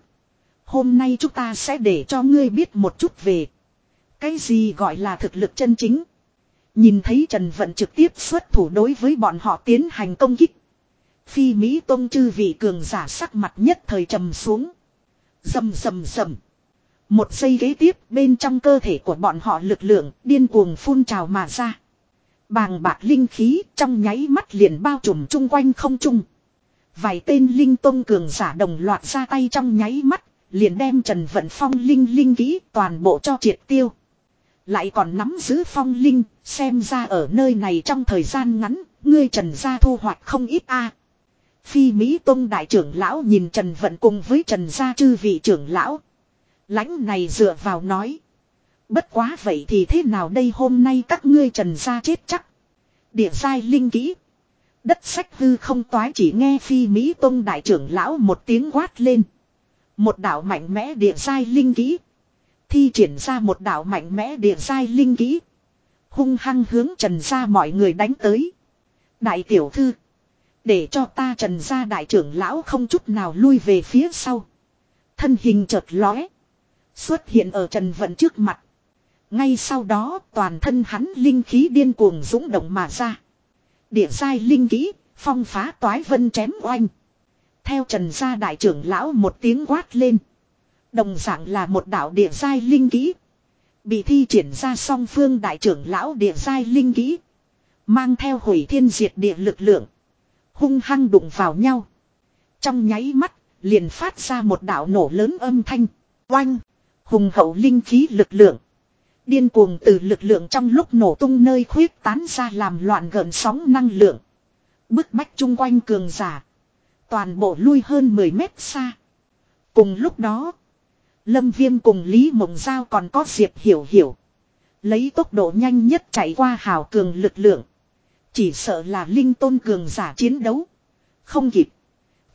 Hôm nay chúng ta sẽ để cho ngươi biết một chút về. Cái gì gọi là thực lực chân chính. Nhìn thấy Trần Vận trực tiếp xuất thủ đối với bọn họ tiến hành công kích. Phi Mỹ Tông chư vị cường giả sắc mặt nhất thời trầm xuống. Dầm dầm dầm. Một giây ghế tiếp bên trong cơ thể của bọn họ lực lượng điên cuồng phun trào mà ra. Bàng bạc linh khí trong nháy mắt liền bao trùm chung quanh không trung. Vài tên linh tông cường giả đồng loạt ra tay trong nháy mắt, liền đem Trần Vận Phong linh linh kỹ toàn bộ cho triệt tiêu. Lại còn nắm giữ phong linh, xem ra ở nơi này trong thời gian ngắn, ngươi Trần gia thu hoạch không ít a. Phi Mỹ Tông đại trưởng lão nhìn Trần Vận cùng với Trần gia chư vị trưởng lão. lãnh này dựa vào nói. Bất quá vậy thì thế nào đây hôm nay các ngươi Trần gia chết chắc. Địa giai linh kỹ. Đất sách hư không toái chỉ nghe Phi Mỹ Tông đại trưởng lão một tiếng quát lên. Một đạo mạnh mẽ địa giai linh kỹ. Thi triển ra một đạo mạnh mẽ địa giai linh kỹ. Hung hăng hướng trần ra mọi người đánh tới. Đại tiểu thư. Để cho ta trần ra đại trưởng lão không chút nào lui về phía sau. Thân hình chợt lóe. Xuất hiện ở trần vận trước mặt. Ngay sau đó toàn thân hắn linh khí điên cuồng dũng động mà ra. Địa giai linh kỹ, phong phá toái vân chém oanh. Theo trần gia đại trưởng lão một tiếng quát lên. Đồng dạng là một đạo địa giai linh kỹ. Bị thi triển ra song phương đại trưởng lão địa giai linh kỹ. Mang theo hủy thiên diệt địa lực lượng. Hung hăng đụng vào nhau. Trong nháy mắt, liền phát ra một đạo nổ lớn âm thanh. Oanh! Hùng hậu linh khí lực lượng. Điên cuồng từ lực lượng trong lúc nổ tung nơi khuyết tán ra làm loạn gần sóng năng lượng. Bức bách chung quanh cường giả. Toàn bộ lui hơn 10 mét xa. Cùng lúc đó, Lâm Viêm cùng Lý Mộng Giao còn có Diệp Hiểu Hiểu. Lấy tốc độ nhanh nhất chạy qua hào cường lực lượng. Chỉ sợ là Linh Tôn cường giả chiến đấu. Không kịp.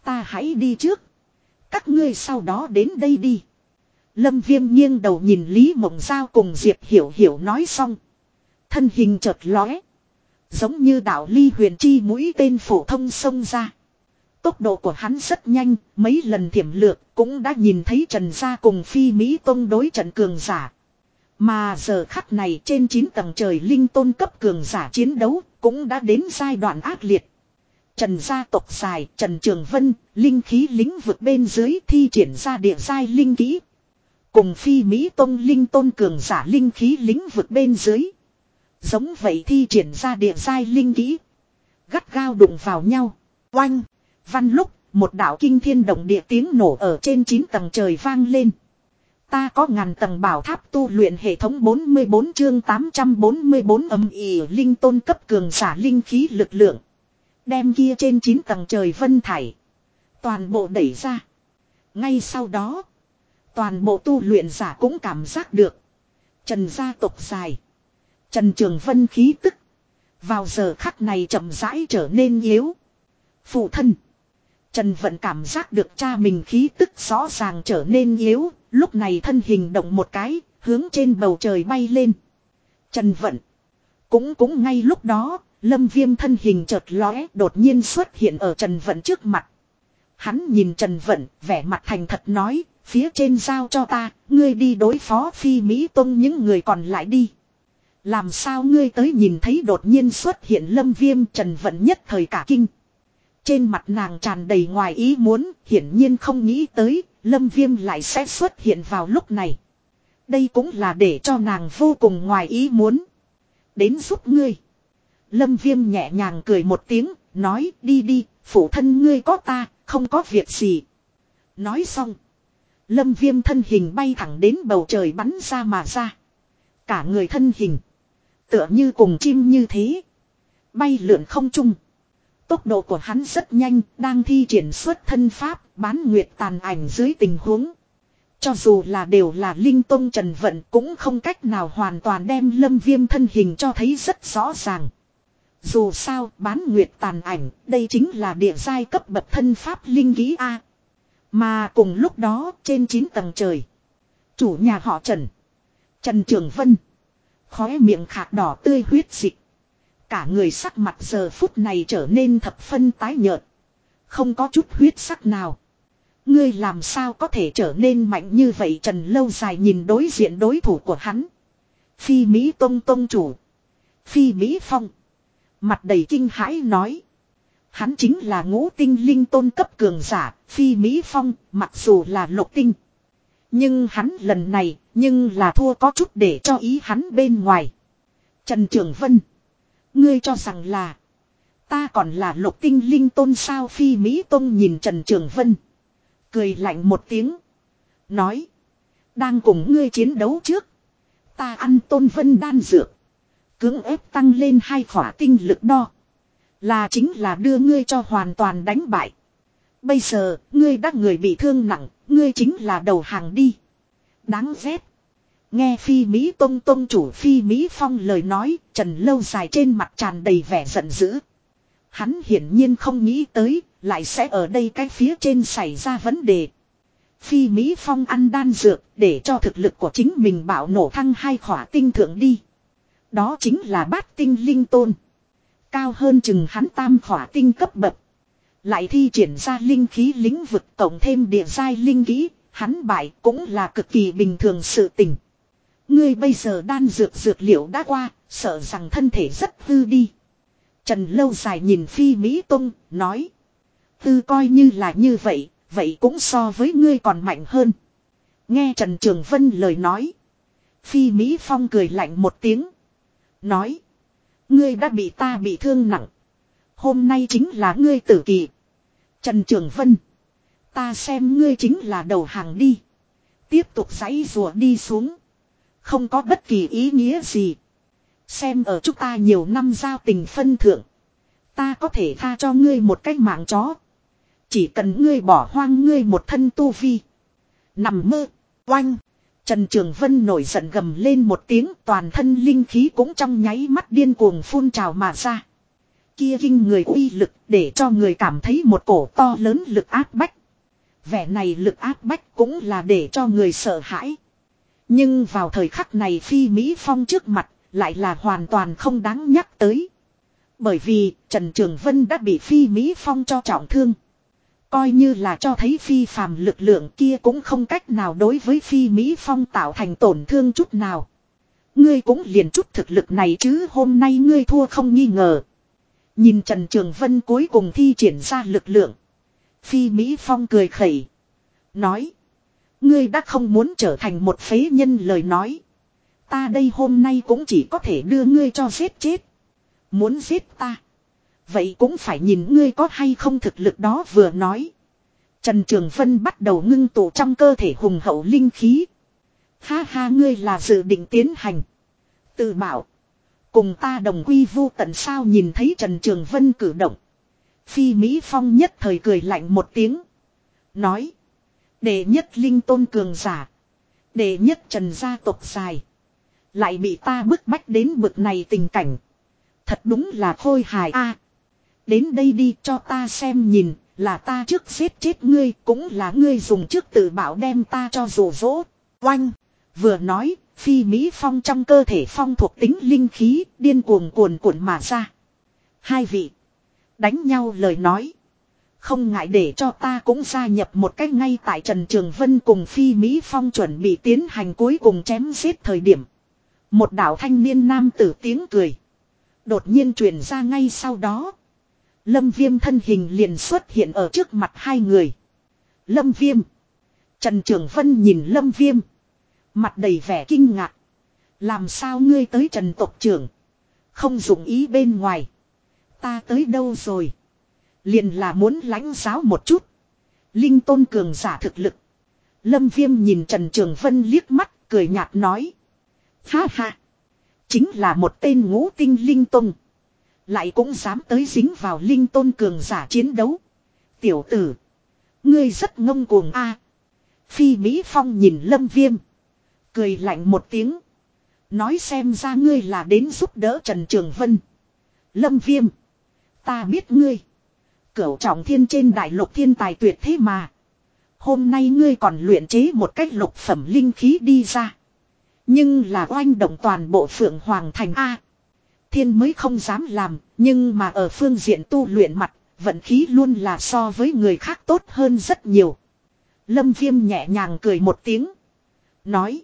Ta hãy đi trước. Các ngươi sau đó đến đây đi. Lâm Viêm nghiêng đầu nhìn Lý Mộng Giao cùng Diệp Hiểu Hiểu nói xong. Thân hình chợt lóe. Giống như đạo ly huyền chi mũi tên phổ thông sông ra. Tốc độ của hắn rất nhanh, mấy lần thiểm lược cũng đã nhìn thấy Trần Gia cùng Phi Mỹ Tông đối trận cường giả. Mà giờ khắc này trên 9 tầng trời linh tôn cấp cường giả chiến đấu cũng đã đến giai đoạn ác liệt. Trần gia tộc dài, Trần Trường Vân, linh khí lĩnh vực bên dưới thi triển ra địa giai linh kỹ. Cùng phi Mỹ Tông linh tôn cường giả linh khí lĩnh vực bên dưới. Giống vậy thi triển ra địa giai linh kỹ. Gắt gao đụng vào nhau. Oanh! Văn lúc, một đạo kinh thiên động địa tiếng nổ ở trên 9 tầng trời vang lên. Ta có ngàn tầng bảo tháp tu luyện hệ thống 44 chương 844 âm ỉ linh tôn cấp cường giả linh khí lực lượng. Đem kia trên 9 tầng trời vân thải. Toàn bộ đẩy ra. Ngay sau đó. Toàn bộ tu luyện giả cũng cảm giác được. Trần gia tộc dài. Trần Trường Vân khí tức. Vào giờ khắc này chậm rãi trở nên yếu. Phụ thân. Trần Vận cảm giác được cha mình khí tức rõ ràng trở nên yếu. Lúc này thân hình động một cái. Hướng trên bầu trời bay lên. Trần Vận. Cũng cũng ngay lúc đó. Lâm viêm thân hình chợt lóe đột nhiên xuất hiện ở Trần Vận trước mặt. Hắn nhìn Trần Vận, vẻ mặt thành thật nói, phía trên giao cho ta, ngươi đi đối phó phi Mỹ Tông những người còn lại đi. Làm sao ngươi tới nhìn thấy đột nhiên xuất hiện lâm viêm Trần Vận nhất thời cả kinh. Trên mặt nàng tràn đầy ngoài ý muốn, hiển nhiên không nghĩ tới, lâm viêm lại sẽ xuất hiện vào lúc này. Đây cũng là để cho nàng vô cùng ngoài ý muốn. Đến giúp ngươi. Lâm viêm nhẹ nhàng cười một tiếng, nói đi đi, phụ thân ngươi có ta, không có việc gì. Nói xong. Lâm viêm thân hình bay thẳng đến bầu trời bắn ra mà ra. Cả người thân hình. Tựa như cùng chim như thế. Bay lượn không chung. Tốc độ của hắn rất nhanh, đang thi triển xuất thân pháp, bán nguyệt tàn ảnh dưới tình huống. Cho dù là đều là linh tông trần vận cũng không cách nào hoàn toàn đem lâm viêm thân hình cho thấy rất rõ ràng. Dù sao, bán nguyệt tàn ảnh, đây chính là địa giai cấp bậc thân pháp linh ký A. Mà cùng lúc đó, trên 9 tầng trời, chủ nhà họ Trần, Trần Trường Vân, khóe miệng khạc đỏ tươi huyết dịch. Cả người sắc mặt giờ phút này trở nên thập phân tái nhợt. Không có chút huyết sắc nào. Ngươi làm sao có thể trở nên mạnh như vậy Trần lâu dài nhìn đối diện đối thủ của hắn. Phi Mỹ Tông Tông chủ. Phi Mỹ Phong. Mặt đầy kinh hãi nói. Hắn chính là ngũ tinh linh tôn cấp cường giả, phi Mỹ Phong, mặc dù là lục tinh. Nhưng hắn lần này, nhưng là thua có chút để cho ý hắn bên ngoài. Trần Trường Vân. Ngươi cho rằng là. Ta còn là lục tinh linh tôn sao phi Mỹ Tôn nhìn Trần Trường Vân. Cười lạnh một tiếng. Nói. Đang cùng ngươi chiến đấu trước. Ta ăn tôn vân đan dược. Cưỡng ép tăng lên hai khỏa tinh lực đo. Là chính là đưa ngươi cho hoàn toàn đánh bại. Bây giờ, ngươi đã người bị thương nặng, ngươi chính là đầu hàng đi. Đáng ghét. Nghe phi Mỹ Tông Tông chủ phi Mỹ Phong lời nói, trần lâu dài trên mặt tràn đầy vẻ giận dữ. Hắn hiển nhiên không nghĩ tới, lại sẽ ở đây cái phía trên xảy ra vấn đề. Phi Mỹ Phong ăn đan dược, để cho thực lực của chính mình bảo nổ thăng hai khỏa tinh thượng đi. Đó chính là bát tinh linh tôn. Cao hơn chừng hắn tam khỏa tinh cấp bậc. Lại thi triển ra linh khí lĩnh vực tổng thêm địa giai linh kỹ, hắn bại cũng là cực kỳ bình thường sự tình. Ngươi bây giờ đan dược dược liệu đã qua, sợ rằng thân thể rất hư đi. Trần lâu dài nhìn phi Mỹ Tông, nói. Tư coi như là như vậy, vậy cũng so với ngươi còn mạnh hơn. Nghe Trần Trường Vân lời nói. Phi Mỹ Phong cười lạnh một tiếng. Nói. Ngươi đã bị ta bị thương nặng. Hôm nay chính là ngươi tử kỳ. Trần Trường Vân. Ta xem ngươi chính là đầu hàng đi. Tiếp tục giấy rùa đi xuống. Không có bất kỳ ý nghĩa gì. Xem ở chúng ta nhiều năm giao tình phân thượng. Ta có thể tha cho ngươi một cách mạng chó. Chỉ cần ngươi bỏ hoang ngươi một thân tu vi. Nằm mơ. Oanh! Trần Trường Vân nổi giận gầm lên một tiếng, toàn thân linh khí cũng trong nháy mắt điên cuồng phun trào mà ra. Kia kinh người uy lực để cho người cảm thấy một cổ to lớn lực áp bách. Vẻ này lực áp bách cũng là để cho người sợ hãi. Nhưng vào thời khắc này phi Mỹ Phong trước mặt lại là hoàn toàn không đáng nhắc tới. Bởi vì Trần Trường Vân đã bị phi Mỹ Phong cho trọng thương. Coi như là cho thấy phi phàm lực lượng kia cũng không cách nào đối với phi Mỹ Phong tạo thành tổn thương chút nào. Ngươi cũng liền chút thực lực này chứ, hôm nay ngươi thua không nghi ngờ. Nhìn Trần Trường Vân cuối cùng thi triển ra lực lượng. Phi Mỹ Phong cười khẩy. Nói. Ngươi đã không muốn trở thành một phế nhân lời nói. Ta đây hôm nay cũng chỉ có thể đưa ngươi cho giết chết. Muốn giết ta. Vậy cũng phải nhìn ngươi có hay không thực lực đó vừa nói. Trần Trường Vân bắt đầu ngưng tụ trong cơ thể hùng hậu linh khí. Ha ha, ngươi là dự định tiến hành. Tự bảo. Cùng ta đồng quy vu tận sao nhìn thấy Trần Trường Vân cử động. Phi Mỹ Phong nhất thời cười lạnh một tiếng. Nói. Đệ nhất linh tôn cường giả. Đệ nhất trần gia tộc dài. Lại bị ta bức bách đến bực này tình cảnh. Thật đúng là khôi hài a. đến đây đi cho ta xem nhìn, là ta trước giết chết ngươi, cũng là ngươi dùng trước tự bảo đem ta cho rủ rỗ. Oanh! Vừa nói, phi Mỹ phong trong cơ thể phong thuộc tính linh khí, điên cuồng cuồn cuộn mà ra. Hai vị. Đánh nhau lời nói. Không ngại để cho ta cũng gia nhập một cách ngay tại Trần Trường Vân cùng Phi Mỹ Phong chuẩn bị tiến hành cuối cùng chém giết thời điểm. Một đạo thanh niên nam tử tiếng cười. Đột nhiên truyền ra ngay sau đó. Lâm Viêm thân hình liền xuất hiện ở trước mặt hai người. Lâm Viêm. Trần Trường Vân nhìn Lâm Viêm. Mặt đầy vẻ kinh ngạc. Làm sao ngươi tới Trần Tộc Trưởng. Không dụng ý bên ngoài. Ta tới đâu rồi. Liền là muốn lãnh giáo một chút. Linh tôn cường giả thực lực. Lâm Viêm nhìn Trần Trường Vân liếc mắt, cười nhạt nói. Ha ha. Chính là một tên ngũ tinh linh tôn. Lại cũng dám tới dính vào linh tôn cường giả chiến đấu. Tiểu tử. Ngươi rất ngông cuồng a Phi Mỹ Phong nhìn Lâm Viêm. Cười lạnh một tiếng. Nói xem ra ngươi là đến giúp đỡ Trần Trường Vân. Lâm Viêm. Ta biết ngươi. Cửu trọng thiên trên đại lục thiên tài tuyệt thế mà. Hôm nay ngươi còn luyện chế một cách lục phẩm linh khí đi ra. Nhưng là oanh động toàn bộ phượng hoàng thành A. Thiên mới không dám làm, nhưng mà ở phương diện tu luyện mặt, vận khí luôn là so với người khác tốt hơn rất nhiều. Lâm viêm nhẹ nhàng cười một tiếng. Nói.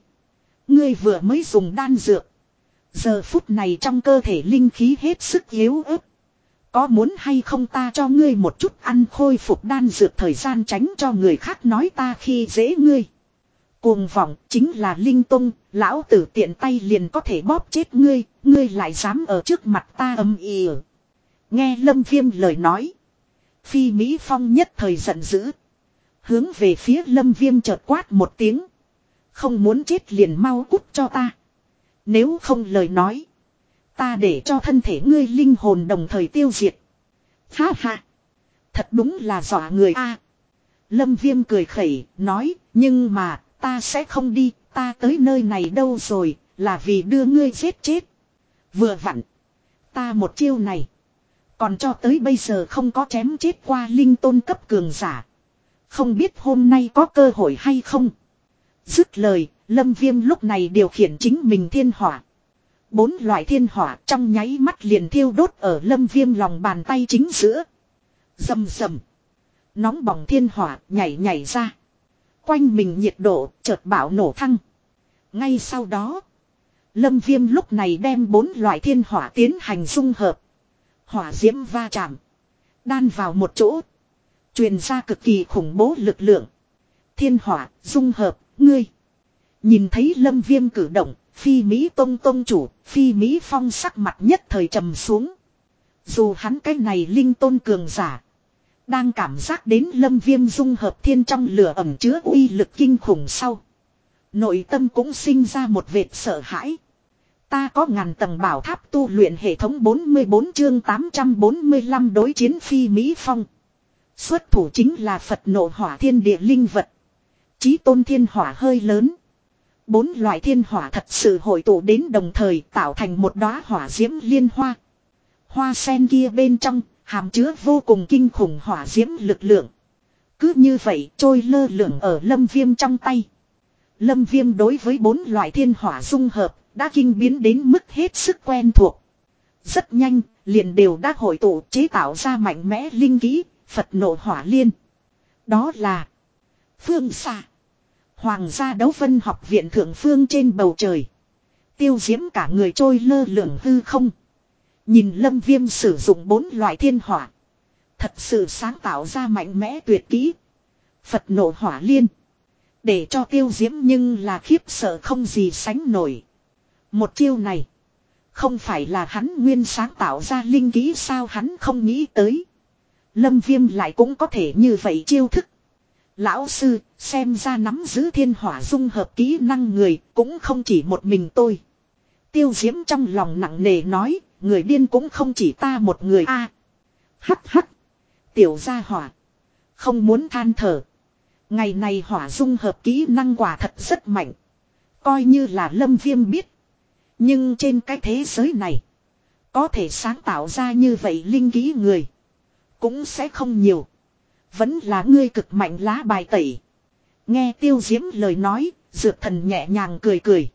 Ngươi vừa mới dùng đan dược. Giờ phút này trong cơ thể linh khí hết sức yếu ớt. Có muốn hay không ta cho ngươi một chút ăn khôi phục đan dược thời gian tránh cho người khác nói ta khi dễ ngươi. Cuồng vọng chính là linh tông lão tử tiện tay liền có thể bóp chết ngươi, ngươi lại dám ở trước mặt ta âm ỉ. Nghe lâm viêm lời nói. Phi Mỹ Phong nhất thời giận dữ. Hướng về phía lâm viêm chợt quát một tiếng. Không muốn chết liền mau cút cho ta. Nếu không lời nói. Ta để cho thân thể ngươi linh hồn đồng thời tiêu diệt. Ha ha. Thật đúng là dọa người a. Lâm Viêm cười khẩy, nói, nhưng mà, ta sẽ không đi, ta tới nơi này đâu rồi, là vì đưa ngươi giết chết. Vừa vặn. Ta một chiêu này. Còn cho tới bây giờ không có chém chết qua linh tôn cấp cường giả. Không biết hôm nay có cơ hội hay không. Dứt lời, Lâm Viêm lúc này điều khiển chính mình thiên hỏa. Bốn loại thiên hỏa trong nháy mắt liền thiêu đốt ở lâm viêm lòng bàn tay chính giữa. Dầm dầm. Nóng bỏng thiên hỏa nhảy nhảy ra. Quanh mình nhiệt độ chợt bạo nổ thăng. Ngay sau đó. Lâm viêm lúc này đem bốn loại thiên hỏa tiến hành dung hợp. Hỏa diễm va chạm. Đan vào một chỗ. Truyền ra cực kỳ khủng bố lực lượng. Thiên hỏa, dung hợp, ngươi. Nhìn thấy lâm viêm cử động, Phi Mỹ Tông Tông chủ, Phi Mỹ Phong sắc mặt nhất thời trầm xuống. Dù hắn cái này linh tôn cường giả. Đang cảm giác đến lâm viêm dung hợp thiên trong lửa ẩm chứa uy lực kinh khủng sau. Nội tâm cũng sinh ra một vệt sợ hãi. Ta có ngàn tầng bảo tháp tu luyện hệ thống 44 chương 845 đối chiến Phi Mỹ Phong. Xuất thủ chính là Phật nộ hỏa thiên địa linh vật. chí tôn thiên hỏa hơi lớn. Bốn loại thiên hỏa thật sự hội tụ đến đồng thời tạo thành một đóa hỏa diễm liên hoa. Hoa sen kia bên trong, hàm chứa vô cùng kinh khủng hỏa diễm lực lượng. Cứ như vậy trôi lơ lửng ở lâm viêm trong tay. Lâm viêm đối với bốn loại thiên hỏa dung hợp, đã kinh biến đến mức hết sức quen thuộc. Rất nhanh, liền đều đã hội tụ chế tạo ra mạnh mẽ linh kỹ, Phật nộ hỏa liên. Đó là Phương xa. Hoàng gia đấu phân học viện thượng phương trên bầu trời. Tiêu diễm cả người trôi lơ lửng hư không. Nhìn lâm viêm sử dụng bốn loại thiên hỏa. Thật sự sáng tạo ra mạnh mẽ tuyệt kỹ. Phật nộ hỏa liên. Để cho tiêu diễm nhưng là khiếp sợ không gì sánh nổi. Một chiêu này. Không phải là hắn nguyên sáng tạo ra linh kỹ sao hắn không nghĩ tới. Lâm viêm lại cũng có thể như vậy chiêu thức. Lão sư, xem ra nắm giữ thiên hỏa dung hợp kỹ năng người, cũng không chỉ một mình tôi. Tiêu diễm trong lòng nặng nề nói, người điên cũng không chỉ ta một người a Hắc hắc. Tiểu gia hỏa. Không muốn than thở. Ngày này hỏa dung hợp kỹ năng quả thật rất mạnh. Coi như là lâm viêm biết. Nhưng trên cái thế giới này. Có thể sáng tạo ra như vậy linh kỹ người. Cũng sẽ không nhiều. Vẫn là ngươi cực mạnh lá bài tẩy. Nghe tiêu diễm lời nói, dược thần nhẹ nhàng cười cười.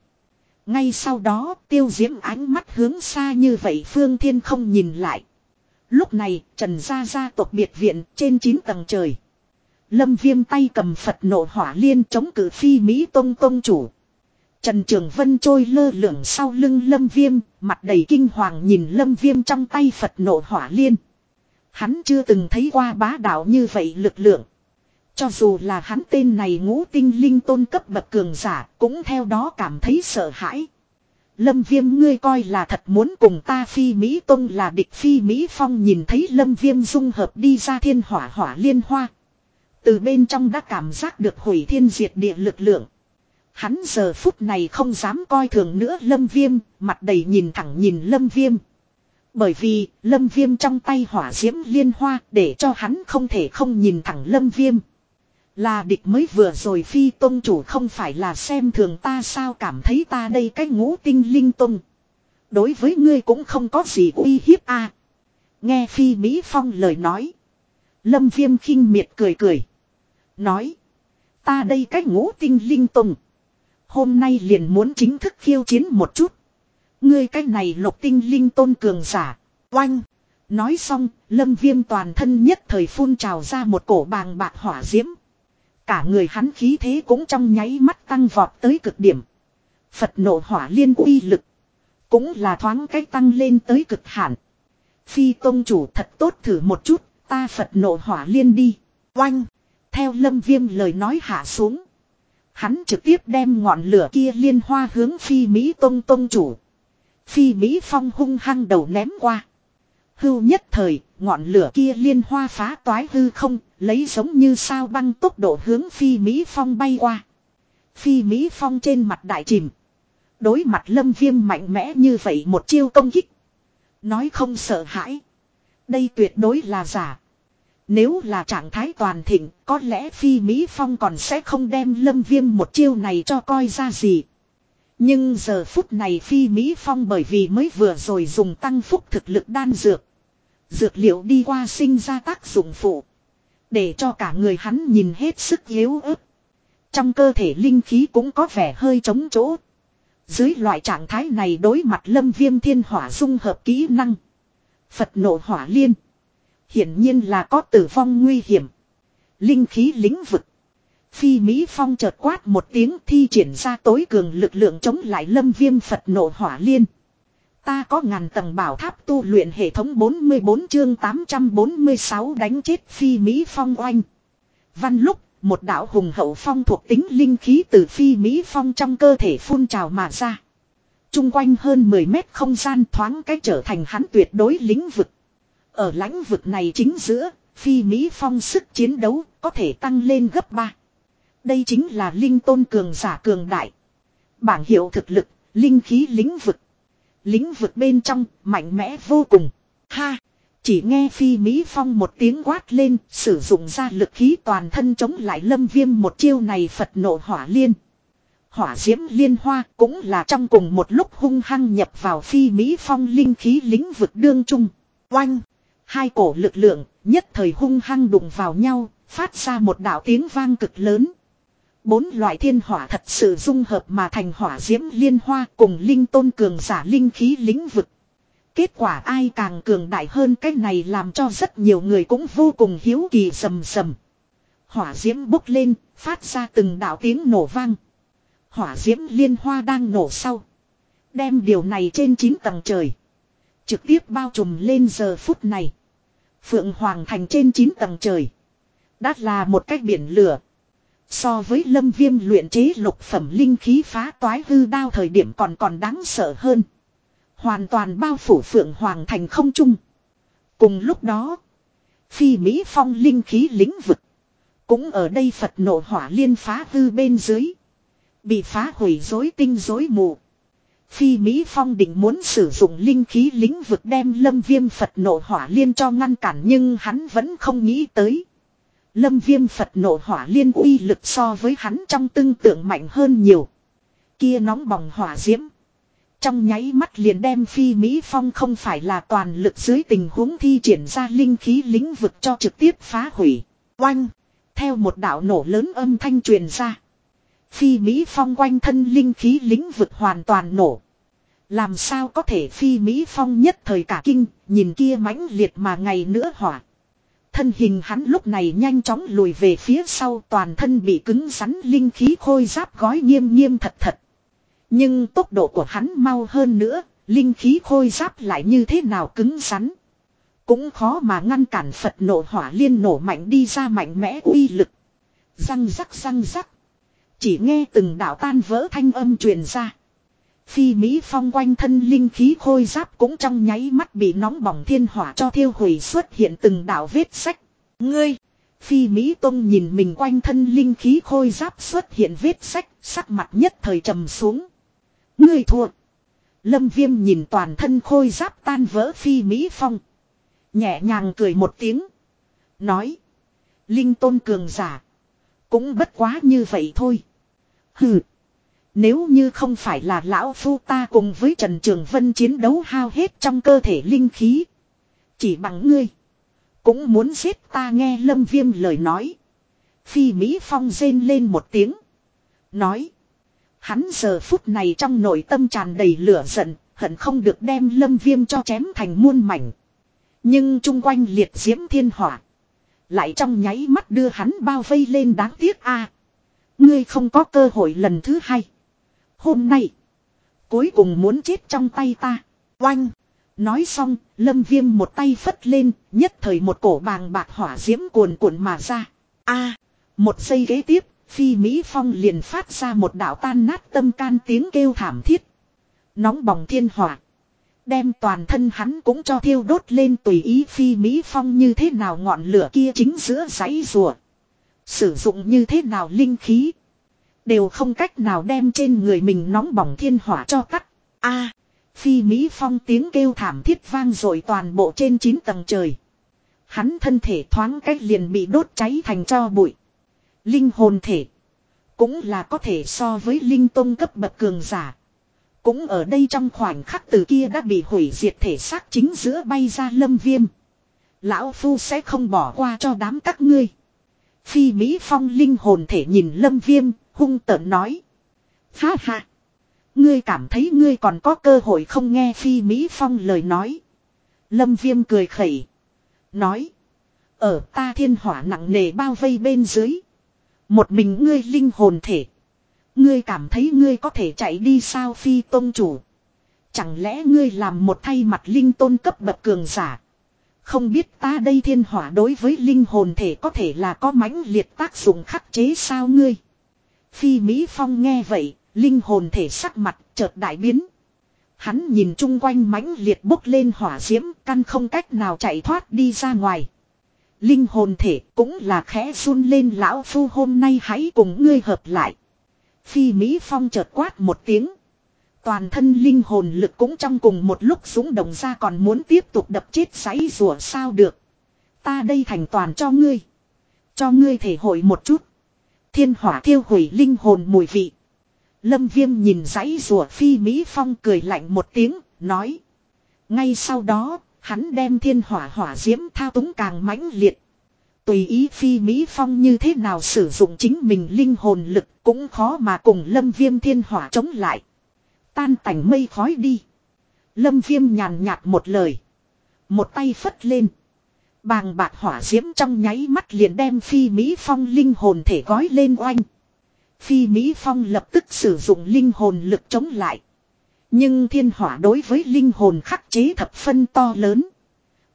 Ngay sau đó tiêu diễm ánh mắt hướng xa như vậy phương thiên không nhìn lại. Lúc này trần gia gia tộc biệt viện trên 9 tầng trời. Lâm viêm tay cầm Phật nộ hỏa liên chống cử phi Mỹ Tông Tông chủ. Trần Trường Vân trôi lơ lửng sau lưng Lâm Viêm, mặt đầy kinh hoàng nhìn Lâm Viêm trong tay Phật nộ hỏa liên. Hắn chưa từng thấy qua bá đạo như vậy lực lượng. Cho dù là hắn tên này ngũ tinh linh tôn cấp bậc cường giả cũng theo đó cảm thấy sợ hãi. Lâm viêm ngươi coi là thật muốn cùng ta phi Mỹ Tông là địch phi Mỹ Phong nhìn thấy lâm viêm dung hợp đi ra thiên hỏa hỏa liên hoa. Từ bên trong đã cảm giác được hủy thiên diệt địa lực lượng. Hắn giờ phút này không dám coi thường nữa lâm viêm, mặt đầy nhìn thẳng nhìn lâm viêm. Bởi vì, lâm viêm trong tay hỏa diễm liên hoa để cho hắn không thể không nhìn thẳng lâm viêm. Là địch mới vừa rồi phi tôn chủ không phải là xem thường ta sao cảm thấy ta đây cái ngũ tinh linh tôn. Đối với ngươi cũng không có gì uy hiếp a Nghe phi Mỹ Phong lời nói. Lâm viêm khinh miệt cười cười. Nói. Ta đây cái ngũ tinh linh tôn. Hôm nay liền muốn chính thức khiêu chiến một chút. Ngươi cái này lục tinh linh tôn cường giả. Oanh. Nói xong, lâm viêm toàn thân nhất thời phun trào ra một cổ bàng bạc hỏa diễm. Cả người hắn khí thế cũng trong nháy mắt tăng vọt tới cực điểm. Phật nộ hỏa liên uy lực. Cũng là thoáng cách tăng lên tới cực hạn. Phi tôn chủ thật tốt thử một chút, ta Phật nộ hỏa liên đi. Oanh. Theo lâm viêm lời nói hạ xuống. Hắn trực tiếp đem ngọn lửa kia liên hoa hướng phi Mỹ Tông Tông chủ. Phi Mỹ Phong hung hăng đầu ném qua. Hưu nhất thời, ngọn lửa kia liên hoa phá toái hư không, lấy giống như sao băng tốc độ hướng Phi Mỹ Phong bay qua. Phi Mỹ Phong trên mặt đại chìm. Đối mặt lâm viêm mạnh mẽ như vậy một chiêu công kích. Nói không sợ hãi. Đây tuyệt đối là giả. Nếu là trạng thái toàn thịnh, có lẽ Phi Mỹ Phong còn sẽ không đem lâm viêm một chiêu này cho coi ra gì. Nhưng giờ phút này Phi Mỹ Phong bởi vì mới vừa rồi dùng tăng phúc thực lực đan dược. Dược liệu đi qua sinh ra tác dụng phụ. Để cho cả người hắn nhìn hết sức yếu ớt. Trong cơ thể linh khí cũng có vẻ hơi trống chỗ. Dưới loại trạng thái này đối mặt lâm viêm thiên hỏa dung hợp kỹ năng. Phật nộ hỏa liên. Hiển nhiên là có tử vong nguy hiểm. Linh khí lĩnh vực. Phi Mỹ Phong chợt quát một tiếng thi triển ra tối cường lực lượng chống lại lâm viêm Phật nộ hỏa liên. Ta có ngàn tầng bảo tháp tu luyện hệ thống 44 chương 846 đánh chết Phi Mỹ Phong oanh. Văn lúc, một đạo hùng hậu phong thuộc tính linh khí từ Phi Mỹ Phong trong cơ thể phun trào mà ra. Trung quanh hơn 10 mét không gian thoáng cách trở thành hắn tuyệt đối lĩnh vực. Ở lãnh vực này chính giữa, Phi Mỹ Phong sức chiến đấu có thể tăng lên gấp 3. Đây chính là linh tôn cường giả cường đại. Bảng hiệu thực lực, linh khí lĩnh vực. Lĩnh vực bên trong, mạnh mẽ vô cùng. Ha! Chỉ nghe phi Mỹ Phong một tiếng quát lên, sử dụng ra lực khí toàn thân chống lại lâm viêm một chiêu này Phật nộ hỏa liên. Hỏa diễm liên hoa cũng là trong cùng một lúc hung hăng nhập vào phi Mỹ Phong linh khí lĩnh vực đương trung. Oanh! Hai cổ lực lượng nhất thời hung hăng đụng vào nhau, phát ra một đạo tiếng vang cực lớn. Bốn loại thiên hỏa thật sự dung hợp mà thành hỏa diễm liên hoa cùng linh tôn cường giả linh khí lĩnh vực. Kết quả ai càng cường đại hơn cái này làm cho rất nhiều người cũng vô cùng hiếu kỳ sầm sầm. Hỏa diễm bốc lên, phát ra từng đạo tiếng nổ vang. Hỏa diễm liên hoa đang nổ sau. Đem điều này trên 9 tầng trời. Trực tiếp bao trùm lên giờ phút này. Phượng Hoàng thành trên 9 tầng trời. đắt là một cách biển lửa. So với lâm viêm luyện chế lục phẩm linh khí phá toái hư đao thời điểm còn còn đáng sợ hơn. Hoàn toàn bao phủ Phượng Hoàng thành không trung. Cùng lúc đó. Phi Mỹ phong linh khí lĩnh vực. Cũng ở đây Phật nộ hỏa liên phá hư bên dưới. Bị phá hủy dối tinh dối mù. Phi Mỹ Phong định muốn sử dụng linh khí lĩnh vực đem lâm viêm Phật nộ hỏa liên cho ngăn cản nhưng hắn vẫn không nghĩ tới. Lâm viêm Phật nộ hỏa liên uy lực so với hắn trong tương tượng mạnh hơn nhiều. Kia nóng bỏng hỏa diễm. Trong nháy mắt liền đem Phi Mỹ Phong không phải là toàn lực dưới tình huống thi triển ra linh khí lĩnh vực cho trực tiếp phá hủy. Oanh! Theo một đạo nổ lớn âm thanh truyền ra. Phi Mỹ Phong quanh thân linh khí lĩnh vực hoàn toàn nổ. Làm sao có thể Phi Mỹ Phong nhất thời cả kinh, nhìn kia mãnh liệt mà ngày nữa hỏa. Thân hình hắn lúc này nhanh chóng lùi về phía sau toàn thân bị cứng rắn linh khí khôi giáp gói nghiêm nghiêm thật thật. Nhưng tốc độ của hắn mau hơn nữa, linh khí khôi giáp lại như thế nào cứng rắn. Cũng khó mà ngăn cản Phật nổ hỏa liên nổ mạnh đi ra mạnh mẽ uy lực. Răng rắc răng rắc. Chỉ nghe từng đạo tan vỡ thanh âm truyền ra. Phi Mỹ Phong quanh thân linh khí khôi giáp cũng trong nháy mắt bị nóng bỏng thiên hỏa cho thiêu hủy xuất hiện từng đạo vết sách. Ngươi! Phi Mỹ Tông nhìn mình quanh thân linh khí khôi giáp xuất hiện vết sách, sắc mặt nhất thời trầm xuống. Ngươi thua! Lâm Viêm nhìn toàn thân khôi giáp tan vỡ Phi Mỹ Phong. Nhẹ nhàng cười một tiếng. Nói. Linh Tôn cường giả. Cũng bất quá như vậy thôi. Hừ. Nếu như không phải là lão phu ta cùng với Trần Trường Vân chiến đấu hao hết trong cơ thể linh khí. Chỉ bằng ngươi. Cũng muốn giết ta nghe lâm viêm lời nói. Phi Mỹ Phong rên lên một tiếng. Nói. Hắn giờ phút này trong nội tâm tràn đầy lửa giận. Hận không được đem lâm viêm cho chém thành muôn mảnh. Nhưng chung quanh liệt diễm thiên hỏa. Lại trong nháy mắt đưa hắn bao vây lên đáng tiếc a Ngươi không có cơ hội lần thứ hai. Hôm nay. Cuối cùng muốn chết trong tay ta. Oanh. Nói xong, lâm viêm một tay phất lên, nhất thời một cổ bàng bạc hỏa diễm cuồn cuộn mà ra. a một giây ghế tiếp, phi Mỹ Phong liền phát ra một đảo tan nát tâm can tiếng kêu thảm thiết. Nóng bỏng thiên hỏa. Đem toàn thân hắn cũng cho thiêu đốt lên tùy ý phi Mỹ Phong như thế nào ngọn lửa kia chính giữa giấy rùa. Sử dụng như thế nào linh khí. Đều không cách nào đem trên người mình nóng bỏng thiên hỏa cho tắt. a à, Phi Mỹ Phong tiếng kêu thảm thiết vang rồi toàn bộ trên 9 tầng trời. Hắn thân thể thoáng cách liền bị đốt cháy thành cho bụi. Linh hồn thể. Cũng là có thể so với linh tôn cấp bậc cường giả. Cũng ở đây trong khoảnh khắc từ kia đã bị hủy diệt thể xác chính giữa bay ra lâm viêm. Lão Phu sẽ không bỏ qua cho đám các ngươi. Phi Mỹ Phong linh hồn thể nhìn lâm viêm, hung tợn nói. Ha ha. Ngươi cảm thấy ngươi còn có cơ hội không nghe Phi Mỹ Phong lời nói. Lâm Viêm cười khẩy. Nói. Ở ta thiên hỏa nặng nề bao vây bên dưới. Một mình ngươi linh hồn thể. Ngươi cảm thấy ngươi có thể chạy đi sao Phi Tôn Chủ. Chẳng lẽ ngươi làm một thay mặt linh tôn cấp bậc cường giả. Không biết ta đây thiên hỏa đối với linh hồn thể có thể là có mãnh liệt tác dụng khắc chế sao ngươi. Phi Mỹ Phong nghe vậy, linh hồn thể sắc mặt chợt đại biến. Hắn nhìn chung quanh mãnh liệt bốc lên hỏa diễm căn không cách nào chạy thoát đi ra ngoài. Linh hồn thể cũng là khẽ run lên lão phu hôm nay hãy cùng ngươi hợp lại. Phi Mỹ Phong chợt quát một tiếng. Toàn thân linh hồn lực cũng trong cùng một lúc súng đồng ra còn muốn tiếp tục đập chết sáy rùa sao được. Ta đây thành toàn cho ngươi. Cho ngươi thể hội một chút. Thiên hỏa thiêu hủy linh hồn mùi vị. Lâm viêm nhìn giấy rùa phi Mỹ Phong cười lạnh một tiếng, nói. Ngay sau đó, hắn đem thiên hỏa hỏa diễm thao túng càng mãnh liệt. Tùy ý phi Mỹ Phong như thế nào sử dụng chính mình linh hồn lực cũng khó mà cùng lâm viêm thiên hỏa chống lại. Tan tành mây khói đi. Lâm viêm nhàn nhạt một lời. Một tay phất lên. Bàng bạc hỏa diễm trong nháy mắt liền đem phi Mỹ Phong linh hồn thể gói lên oanh. Phi Mỹ Phong lập tức sử dụng linh hồn lực chống lại. Nhưng thiên hỏa đối với linh hồn khắc chế thập phân to lớn.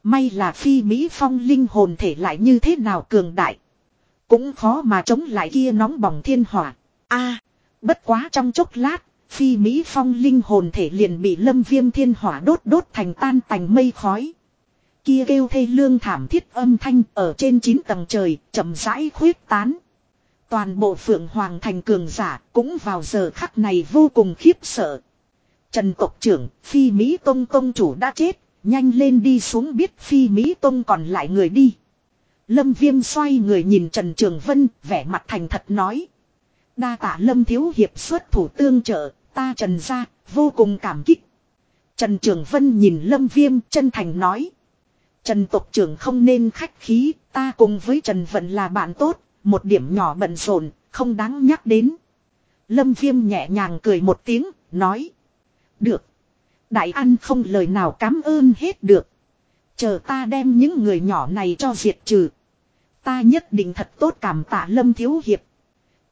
May là phi Mỹ Phong linh hồn thể lại như thế nào cường đại. Cũng khó mà chống lại kia nóng bỏng thiên hỏa. a bất quá trong chốc lát, phi Mỹ Phong linh hồn thể liền bị lâm viêm thiên hỏa đốt đốt thành tan tành mây khói. Kia kêu thê lương thảm thiết âm thanh ở trên 9 tầng trời, chậm rãi khuyết tán. Toàn bộ phượng hoàng thành cường giả cũng vào giờ khắc này vô cùng khiếp sợ. Trần tộc trưởng, phi Mỹ Tông Tông chủ đã chết, nhanh lên đi xuống biết phi Mỹ Tông còn lại người đi. Lâm Viêm xoay người nhìn Trần Trường Vân, vẻ mặt thành thật nói. Đa tạ Lâm Thiếu Hiệp xuất thủ tương trợ, ta Trần ra, vô cùng cảm kích. Trần Trường Vân nhìn Lâm Viêm chân thành nói. Trần tộc trưởng không nên khách khí, ta cùng với Trần Vận là bạn tốt, một điểm nhỏ bận rộn, không đáng nhắc đến. Lâm Viêm nhẹ nhàng cười một tiếng, nói. Được. Đại ăn không lời nào cảm ơn hết được. Chờ ta đem những người nhỏ này cho diệt trừ. Ta nhất định thật tốt cảm tạ Lâm Thiếu Hiệp.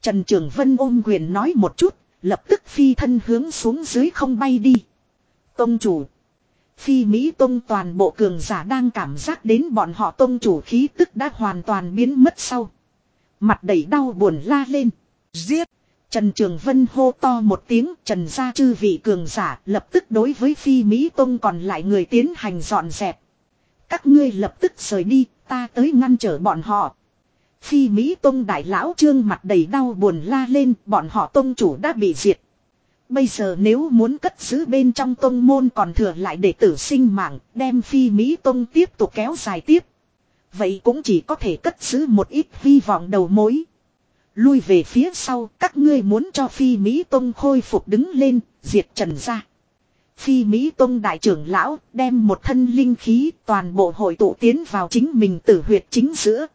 Trần Trường Vân ôm quyền nói một chút, lập tức phi thân hướng xuống dưới không bay đi. Tông chủ. Phi Mỹ Tông toàn bộ cường giả đang cảm giác đến bọn họ tông chủ khí tức đã hoàn toàn biến mất sau. Mặt đầy đau buồn la lên. Giết. Trần Trường Vân hô to một tiếng trần gia chư vị cường giả lập tức đối với Phi Mỹ Tông còn lại người tiến hành dọn dẹp. Các ngươi lập tức rời đi, ta tới ngăn trở bọn họ. Phi Mỹ Tông đại lão trương mặt đầy đau buồn la lên, bọn họ tông chủ đã bị diệt. Bây giờ nếu muốn cất giữ bên trong tông môn còn thừa lại để tử sinh mạng, đem Phi Mỹ Tông tiếp tục kéo dài tiếp. Vậy cũng chỉ có thể cất giữ một ít hy vọng đầu mối. Lui về phía sau, các ngươi muốn cho Phi Mỹ Tông khôi phục đứng lên, diệt trần ra. Phi Mỹ Tông đại trưởng lão đem một thân linh khí toàn bộ hội tụ tiến vào chính mình tử huyệt chính giữa.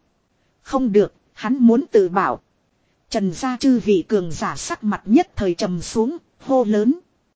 Không được, hắn muốn tự bảo. Trần gia chư vị cường giả sắc mặt nhất thời trầm xuống, hô lớn.